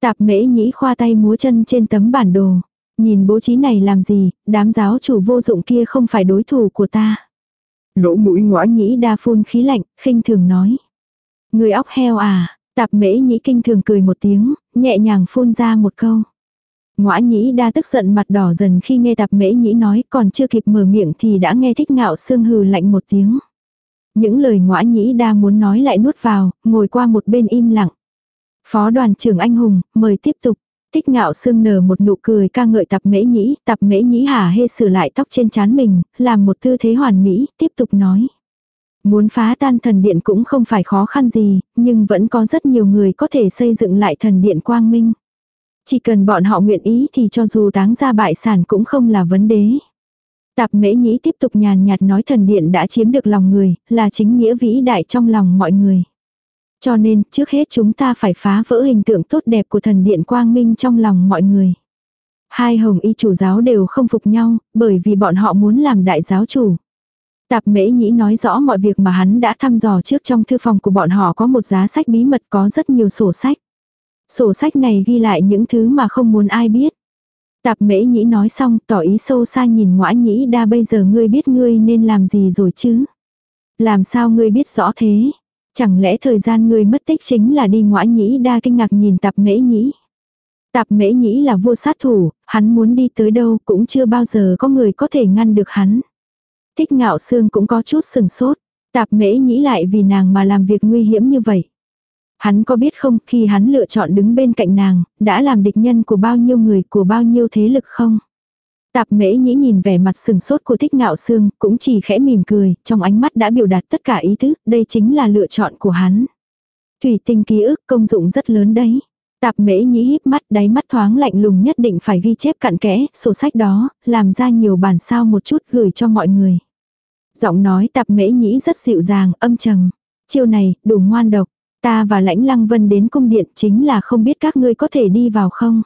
Tạp mễ nhĩ khoa tay múa chân trên tấm bản đồ. Nhìn bố trí này làm gì, đám giáo chủ vô dụng kia không phải đối thủ của ta. Lỗ mũi ngõa nhĩ đa phun khí lạnh, khinh thường nói. Người óc heo à, tạp mễ nhĩ kinh thường cười một tiếng, nhẹ nhàng phun ra một câu. Ngõa nhĩ đa tức giận mặt đỏ dần khi nghe tạp mễ nhĩ nói còn chưa kịp mở miệng thì đã nghe thích ngạo sương hừ lạnh một tiếng. Những lời ngõa nhĩ đa muốn nói lại nuốt vào, ngồi qua một bên im lặng. Phó đoàn trưởng anh hùng, mời tiếp tục. Tích ngạo sương nở một nụ cười ca ngợi tập mễ nhĩ, tập mễ nhĩ hả hê sửa lại tóc trên trán mình, làm một tư thế hoàn mỹ, tiếp tục nói. Muốn phá tan thần điện cũng không phải khó khăn gì, nhưng vẫn có rất nhiều người có thể xây dựng lại thần điện quang minh. Chỉ cần bọn họ nguyện ý thì cho dù táng ra bại sản cũng không là vấn đề. Tạp mễ nhĩ tiếp tục nhàn nhạt nói thần điện đã chiếm được lòng người, là chính nghĩa vĩ đại trong lòng mọi người. Cho nên, trước hết chúng ta phải phá vỡ hình tượng tốt đẹp của thần điện quang minh trong lòng mọi người. Hai hồng y chủ giáo đều không phục nhau, bởi vì bọn họ muốn làm đại giáo chủ. Tạp mễ nhĩ nói rõ mọi việc mà hắn đã thăm dò trước trong thư phòng của bọn họ có một giá sách bí mật có rất nhiều sổ sách. Sổ sách này ghi lại những thứ mà không muốn ai biết. Tạp mễ nhĩ nói xong tỏ ý sâu xa nhìn ngõa nhĩ đa bây giờ ngươi biết ngươi nên làm gì rồi chứ. Làm sao ngươi biết rõ thế? Chẳng lẽ thời gian ngươi mất tích chính là đi ngõa nhĩ đa kinh ngạc nhìn tạp mễ nhĩ. Tạp mễ nhĩ là vua sát thủ, hắn muốn đi tới đâu cũng chưa bao giờ có người có thể ngăn được hắn. Thích ngạo xương cũng có chút sừng sốt. Tạp mễ nhĩ lại vì nàng mà làm việc nguy hiểm như vậy. Hắn có biết không khi hắn lựa chọn đứng bên cạnh nàng, đã làm địch nhân của bao nhiêu người của bao nhiêu thế lực không? Tạp mễ nhĩ nhìn vẻ mặt sừng sốt của thích ngạo xương, cũng chỉ khẽ mỉm cười, trong ánh mắt đã biểu đạt tất cả ý tứ, đây chính là lựa chọn của hắn. Thủy tinh ký ức công dụng rất lớn đấy. Tạp mễ nhĩ híp mắt đáy mắt thoáng lạnh lùng nhất định phải ghi chép cặn kẽ, sổ sách đó, làm ra nhiều bản sao một chút gửi cho mọi người. Giọng nói tạp mễ nhĩ rất dịu dàng, âm trầm. Chiêu này, đủ ngoan độc. Ta và lãnh lăng vân đến cung điện chính là không biết các ngươi có thể đi vào không.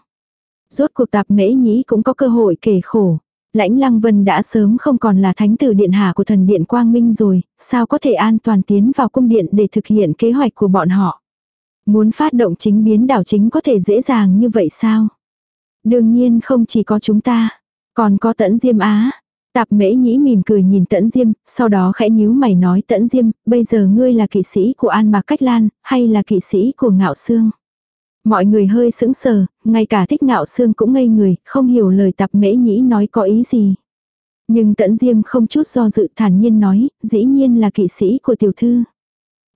Rốt cuộc tạp mễ nhĩ cũng có cơ hội kể khổ. Lãnh lăng vân đã sớm không còn là thánh tử điện hạ của thần điện Quang Minh rồi, sao có thể an toàn tiến vào cung điện để thực hiện kế hoạch của bọn họ. Muốn phát động chính biến đảo chính có thể dễ dàng như vậy sao? Đương nhiên không chỉ có chúng ta, còn có tẫn Diêm Á. Tạp mễ nhĩ mỉm cười nhìn tẫn Diêm, sau đó khẽ nhíu mày nói tẫn Diêm, bây giờ ngươi là kỵ sĩ của An Mạc Cách Lan, hay là kỵ sĩ của Ngạo Sương? Mọi người hơi sững sờ, ngay cả thích ngạo xương cũng ngây người, không hiểu lời tạp mễ nhĩ nói có ý gì. Nhưng tẫn diêm không chút do dự thản nhiên nói, dĩ nhiên là kỵ sĩ của tiểu thư.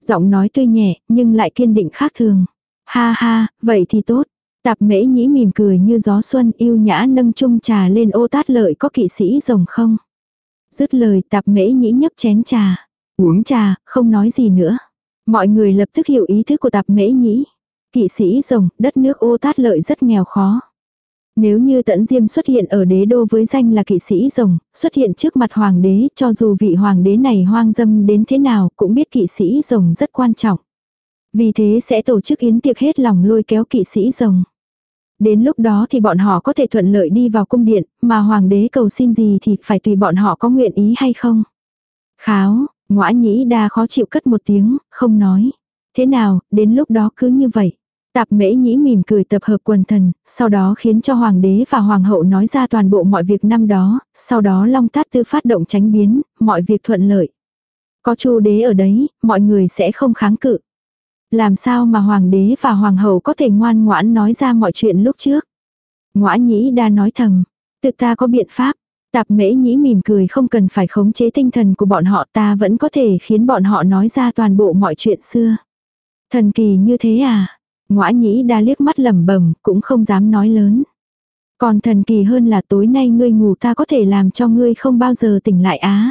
Giọng nói tuy nhẹ, nhưng lại kiên định khác thường. Ha ha, vậy thì tốt. Tạp mễ nhĩ mỉm cười như gió xuân yêu nhã nâng chung trà lên ô tát lợi có kỵ sĩ rồng không. Dứt lời tạp mễ nhĩ nhấp chén trà. Uống trà, không nói gì nữa. Mọi người lập tức hiểu ý thức của tạp mễ nhĩ. Kỵ sĩ rồng, đất nước ô tát lợi rất nghèo khó. Nếu như tẫn diêm xuất hiện ở đế đô với danh là kỵ sĩ rồng, xuất hiện trước mặt hoàng đế, cho dù vị hoàng đế này hoang dâm đến thế nào cũng biết kỵ sĩ rồng rất quan trọng. Vì thế sẽ tổ chức yến tiệc hết lòng lôi kéo kỵ sĩ rồng. Đến lúc đó thì bọn họ có thể thuận lợi đi vào cung điện, mà hoàng đế cầu xin gì thì phải tùy bọn họ có nguyện ý hay không. Kháo, ngõa nhĩ đa khó chịu cất một tiếng, không nói. Thế nào, đến lúc đó cứ như vậy. Tạp mễ nhĩ mỉm cười tập hợp quần thần, sau đó khiến cho hoàng đế và hoàng hậu nói ra toàn bộ mọi việc năm đó, sau đó long tát tư phát động tránh biến, mọi việc thuận lợi. Có chu đế ở đấy, mọi người sẽ không kháng cự. Làm sao mà hoàng đế và hoàng hậu có thể ngoan ngoãn nói ra mọi chuyện lúc trước. Ngoã nhĩ đa nói thầm, tự ta có biện pháp. Tạp mễ nhĩ mỉm cười không cần phải khống chế tinh thần của bọn họ ta vẫn có thể khiến bọn họ nói ra toàn bộ mọi chuyện xưa. Thần kỳ như thế à? Ngõa nhĩ đa liếc mắt lẩm bẩm cũng không dám nói lớn. Còn thần kỳ hơn là tối nay ngươi ngủ ta có thể làm cho ngươi không bao giờ tỉnh lại á.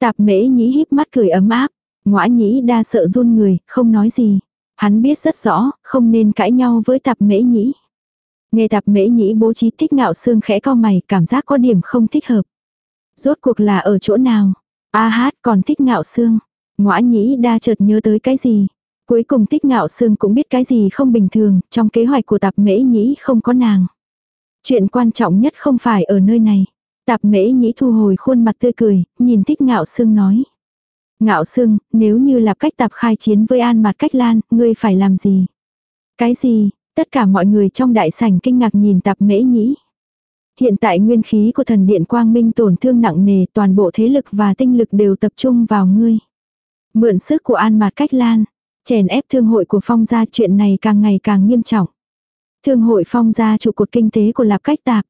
Tạp mễ nhĩ híp mắt cười ấm áp. Ngõa nhĩ đa sợ run người, không nói gì. Hắn biết rất rõ, không nên cãi nhau với tạp mễ nhĩ. Nghe tạp mễ nhĩ bố trí thích ngạo xương khẽ co mày, cảm giác có điểm không thích hợp. Rốt cuộc là ở chỗ nào? A hát còn thích ngạo xương. Ngõa nhĩ đa chợt nhớ tới cái gì? Cuối cùng tích ngạo xương cũng biết cái gì không bình thường, trong kế hoạch của tạp mễ nhĩ không có nàng. Chuyện quan trọng nhất không phải ở nơi này. Tạp mễ nhĩ thu hồi khuôn mặt tươi cười, nhìn thích ngạo xương nói. Ngạo xương, nếu như là cách tạp khai chiến với an mặt cách lan, ngươi phải làm gì? Cái gì? Tất cả mọi người trong đại sảnh kinh ngạc nhìn tạp mễ nhĩ. Hiện tại nguyên khí của thần điện quang minh tổn thương nặng nề toàn bộ thế lực và tinh lực đều tập trung vào ngươi. Mượn sức của an mặt cách lan, chèn ép thương hội của phong gia chuyện này càng ngày càng nghiêm trọng. Thương hội phong gia trụ cột kinh tế của lạp cách tạp.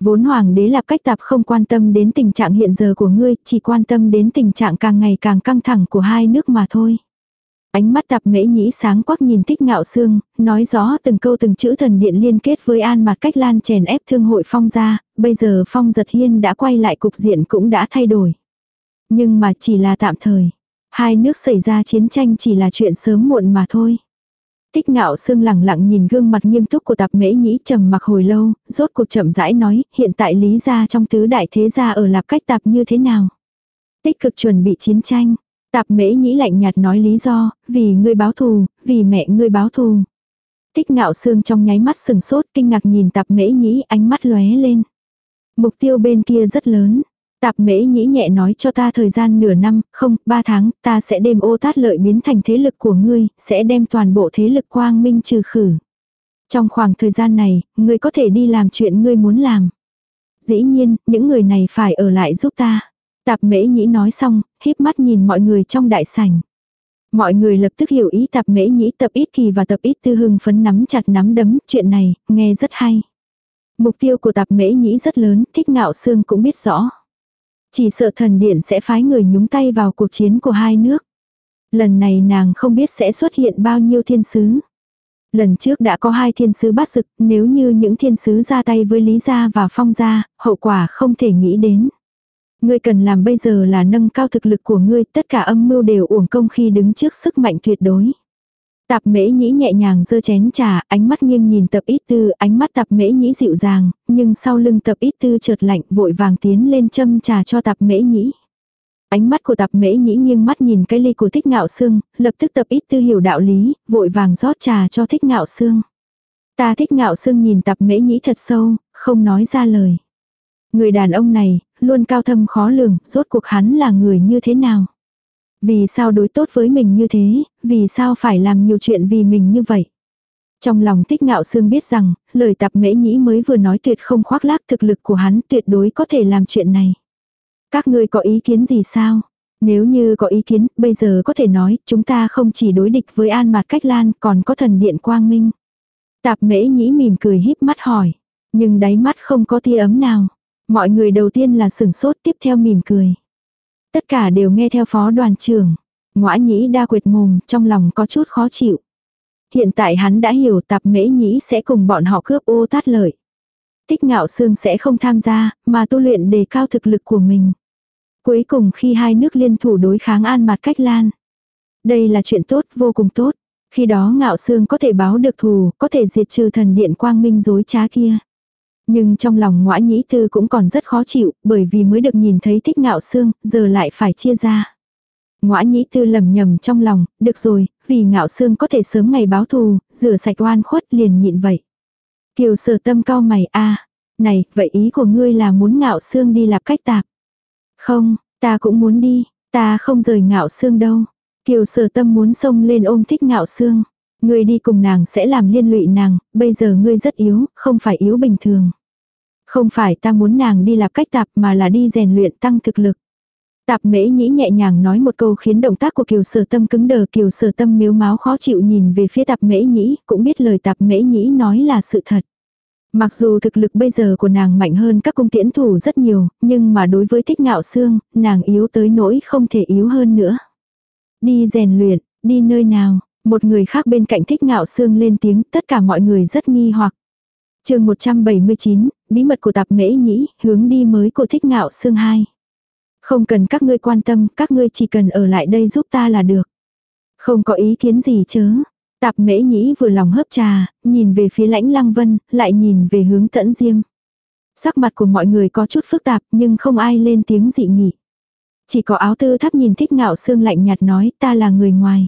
Vốn hoàng đế lạp cách tạp không quan tâm đến tình trạng hiện giờ của ngươi, chỉ quan tâm đến tình trạng càng ngày càng căng thẳng của hai nước mà thôi. Ánh mắt tạp mễ nhĩ sáng quắc nhìn tích ngạo xương, nói rõ từng câu từng chữ thần điện liên kết với an mặt cách lan chèn ép thương hội phong gia, bây giờ phong giật hiên đã quay lại cục diện cũng đã thay đổi. Nhưng mà chỉ là tạm thời. Hai nước xảy ra chiến tranh chỉ là chuyện sớm muộn mà thôi. Tích ngạo sương lẳng lặng nhìn gương mặt nghiêm túc của tạp mễ nhĩ trầm mặc hồi lâu, rốt cuộc chậm rãi nói, hiện tại lý gia trong tứ đại thế gia ở lạp cách tạp như thế nào. Tích cực chuẩn bị chiến tranh, tạp mễ nhĩ lạnh nhạt nói lý do, vì ngươi báo thù, vì mẹ ngươi báo thù. Tích ngạo sương trong nháy mắt sừng sốt kinh ngạc nhìn tạp mễ nhĩ ánh mắt lóe lên. Mục tiêu bên kia rất lớn, Tạp mễ nhĩ nhẹ nói cho ta thời gian nửa năm, không, ba tháng, ta sẽ đem ô tát lợi biến thành thế lực của ngươi, sẽ đem toàn bộ thế lực quang minh trừ khử. Trong khoảng thời gian này, ngươi có thể đi làm chuyện ngươi muốn làm. Dĩ nhiên, những người này phải ở lại giúp ta. Tạp mễ nhĩ nói xong, híp mắt nhìn mọi người trong đại sảnh. Mọi người lập tức hiểu ý tạp mễ nhĩ tập ít kỳ và tập ít tư hưng phấn nắm chặt nắm đấm, chuyện này, nghe rất hay. Mục tiêu của tạp mễ nhĩ rất lớn, thích ngạo xương cũng biết rõ. Chỉ sợ thần điện sẽ phái người nhúng tay vào cuộc chiến của hai nước. Lần này nàng không biết sẽ xuất hiện bao nhiêu thiên sứ. Lần trước đã có hai thiên sứ bắt sực, nếu như những thiên sứ ra tay với Lý Gia và Phong Gia, hậu quả không thể nghĩ đến. Ngươi cần làm bây giờ là nâng cao thực lực của ngươi, tất cả âm mưu đều uổng công khi đứng trước sức mạnh tuyệt đối. Tạp mễ nhĩ nhẹ nhàng dơ chén trà, ánh mắt nghiêng nhìn tập ít tư, ánh mắt tạp mễ nhĩ dịu dàng, nhưng sau lưng tập ít tư chợt lạnh vội vàng tiến lên châm trà cho tạp mễ nhĩ. Ánh mắt của tạp mễ nhĩ nghiêng mắt nhìn cái ly của thích ngạo xương, lập tức tập ít tư hiểu đạo lý, vội vàng rót trà cho thích ngạo xương. Ta thích ngạo xương nhìn tạp mễ nhĩ thật sâu, không nói ra lời. Người đàn ông này, luôn cao thâm khó lường, rốt cuộc hắn là người như thế nào. Vì sao đối tốt với mình như thế, vì sao phải làm nhiều chuyện vì mình như vậy. Trong lòng tích ngạo sương biết rằng, lời tạp mễ nhĩ mới vừa nói tuyệt không khoác lác thực lực của hắn tuyệt đối có thể làm chuyện này. Các ngươi có ý kiến gì sao? Nếu như có ý kiến, bây giờ có thể nói, chúng ta không chỉ đối địch với An Mạt Cách Lan, còn có thần điện quang minh. Tạp mễ nhĩ mỉm cười híp mắt hỏi. Nhưng đáy mắt không có tia ấm nào. Mọi người đầu tiên là sừng sốt tiếp theo mỉm cười. Tất cả đều nghe theo phó đoàn trưởng. Ngoã nhĩ đa quyệt mồm, trong lòng có chút khó chịu. Hiện tại hắn đã hiểu tạp mễ nhĩ sẽ cùng bọn họ cướp ô tát lợi. Tích ngạo xương sẽ không tham gia, mà tu luyện đề cao thực lực của mình. Cuối cùng khi hai nước liên thủ đối kháng an mặt cách lan. Đây là chuyện tốt, vô cùng tốt. Khi đó ngạo xương có thể báo được thù, có thể diệt trừ thần điện quang minh dối trá kia. Nhưng trong lòng ngoã nhĩ tư cũng còn rất khó chịu, bởi vì mới được nhìn thấy thích ngạo xương, giờ lại phải chia ra. Ngoã nhĩ tư lầm nhầm trong lòng, được rồi, vì ngạo xương có thể sớm ngày báo thù, rửa sạch oan khuất liền nhịn vậy. Kiều sở tâm cao mày a này, vậy ý của ngươi là muốn ngạo xương đi lạp cách tạp. Không, ta cũng muốn đi, ta không rời ngạo xương đâu. Kiều sở tâm muốn xông lên ôm thích ngạo xương. Ngươi đi cùng nàng sẽ làm liên lụy nàng, bây giờ ngươi rất yếu, không phải yếu bình thường. Không phải ta muốn nàng đi lạp cách tạp mà là đi rèn luyện tăng thực lực. Tạp mễ nhĩ nhẹ nhàng nói một câu khiến động tác của kiều sở tâm cứng đờ kiều sở tâm miếu máu khó chịu nhìn về phía tạp mễ nhĩ, cũng biết lời tạp mễ nhĩ nói là sự thật. Mặc dù thực lực bây giờ của nàng mạnh hơn các cung tiễn thủ rất nhiều, nhưng mà đối với thích ngạo xương, nàng yếu tới nỗi không thể yếu hơn nữa. Đi rèn luyện, đi nơi nào, Một người khác bên cạnh thích ngạo xương lên tiếng, tất cả mọi người rất nghi hoặc chương 179, bí mật của tạp mễ nhĩ, hướng đi mới của thích ngạo xương 2. Không cần các ngươi quan tâm, các ngươi chỉ cần ở lại đây giúp ta là được. Không có ý kiến gì chớ. Tạp mễ nhĩ vừa lòng hớp trà, nhìn về phía lãnh lăng vân, lại nhìn về hướng tẫn diêm. Sắc mặt của mọi người có chút phức tạp nhưng không ai lên tiếng dị nghị. Chỉ có áo tư thắp nhìn thích ngạo xương lạnh nhạt nói ta là người ngoài.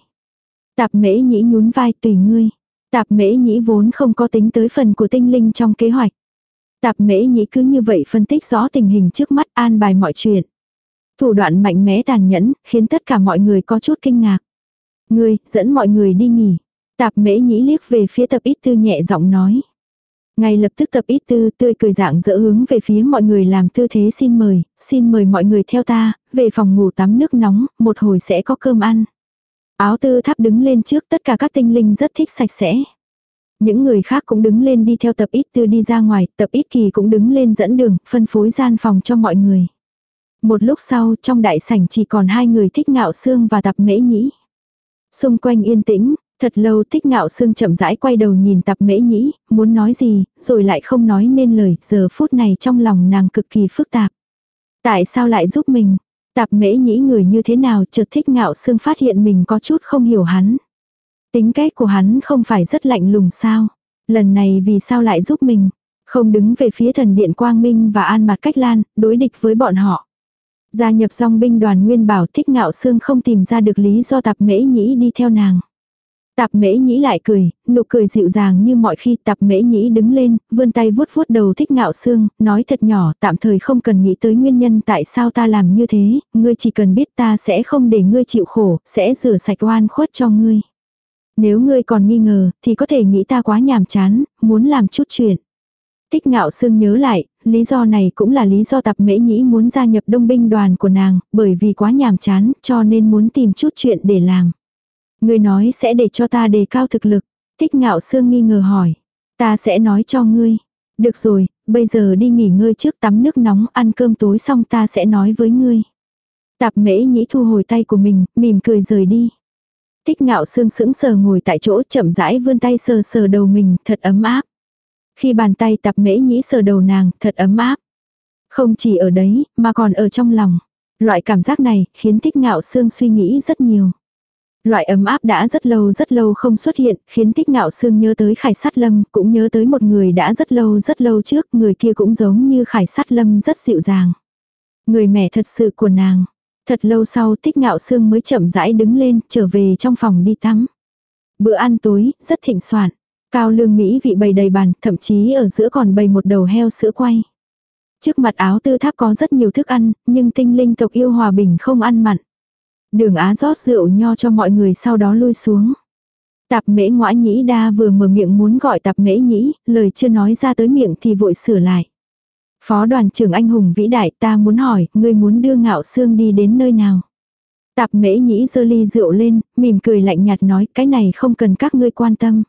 Tạp mễ nhĩ nhún vai tùy ngươi. Tạp mễ nhĩ vốn không có tính tới phần của tinh linh trong kế hoạch. Tạp mễ nhĩ cứ như vậy phân tích rõ tình hình trước mắt an bài mọi chuyện. Thủ đoạn mạnh mẽ tàn nhẫn, khiến tất cả mọi người có chút kinh ngạc. Ngươi, dẫn mọi người đi nghỉ. Tạp mễ nhĩ liếc về phía tập ít tư nhẹ giọng nói. Ngay lập tức tập ít tư tươi cười dạng dỡ hướng về phía mọi người làm tư thế xin mời, xin mời mọi người theo ta, về phòng ngủ tắm nước nóng, một hồi sẽ có cơm ăn. Áo tư tháp đứng lên trước tất cả các tinh linh rất thích sạch sẽ. Những người khác cũng đứng lên đi theo tập ít tư đi ra ngoài, tập ít kỳ cũng đứng lên dẫn đường, phân phối gian phòng cho mọi người. Một lúc sau trong đại sảnh chỉ còn hai người thích ngạo xương và tập mễ nhĩ. Xung quanh yên tĩnh, thật lâu thích ngạo xương chậm rãi quay đầu nhìn tập mễ nhĩ, muốn nói gì, rồi lại không nói nên lời, giờ phút này trong lòng nàng cực kỳ phức tạp. Tại sao lại giúp mình? Tạp mễ nhĩ người như thế nào chợt thích ngạo xương phát hiện mình có chút không hiểu hắn. Tính cách của hắn không phải rất lạnh lùng sao? Lần này vì sao lại giúp mình? Không đứng về phía thần điện Quang Minh và An Mặt Cách Lan, đối địch với bọn họ. Gia nhập dòng binh đoàn Nguyên Bảo thích ngạo xương không tìm ra được lý do tạp mễ nhĩ đi theo nàng. Tạp mễ nhĩ lại cười, nụ cười dịu dàng như mọi khi tạp mễ nhĩ đứng lên, vươn tay vuốt vuốt đầu thích ngạo xương, nói thật nhỏ tạm thời không cần nghĩ tới nguyên nhân tại sao ta làm như thế, ngươi chỉ cần biết ta sẽ không để ngươi chịu khổ, sẽ rửa sạch oan khuất cho ngươi. Nếu ngươi còn nghi ngờ, thì có thể nghĩ ta quá nhàm chán, muốn làm chút chuyện. Thích ngạo xương nhớ lại, lý do này cũng là lý do tập mễ nhĩ muốn gia nhập đông binh đoàn của nàng, bởi vì quá nhàm chán, cho nên muốn tìm chút chuyện để làm. Ngươi nói sẽ để cho ta đề cao thực lực. Thích ngạo xương nghi ngờ hỏi. Ta sẽ nói cho ngươi. Được rồi, bây giờ đi nghỉ ngơi trước tắm nước nóng ăn cơm tối xong ta sẽ nói với ngươi. Tạp mễ nhĩ thu hồi tay của mình, mỉm cười rời đi. Thích ngạo xương sững sờ ngồi tại chỗ chậm rãi vươn tay sờ sờ đầu mình, thật ấm áp. Khi bàn tay tạp mễ nhĩ sờ đầu nàng, thật ấm áp. Không chỉ ở đấy, mà còn ở trong lòng. Loại cảm giác này khiến thích ngạo xương suy nghĩ rất nhiều. Loại ấm áp đã rất lâu rất lâu không xuất hiện, khiến tích ngạo xương nhớ tới khải sát lâm, cũng nhớ tới một người đã rất lâu rất lâu trước, người kia cũng giống như khải sát lâm rất dịu dàng. Người mẹ thật sự của nàng. Thật lâu sau tích ngạo xương mới chậm rãi đứng lên, trở về trong phòng đi tắm. Bữa ăn tối, rất thịnh soạn. Cao lương Mỹ vị bày đầy bàn, thậm chí ở giữa còn bày một đầu heo sữa quay. Trước mặt áo tư tháp có rất nhiều thức ăn, nhưng tinh linh tộc yêu hòa bình không ăn mặn. Đường Á rót rượu nho cho mọi người sau đó lui xuống. Tạp mễ ngoã nhĩ đa vừa mở miệng muốn gọi tạp mễ nhĩ, lời chưa nói ra tới miệng thì vội sửa lại. Phó đoàn trưởng anh hùng vĩ đại ta muốn hỏi, ngươi muốn đưa ngạo xương đi đến nơi nào? Tạp mễ nhĩ dơ ly rượu lên, mỉm cười lạnh nhạt nói cái này không cần các ngươi quan tâm.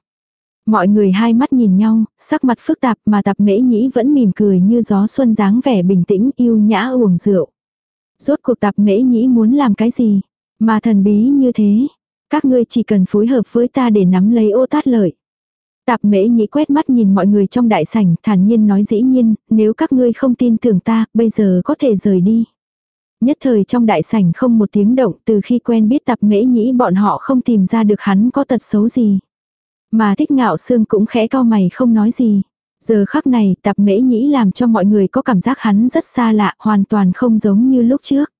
Mọi người hai mắt nhìn nhau, sắc mặt phức tạp mà tạp mễ nhĩ vẫn mỉm cười như gió xuân dáng vẻ bình tĩnh yêu nhã uống rượu. Rốt cuộc tạp mễ nhĩ muốn làm cái gì? Mà thần bí như thế. Các ngươi chỉ cần phối hợp với ta để nắm lấy ô tát lợi. Tạp mễ nhĩ quét mắt nhìn mọi người trong đại sảnh, thản nhiên nói dĩ nhiên, nếu các ngươi không tin tưởng ta, bây giờ có thể rời đi. Nhất thời trong đại sảnh không một tiếng động từ khi quen biết tạp mễ nhĩ bọn họ không tìm ra được hắn có tật xấu gì. Mà thích ngạo xương cũng khẽ cao mày không nói gì. Giờ khắc này tạp mễ nhĩ làm cho mọi người có cảm giác hắn rất xa lạ, hoàn toàn không giống như lúc trước.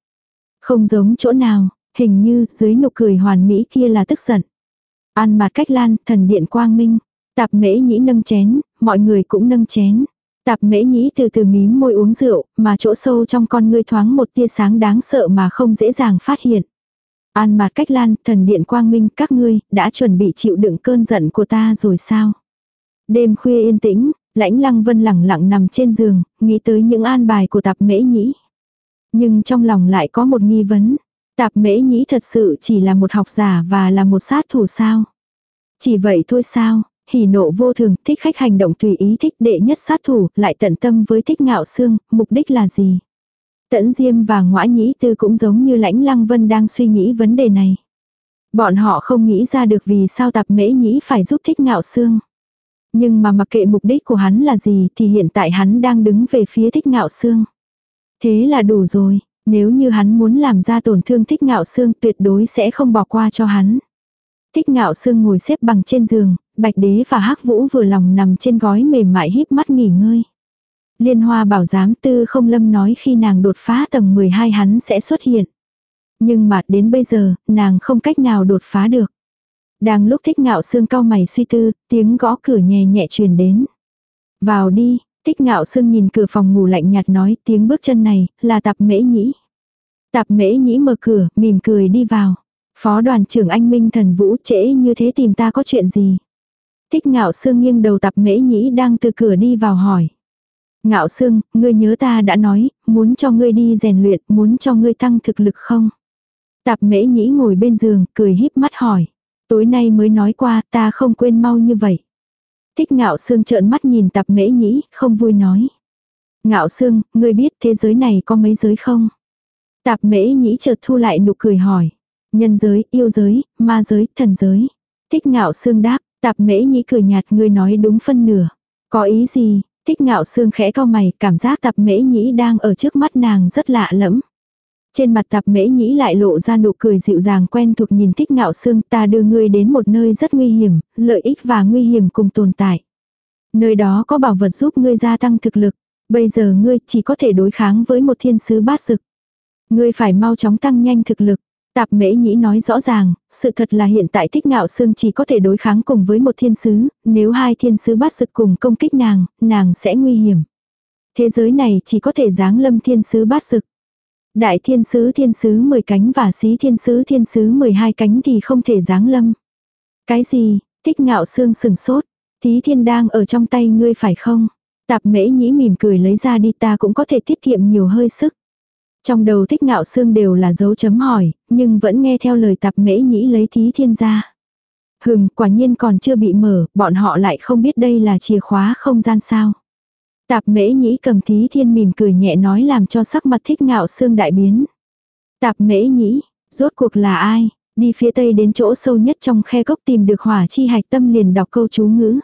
Không giống chỗ nào, hình như dưới nụ cười hoàn mỹ kia là tức giận. An mặt cách lan, thần điện quang minh. Tạp mễ nhĩ nâng chén, mọi người cũng nâng chén. Tạp mễ nhĩ từ từ mím môi uống rượu, mà chỗ sâu trong con ngươi thoáng một tia sáng đáng sợ mà không dễ dàng phát hiện. An mặt cách lan, thần điện quang minh, các ngươi, đã chuẩn bị chịu đựng cơn giận của ta rồi sao? Đêm khuya yên tĩnh, lãnh lăng vân lẳng lặng nằm trên giường, nghĩ tới những an bài của tạp mễ nhĩ. Nhưng trong lòng lại có một nghi vấn. Tạp mễ nhĩ thật sự chỉ là một học giả và là một sát thủ sao? Chỉ vậy thôi sao? Hỉ nộ vô thường, thích khách hành động tùy ý thích đệ nhất sát thủ, lại tận tâm với thích ngạo xương, mục đích là gì? Tẫn Diêm và Ngoã Nhĩ Tư cũng giống như lãnh lăng vân đang suy nghĩ vấn đề này. Bọn họ không nghĩ ra được vì sao tạp mễ nhĩ phải giúp thích ngạo xương. Nhưng mà mặc kệ mục đích của hắn là gì thì hiện tại hắn đang đứng về phía thích ngạo xương. Thế là đủ rồi, nếu như hắn muốn làm ra tổn thương thích ngạo xương tuyệt đối sẽ không bỏ qua cho hắn. Thích ngạo xương ngồi xếp bằng trên giường, bạch đế và hắc vũ vừa lòng nằm trên gói mềm mại híp mắt nghỉ ngơi. Liên hoa bảo giám tư không lâm nói khi nàng đột phá tầng 12 hắn sẽ xuất hiện. Nhưng mà đến bây giờ, nàng không cách nào đột phá được. Đang lúc thích ngạo xương cao mày suy tư, tiếng gõ cửa nhẹ nhẹ truyền đến. Vào đi, thích ngạo xương nhìn cửa phòng ngủ lạnh nhạt nói tiếng bước chân này, là tạp mễ nhĩ. Tạp mễ nhĩ mở cửa, mỉm cười đi vào. Phó đoàn trưởng anh Minh thần vũ trễ như thế tìm ta có chuyện gì? Thích ngạo xương nghiêng đầu tạp mễ nhĩ đang từ cửa đi vào hỏi. Ngạo xương, ngươi nhớ ta đã nói, muốn cho ngươi đi rèn luyện, muốn cho ngươi tăng thực lực không? Tạp mễ nhĩ ngồi bên giường, cười híp mắt hỏi. Tối nay mới nói qua, ta không quên mau như vậy. Thích ngạo Sương trợn mắt nhìn tạp mễ nhĩ, không vui nói. Ngạo Sương, ngươi biết thế giới này có mấy giới không? Tạp mễ nhĩ chợt thu lại nụ cười hỏi. Nhân giới, yêu giới, ma giới, thần giới. Thích ngạo Sương đáp, tạp mễ nhĩ cười nhạt ngươi nói đúng phân nửa. Có ý gì? Thích ngạo Sương khẽ cau mày, cảm giác tạp mễ nhĩ đang ở trước mắt nàng rất lạ lẫm. Trên mặt tạp mễ nhĩ lại lộ ra nụ cười dịu dàng quen thuộc nhìn thích ngạo xương ta đưa ngươi đến một nơi rất nguy hiểm, lợi ích và nguy hiểm cùng tồn tại. Nơi đó có bảo vật giúp ngươi gia tăng thực lực. Bây giờ ngươi chỉ có thể đối kháng với một thiên sứ bát dực. Ngươi phải mau chóng tăng nhanh thực lực. Tạp mễ nhĩ nói rõ ràng, sự thật là hiện tại thích ngạo xương chỉ có thể đối kháng cùng với một thiên sứ, nếu hai thiên sứ bát dực cùng công kích nàng, nàng sẽ nguy hiểm. Thế giới này chỉ có thể giáng lâm thiên sứ bát dực Đại thiên sứ thiên sứ 10 cánh và xí thiên sứ thiên sứ 12 cánh thì không thể giáng lâm. Cái gì, thích ngạo xương sừng sốt, thí thiên đang ở trong tay ngươi phải không? Tạp mễ nhĩ mỉm cười lấy ra đi ta cũng có thể tiết kiệm nhiều hơi sức. Trong đầu thích ngạo xương đều là dấu chấm hỏi, nhưng vẫn nghe theo lời tạp mễ nhĩ lấy thí thiên ra. Hừm, quả nhiên còn chưa bị mở, bọn họ lại không biết đây là chìa khóa không gian sao. Tạp mễ nhĩ cầm thí thiên mỉm cười nhẹ nói làm cho sắc mặt thích ngạo xương đại biến. Tạp mễ nhĩ, rốt cuộc là ai? Đi phía tây đến chỗ sâu nhất trong khe cốc tìm được hỏa chi hạch tâm liền đọc câu chú ngữ.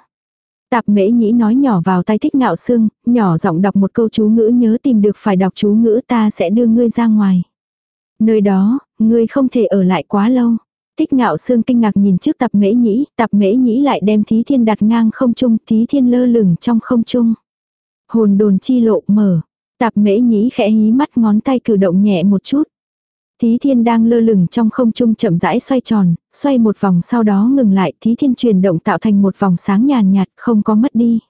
Tạp mễ nhĩ nói nhỏ vào tay thích ngạo xương, nhỏ giọng đọc một câu chú ngữ nhớ tìm được phải đọc chú ngữ ta sẽ đưa ngươi ra ngoài. Nơi đó, ngươi không thể ở lại quá lâu. Thích ngạo xương kinh ngạc nhìn trước tạp mễ nhĩ, tạp mễ nhĩ lại đem thí thiên đặt ngang không trung, thí thiên lơ lửng trong không trung. Hồn đồn chi lộ mở, tạp mễ nhĩ khẽ hí mắt ngón tay cử động nhẹ một chút. Thí thiên đang lơ lửng trong không trung chậm rãi xoay tròn, xoay một vòng sau đó ngừng lại, thí thiên chuyển động tạo thành một vòng sáng nhàn nhạt, không có mất đi.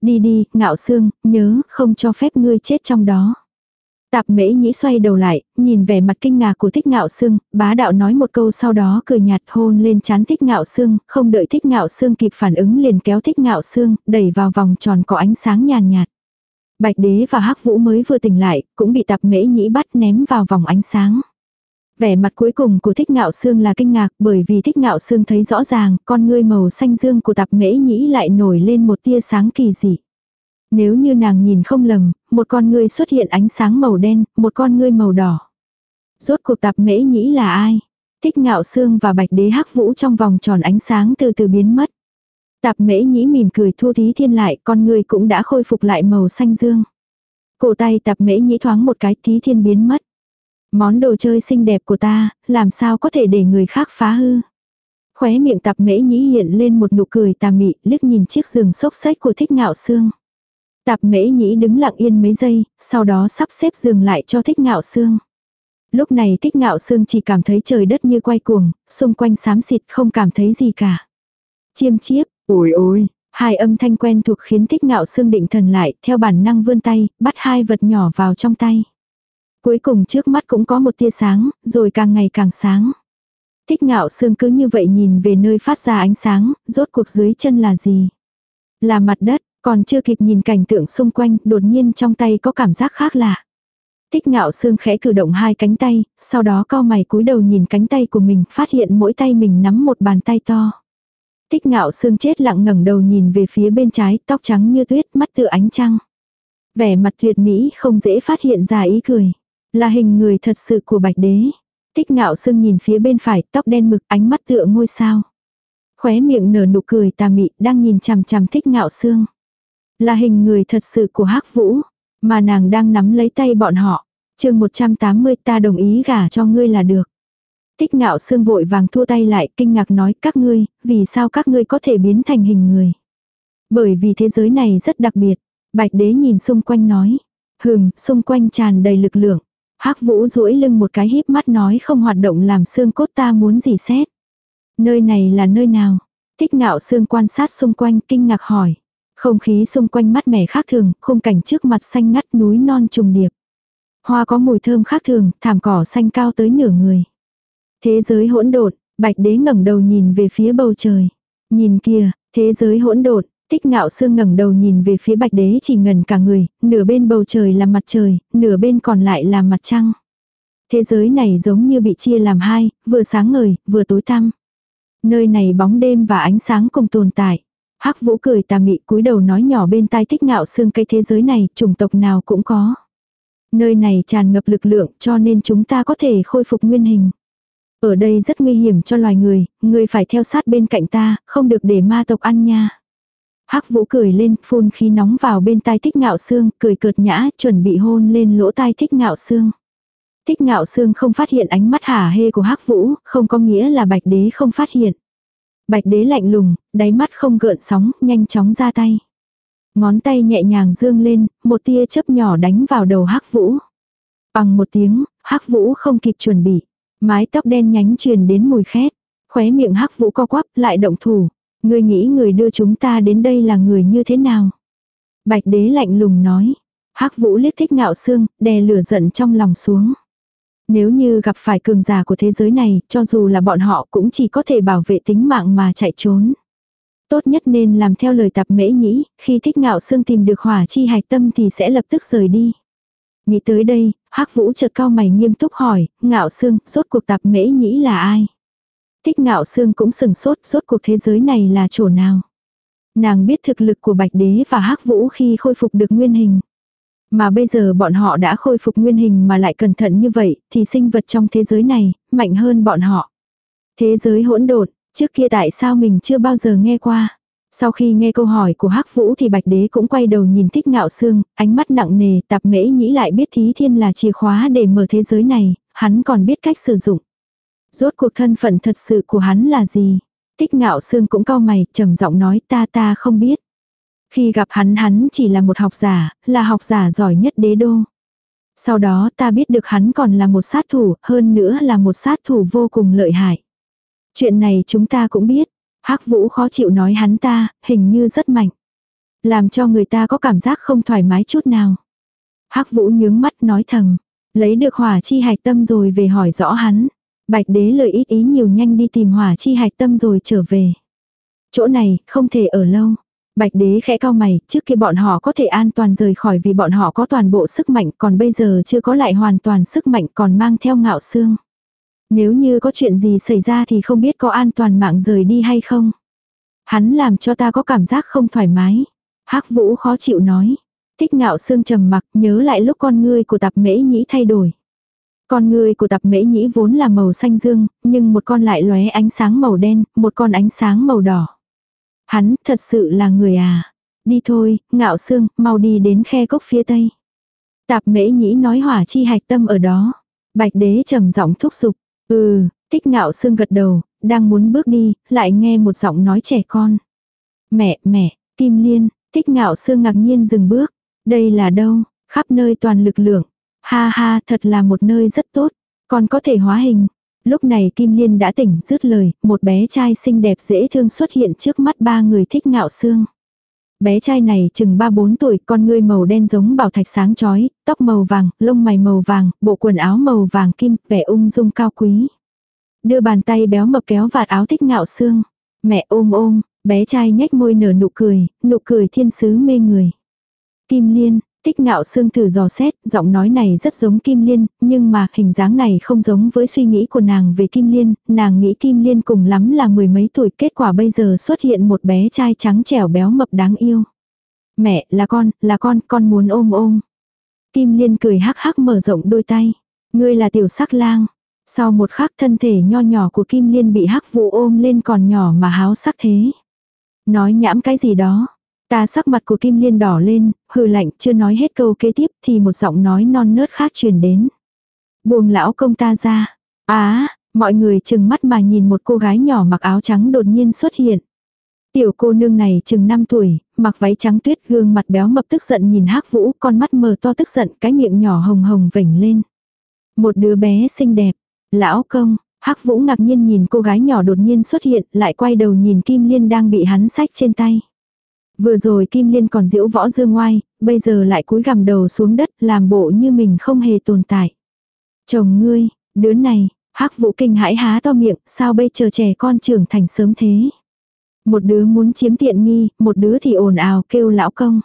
Đi đi, ngạo xương, nhớ, không cho phép ngươi chết trong đó. Tạp mễ nhĩ xoay đầu lại, nhìn vẻ mặt kinh ngạc của thích ngạo sương bá đạo nói một câu sau đó cười nhạt hôn lên chán thích ngạo sương không đợi thích ngạo sương kịp phản ứng liền kéo thích ngạo sương đẩy vào vòng tròn có ánh sáng nhàn nhạt. Bạch đế và hắc vũ mới vừa tỉnh lại, cũng bị tạp mễ nhĩ bắt ném vào vòng ánh sáng. Vẻ mặt cuối cùng của thích ngạo sương là kinh ngạc bởi vì thích ngạo sương thấy rõ ràng con ngươi màu xanh dương của tạp mễ nhĩ lại nổi lên một tia sáng kỳ dị. Nếu như nàng nhìn không lầm, một con ngươi xuất hiện ánh sáng màu đen, một con ngươi màu đỏ. Rốt cuộc tạp mễ nhĩ là ai? Thích ngạo xương và bạch đế hắc vũ trong vòng tròn ánh sáng từ từ biến mất. Tạp mễ nhĩ mỉm cười thua thí thiên lại, con ngươi cũng đã khôi phục lại màu xanh dương. Cổ tay tạp mễ nhĩ thoáng một cái thí thiên biến mất. Món đồ chơi xinh đẹp của ta, làm sao có thể để người khác phá hư. Khóe miệng tạp mễ nhĩ hiện lên một nụ cười tà mị, liếc nhìn chiếc giường xốc xách của thích ngạo xương. Tạp mễ nhĩ đứng lặng yên mấy giây, sau đó sắp xếp giường lại cho thích ngạo xương. Lúc này thích ngạo xương chỉ cảm thấy trời đất như quay cuồng, xung quanh xám xịt không cảm thấy gì cả. Chiêm chiếp, Ôi ôi, hai âm thanh quen thuộc khiến thích ngạo xương định thần lại, theo bản năng vươn tay, bắt hai vật nhỏ vào trong tay. Cuối cùng trước mắt cũng có một tia sáng, rồi càng ngày càng sáng. Thích ngạo xương cứ như vậy nhìn về nơi phát ra ánh sáng, rốt cuộc dưới chân là gì? Là mặt đất, còn chưa kịp nhìn cảnh tượng xung quanh, đột nhiên trong tay có cảm giác khác lạ. tích ngạo xương khẽ cử động hai cánh tay, sau đó cao mày cúi đầu nhìn cánh tay của mình, phát hiện mỗi tay mình nắm một bàn tay to. Tích ngạo xương chết lặng ngẩng đầu nhìn về phía bên trái, tóc trắng như tuyết, mắt tựa ánh trăng. Vẻ mặt tuyệt mỹ không dễ phát hiện ra ý cười. Là hình người thật sự của bạch đế. Tích ngạo xương nhìn phía bên phải, tóc đen mực, ánh mắt tựa ngôi sao. Khóe miệng nở nụ cười tà mị, đang nhìn chằm chằm thích ngạo xương là hình người thật sự của hắc vũ, mà nàng đang nắm lấy tay bọn họ. chương 180 ta đồng ý gả cho ngươi là được. Tích ngạo xương vội vàng thua tay lại, kinh ngạc nói các ngươi, vì sao các ngươi có thể biến thành hình người. Bởi vì thế giới này rất đặc biệt. Bạch đế nhìn xung quanh nói. Hừm, xung quanh tràn đầy lực lượng. hắc vũ duỗi lưng một cái híp mắt nói không hoạt động làm xương cốt ta muốn gì xét. Nơi này là nơi nào? Tích ngạo xương quan sát xung quanh kinh ngạc hỏi. Không khí xung quanh mát mẻ khác thường, khung cảnh trước mặt xanh ngắt núi non trùng điệp. Hoa có mùi thơm khác thường, thảm cỏ xanh cao tới nửa người. Thế giới hỗn độn, bạch đế ngẩng đầu nhìn về phía bầu trời. Nhìn kia, thế giới hỗn độn, tích ngạo sương ngẩng đầu nhìn về phía bạch đế chỉ ngần cả người, nửa bên bầu trời là mặt trời, nửa bên còn lại là mặt trăng. Thế giới này giống như bị chia làm hai, vừa sáng ngời, vừa tối tăm. Nơi này bóng đêm và ánh sáng cùng tồn tại. Hắc Vũ cười tà mị cúi đầu nói nhỏ bên tai thích ngạo xương cây thế giới này, chủng tộc nào cũng có. Nơi này tràn ngập lực lượng cho nên chúng ta có thể khôi phục nguyên hình. Ở đây rất nguy hiểm cho loài người, người phải theo sát bên cạnh ta, không được để ma tộc ăn nha. Hắc Vũ cười lên, phun khí nóng vào bên tai Thích Ngạo Sương, cười cợt nhã, chuẩn bị hôn lên lỗ tai Thích Ngạo Sương. Thích Ngạo Sương không phát hiện ánh mắt hả hê của Hắc Vũ, không có nghĩa là Bạch Đế không phát hiện. Bạch Đế lạnh lùng, đáy mắt không gợn sóng, nhanh chóng ra tay. Ngón tay nhẹ nhàng dương lên, một tia chớp nhỏ đánh vào đầu Hắc Vũ. Bằng một tiếng, Hắc Vũ không kịp chuẩn bị, mái tóc đen nhánh truyền đến mùi khét, khóe miệng Hắc Vũ co quắp, lại động thủ. Ngươi nghĩ người đưa chúng ta đến đây là người như thế nào? Bạch đế lạnh lùng nói. hắc vũ liếc thích ngạo xương, đè lửa giận trong lòng xuống. Nếu như gặp phải cường giả của thế giới này, cho dù là bọn họ cũng chỉ có thể bảo vệ tính mạng mà chạy trốn. Tốt nhất nên làm theo lời tạp mễ nhĩ, khi thích ngạo xương tìm được hỏa chi hạch tâm thì sẽ lập tức rời đi. Nghĩ tới đây, hắc vũ chợt cao mày nghiêm túc hỏi, ngạo xương, rốt cuộc tạp mễ nhĩ là ai? Thích ngạo xương cũng sừng sốt, rốt cuộc thế giới này là chỗ nào. Nàng biết thực lực của Bạch Đế và hắc Vũ khi khôi phục được nguyên hình. Mà bây giờ bọn họ đã khôi phục nguyên hình mà lại cẩn thận như vậy, thì sinh vật trong thế giới này, mạnh hơn bọn họ. Thế giới hỗn độn, trước kia tại sao mình chưa bao giờ nghe qua. Sau khi nghe câu hỏi của hắc Vũ thì Bạch Đế cũng quay đầu nhìn Thích Ngạo Sương, ánh mắt nặng nề, tạp mễ nhĩ lại biết Thí Thiên là chìa khóa để mở thế giới này, hắn còn biết cách sử dụng. Rốt cuộc thân phận thật sự của hắn là gì? Thích ngạo sương cũng cau mày, trầm giọng nói ta ta không biết. Khi gặp hắn hắn chỉ là một học giả, là học giả giỏi nhất đế đô. Sau đó ta biết được hắn còn là một sát thủ, hơn nữa là một sát thủ vô cùng lợi hại. Chuyện này chúng ta cũng biết. hắc vũ khó chịu nói hắn ta, hình như rất mạnh. Làm cho người ta có cảm giác không thoải mái chút nào. hắc vũ nhướng mắt nói thầm. Lấy được hỏa chi hạch tâm rồi về hỏi rõ hắn. Bạch đế lời ít ý nhiều nhanh đi tìm hỏa chi hạch tâm rồi trở về. Chỗ này, không thể ở lâu. Bạch đế khẽ cao mày, trước kia bọn họ có thể an toàn rời khỏi vì bọn họ có toàn bộ sức mạnh, còn bây giờ chưa có lại hoàn toàn sức mạnh còn mang theo ngạo xương. Nếu như có chuyện gì xảy ra thì không biết có an toàn mạng rời đi hay không. Hắn làm cho ta có cảm giác không thoải mái. hắc vũ khó chịu nói. Thích ngạo xương trầm mặc nhớ lại lúc con ngươi của tạp mễ nhĩ thay đổi. Con người của tập mễ nhĩ vốn là màu xanh dương, nhưng một con lại lóe ánh sáng màu đen, một con ánh sáng màu đỏ. Hắn thật sự là người à. Đi thôi, ngạo xương, mau đi đến khe cốc phía tây. Tạp mễ nhĩ nói hỏa chi hạch tâm ở đó. Bạch đế trầm giọng thúc giục. Ừ, tích ngạo xương gật đầu, đang muốn bước đi, lại nghe một giọng nói trẻ con. Mẹ, mẹ, Kim Liên, tích ngạo xương ngạc nhiên dừng bước. Đây là đâu, khắp nơi toàn lực lượng, Ha ha, thật là một nơi rất tốt. Còn có thể hóa hình. Lúc này Kim Liên đã tỉnh, dứt lời, một bé trai xinh đẹp dễ thương xuất hiện trước mắt ba người thích ngạo xương. Bé trai này chừng 3-4 tuổi, con ngươi màu đen giống bảo thạch sáng chói, tóc màu vàng, lông mày màu vàng, bộ quần áo màu vàng kim, vẻ ung dung cao quý. Đưa bàn tay béo mập kéo vạt áo thích ngạo xương. Mẹ ôm ôm, bé trai nhếch môi nở nụ cười, nụ cười thiên sứ mê người. Kim Liên, Tích ngạo xương thử dò xét, giọng nói này rất giống Kim Liên, nhưng mà hình dáng này không giống với suy nghĩ của nàng về Kim Liên, nàng nghĩ Kim Liên cùng lắm là mười mấy tuổi, kết quả bây giờ xuất hiện một bé trai trắng trẻo béo mập đáng yêu. Mẹ, là con, là con, con muốn ôm ôm. Kim Liên cười hắc hắc mở rộng đôi tay. Ngươi là tiểu sắc lang. Sau một khắc thân thể nho nhỏ của Kim Liên bị hắc vũ ôm lên còn nhỏ mà háo sắc thế. Nói nhãm cái gì đó. Ta sắc mặt của Kim Liên đỏ lên, hừ lạnh chưa nói hết câu kế tiếp thì một giọng nói non nớt khác truyền đến. Buông lão công ta ra. Á, mọi người chừng mắt mà nhìn một cô gái nhỏ mặc áo trắng đột nhiên xuất hiện. Tiểu cô nương này chừng 5 tuổi, mặc váy trắng tuyết gương mặt béo mập tức giận nhìn hắc vũ, con mắt mờ to tức giận, cái miệng nhỏ hồng hồng vểnh lên. Một đứa bé xinh đẹp, lão công, hắc vũ ngạc nhiên nhìn cô gái nhỏ đột nhiên xuất hiện, lại quay đầu nhìn Kim Liên đang bị hắn sách trên tay. Vừa rồi Kim Liên còn diễu võ dương ngoai, bây giờ lại cúi gằm đầu xuống đất làm bộ như mình không hề tồn tại. Chồng ngươi, đứa này, hắc vũ kinh hãi há to miệng, sao bây giờ trẻ con trưởng thành sớm thế. Một đứa muốn chiếm tiện nghi, một đứa thì ồn ào kêu lão công.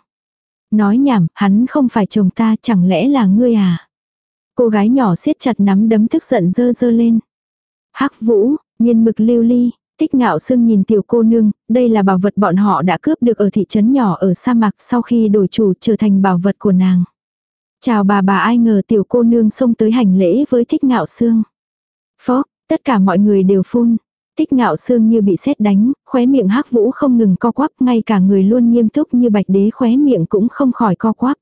Nói nhảm, hắn không phải chồng ta chẳng lẽ là ngươi à? Cô gái nhỏ siết chặt nắm đấm tức giận dơ dơ lên. hắc vũ, nhìn mực lưu ly, tích ngạo sương nhìn tiểu cô nương, đây là bảo vật bọn họ đã cướp được ở thị trấn nhỏ ở sa mạc sau khi đổi chủ trở thành bảo vật của nàng. Chào bà bà ai ngờ tiểu cô nương xông tới hành lễ với thích ngạo sương. Phó, tất cả mọi người đều phun. Tích ngạo sương như bị sét đánh, khóe miệng hắc vũ không ngừng co quắp, ngay cả người luôn nghiêm túc như bạch đế khóe miệng cũng không khỏi co quắp.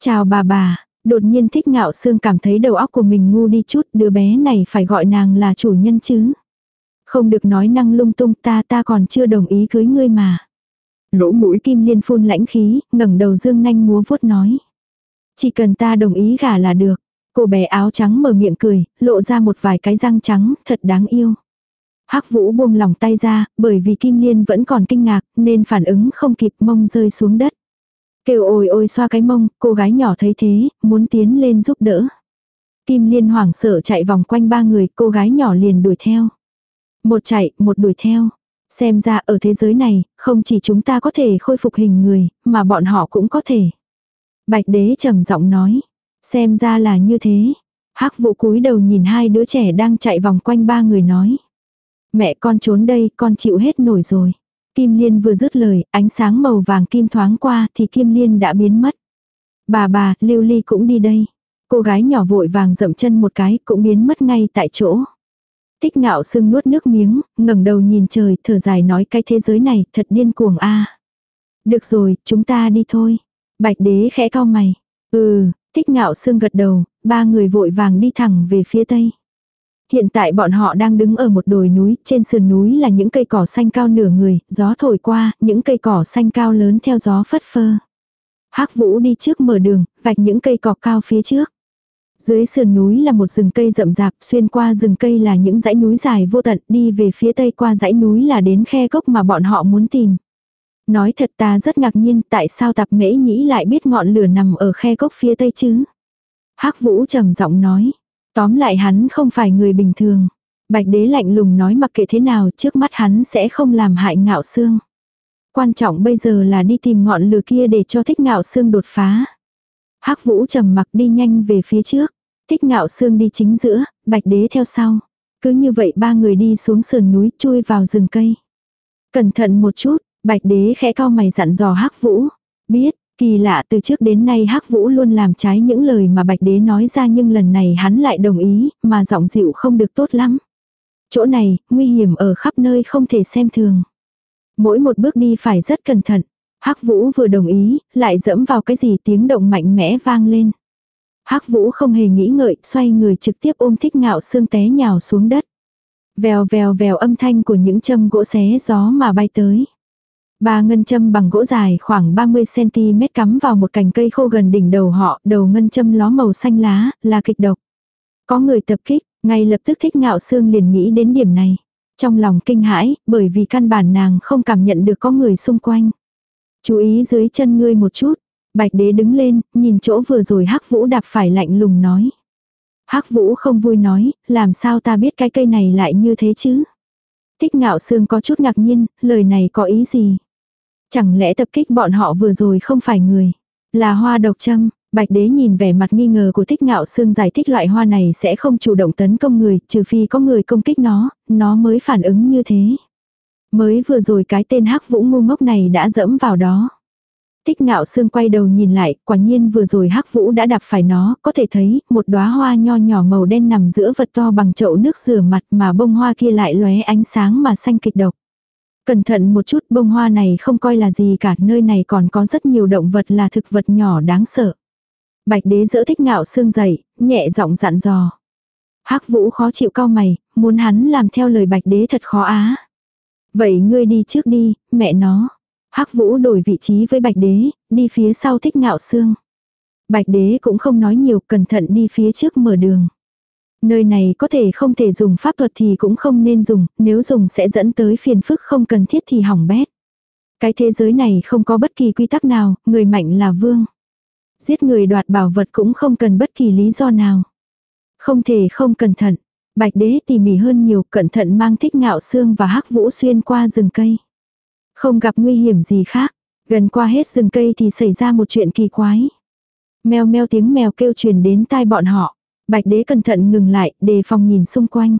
Chào bà bà, đột nhiên thích ngạo sương cảm thấy đầu óc của mình ngu đi chút, đứa bé này phải gọi nàng là chủ nhân chứ. Không được nói năng lung tung ta ta còn chưa đồng ý cưới ngươi mà. Lỗ mũi kim liên phun lãnh khí, ngẩng đầu dương nanh múa vuốt nói. Chỉ cần ta đồng ý gả là được. Cô bé áo trắng mở miệng cười, lộ ra một vài cái răng trắng, thật đáng yêu. Hắc Vũ buông lòng tay ra, bởi vì Kim Liên vẫn còn kinh ngạc, nên phản ứng không kịp mông rơi xuống đất. Kêu ôi ôi xoa cái mông, cô gái nhỏ thấy thế, muốn tiến lên giúp đỡ. Kim Liên hoảng sợ chạy vòng quanh ba người, cô gái nhỏ liền đuổi theo. Một chạy, một đuổi theo. Xem ra ở thế giới này, không chỉ chúng ta có thể khôi phục hình người, mà bọn họ cũng có thể. Bạch đế trầm giọng nói. Xem ra là như thế. hắc vụ cúi đầu nhìn hai đứa trẻ đang chạy vòng quanh ba người nói. Mẹ con trốn đây, con chịu hết nổi rồi. Kim Liên vừa dứt lời, ánh sáng màu vàng kim thoáng qua thì Kim Liên đã biến mất. Bà bà, Lưu Ly cũng đi đây. Cô gái nhỏ vội vàng dậm chân một cái cũng biến mất ngay tại chỗ. Tích ngạo sưng nuốt nước miếng, ngẩng đầu nhìn trời, thở dài nói cái thế giới này thật điên cuồng a. Được rồi, chúng ta đi thôi. Bạch đế khẽ cau mày. Ừ, tích ngạo sưng gật đầu, ba người vội vàng đi thẳng về phía tây. Hiện tại bọn họ đang đứng ở một đồi núi, trên sườn núi là những cây cỏ xanh cao nửa người, gió thổi qua, những cây cỏ xanh cao lớn theo gió phất phơ. Hắc Vũ đi trước mở đường, vạch những cây cỏ cao phía trước. Dưới sườn núi là một rừng cây rậm rạp, xuyên qua rừng cây là những dãy núi dài vô tận, đi về phía tây qua dãy núi là đến khe gốc mà bọn họ muốn tìm. Nói thật ta rất ngạc nhiên tại sao tạp mễ nhĩ lại biết ngọn lửa nằm ở khe gốc phía tây chứ. hắc Vũ trầm giọng nói. Tóm lại hắn không phải người bình thường. Bạch đế lạnh lùng nói mặc kệ thế nào trước mắt hắn sẽ không làm hại ngạo xương. Quan trọng bây giờ là đi tìm ngọn lửa kia để cho thích ngạo xương đột phá hắc vũ trầm mặc đi nhanh về phía trước. Thích ngạo xương đi chính giữa, bạch đế theo sau. Cứ như vậy ba người đi xuống sườn núi chui vào rừng cây. Cẩn thận một chút, bạch đế khẽ cao mày dặn dò hắc vũ. Biết, Kỳ lạ từ trước đến nay hắc Vũ luôn làm trái những lời mà Bạch Đế nói ra nhưng lần này hắn lại đồng ý, mà giọng dịu không được tốt lắm. Chỗ này, nguy hiểm ở khắp nơi không thể xem thường. Mỗi một bước đi phải rất cẩn thận hắc Vũ vừa đồng ý, lại dẫm vào cái gì tiếng động mạnh mẽ vang lên. hắc Vũ không hề nghĩ ngợi, xoay người trực tiếp ôm thích ngạo xương té nhào xuống đất. Vèo vèo vèo âm thanh của những châm gỗ xé gió mà bay tới. Ba ngân châm bằng gỗ dài khoảng 30cm cắm vào một cành cây khô gần đỉnh đầu họ, đầu ngân châm ló màu xanh lá, là kịch độc. Có người tập kích, ngay lập tức thích ngạo xương liền nghĩ đến điểm này. Trong lòng kinh hãi, bởi vì căn bản nàng không cảm nhận được có người xung quanh. Chú ý dưới chân ngươi một chút. Bạch đế đứng lên, nhìn chỗ vừa rồi hắc vũ đạp phải lạnh lùng nói. hắc vũ không vui nói, làm sao ta biết cái cây này lại như thế chứ? Thích ngạo Sương có chút ngạc nhiên, lời này có ý gì? Chẳng lẽ tập kích bọn họ vừa rồi không phải người? Là hoa độc châm, Bạch đế nhìn vẻ mặt nghi ngờ của thích ngạo xương giải thích loại hoa này sẽ không chủ động tấn công người, trừ phi có người công kích nó, nó mới phản ứng như thế. Mới vừa rồi cái tên hắc vũ ngu ngốc này đã dẫm vào đó. Tích ngạo sương quay đầu nhìn lại, quả nhiên vừa rồi hắc vũ đã đạp phải nó, có thể thấy, một đóa hoa nho nhỏ màu đen nằm giữa vật to bằng chậu nước rửa mặt mà bông hoa kia lại lóe ánh sáng mà xanh kịch độc. Cẩn thận một chút bông hoa này không coi là gì cả, nơi này còn có rất nhiều động vật là thực vật nhỏ đáng sợ. Bạch đế dỡ thích ngạo sương dậy, nhẹ giọng dặn dò. hắc vũ khó chịu cao mày, muốn hắn làm theo lời bạch đế thật khó á. Vậy ngươi đi trước đi, mẹ nó. hắc vũ đổi vị trí với bạch đế, đi phía sau thích ngạo xương Bạch đế cũng không nói nhiều, cẩn thận đi phía trước mở đường. Nơi này có thể không thể dùng pháp thuật thì cũng không nên dùng, nếu dùng sẽ dẫn tới phiền phức không cần thiết thì hỏng bét. Cái thế giới này không có bất kỳ quy tắc nào, người mạnh là vương. Giết người đoạt bảo vật cũng không cần bất kỳ lý do nào. Không thể không cẩn thận. Bạch đế tỉ mỉ hơn nhiều cẩn thận mang thích ngạo xương và hắc vũ xuyên qua rừng cây. Không gặp nguy hiểm gì khác. Gần qua hết rừng cây thì xảy ra một chuyện kỳ quái. Mèo meo tiếng mèo kêu truyền đến tai bọn họ. Bạch đế cẩn thận ngừng lại, đề phòng nhìn xung quanh.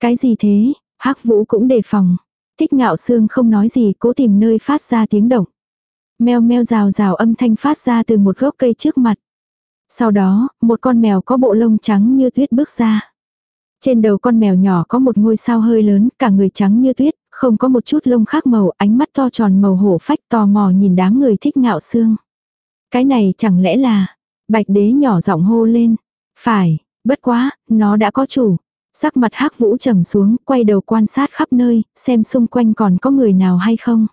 Cái gì thế? hắc vũ cũng đề phòng. Thích ngạo xương không nói gì, cố tìm nơi phát ra tiếng động. Mèo meo rào rào âm thanh phát ra từ một gốc cây trước mặt. Sau đó, một con mèo có bộ lông trắng như tuyết bước ra. Trên đầu con mèo nhỏ có một ngôi sao hơi lớn, cả người trắng như tuyết, không có một chút lông khác màu, ánh mắt to tròn màu hổ phách tò mò nhìn đám người thích ngạo xương. Cái này chẳng lẽ là, bạch đế nhỏ giọng hô lên, phải, bất quá, nó đã có chủ. Sắc mặt hắc vũ trầm xuống, quay đầu quan sát khắp nơi, xem xung quanh còn có người nào hay không.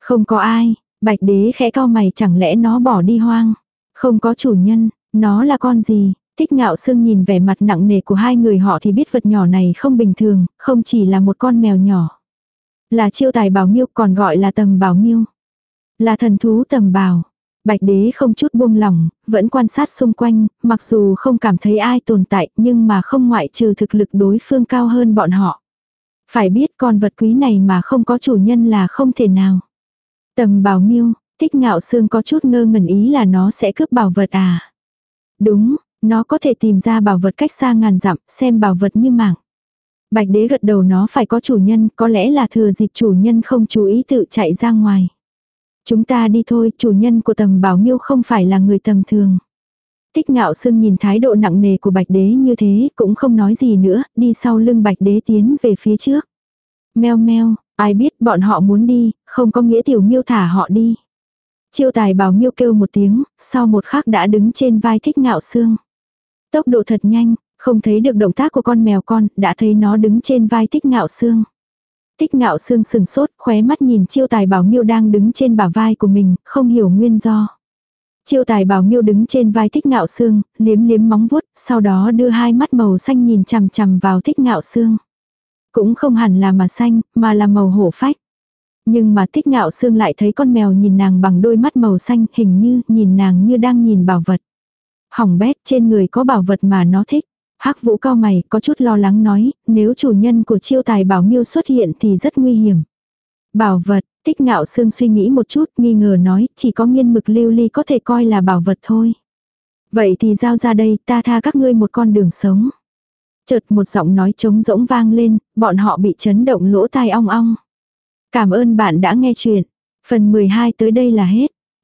Không có ai, bạch đế khẽ cao mày chẳng lẽ nó bỏ đi hoang. Không có chủ nhân, nó là con gì. Tích ngạo sương nhìn vẻ mặt nặng nề của hai người họ thì biết vật nhỏ này không bình thường, không chỉ là một con mèo nhỏ. Là chiêu tài bảo miêu còn gọi là tầm bảo miêu. Là thần thú tầm bảo. Bạch đế không chút buông lỏng, vẫn quan sát xung quanh, mặc dù không cảm thấy ai tồn tại nhưng mà không ngoại trừ thực lực đối phương cao hơn bọn họ. Phải biết con vật quý này mà không có chủ nhân là không thể nào. Tầm bảo miêu, thích ngạo xương có chút ngơ ngẩn ý là nó sẽ cướp bảo vật à. Đúng, nó có thể tìm ra bảo vật cách xa ngàn dặm, xem bảo vật như mạng. Bạch đế gật đầu nó phải có chủ nhân, có lẽ là thừa dịp chủ nhân không chú ý tự chạy ra ngoài. Chúng ta đi thôi, chủ nhân của tầm bảo miêu không phải là người tầm thường. Tích ngạo sưng nhìn thái độ nặng nề của bạch đế như thế, cũng không nói gì nữa, đi sau lưng bạch đế tiến về phía trước. Meo meo, ai biết bọn họ muốn đi, không có nghĩa tiểu miêu thả họ đi. Chiêu tài bảo miêu kêu một tiếng, sau một khắc đã đứng trên vai thích ngạo sương. Tốc độ thật nhanh, không thấy được động tác của con mèo con, đã thấy nó đứng trên vai tích ngạo xương. Tích ngạo xương sừng sốt, khóe mắt nhìn chiêu tài bảo miêu đang đứng trên bả vai của mình, không hiểu nguyên do. Chiêu tài bảo miêu đứng trên vai thích ngạo xương, liếm liếm móng vuốt, sau đó đưa hai mắt màu xanh nhìn chằm chằm vào thích ngạo xương. Cũng không hẳn là mà xanh, mà là màu hổ phách. Nhưng mà thích ngạo xương lại thấy con mèo nhìn nàng bằng đôi mắt màu xanh hình như nhìn nàng như đang nhìn bảo vật. Hỏng bét trên người có bảo vật mà nó thích. Hắc vũ cao mày, có chút lo lắng nói, nếu chủ nhân của chiêu tài bảo miêu xuất hiện thì rất nguy hiểm. Bảo vật, tích ngạo sương suy nghĩ một chút, nghi ngờ nói, chỉ có nghiên mực lưu ly có thể coi là bảo vật thôi. Vậy thì giao ra đây, ta tha các ngươi một con đường sống. Chợt một giọng nói trống rỗng vang lên, bọn họ bị chấn động lỗ tai ong ong. Cảm ơn bạn đã nghe chuyện. Phần 12 tới đây là hết.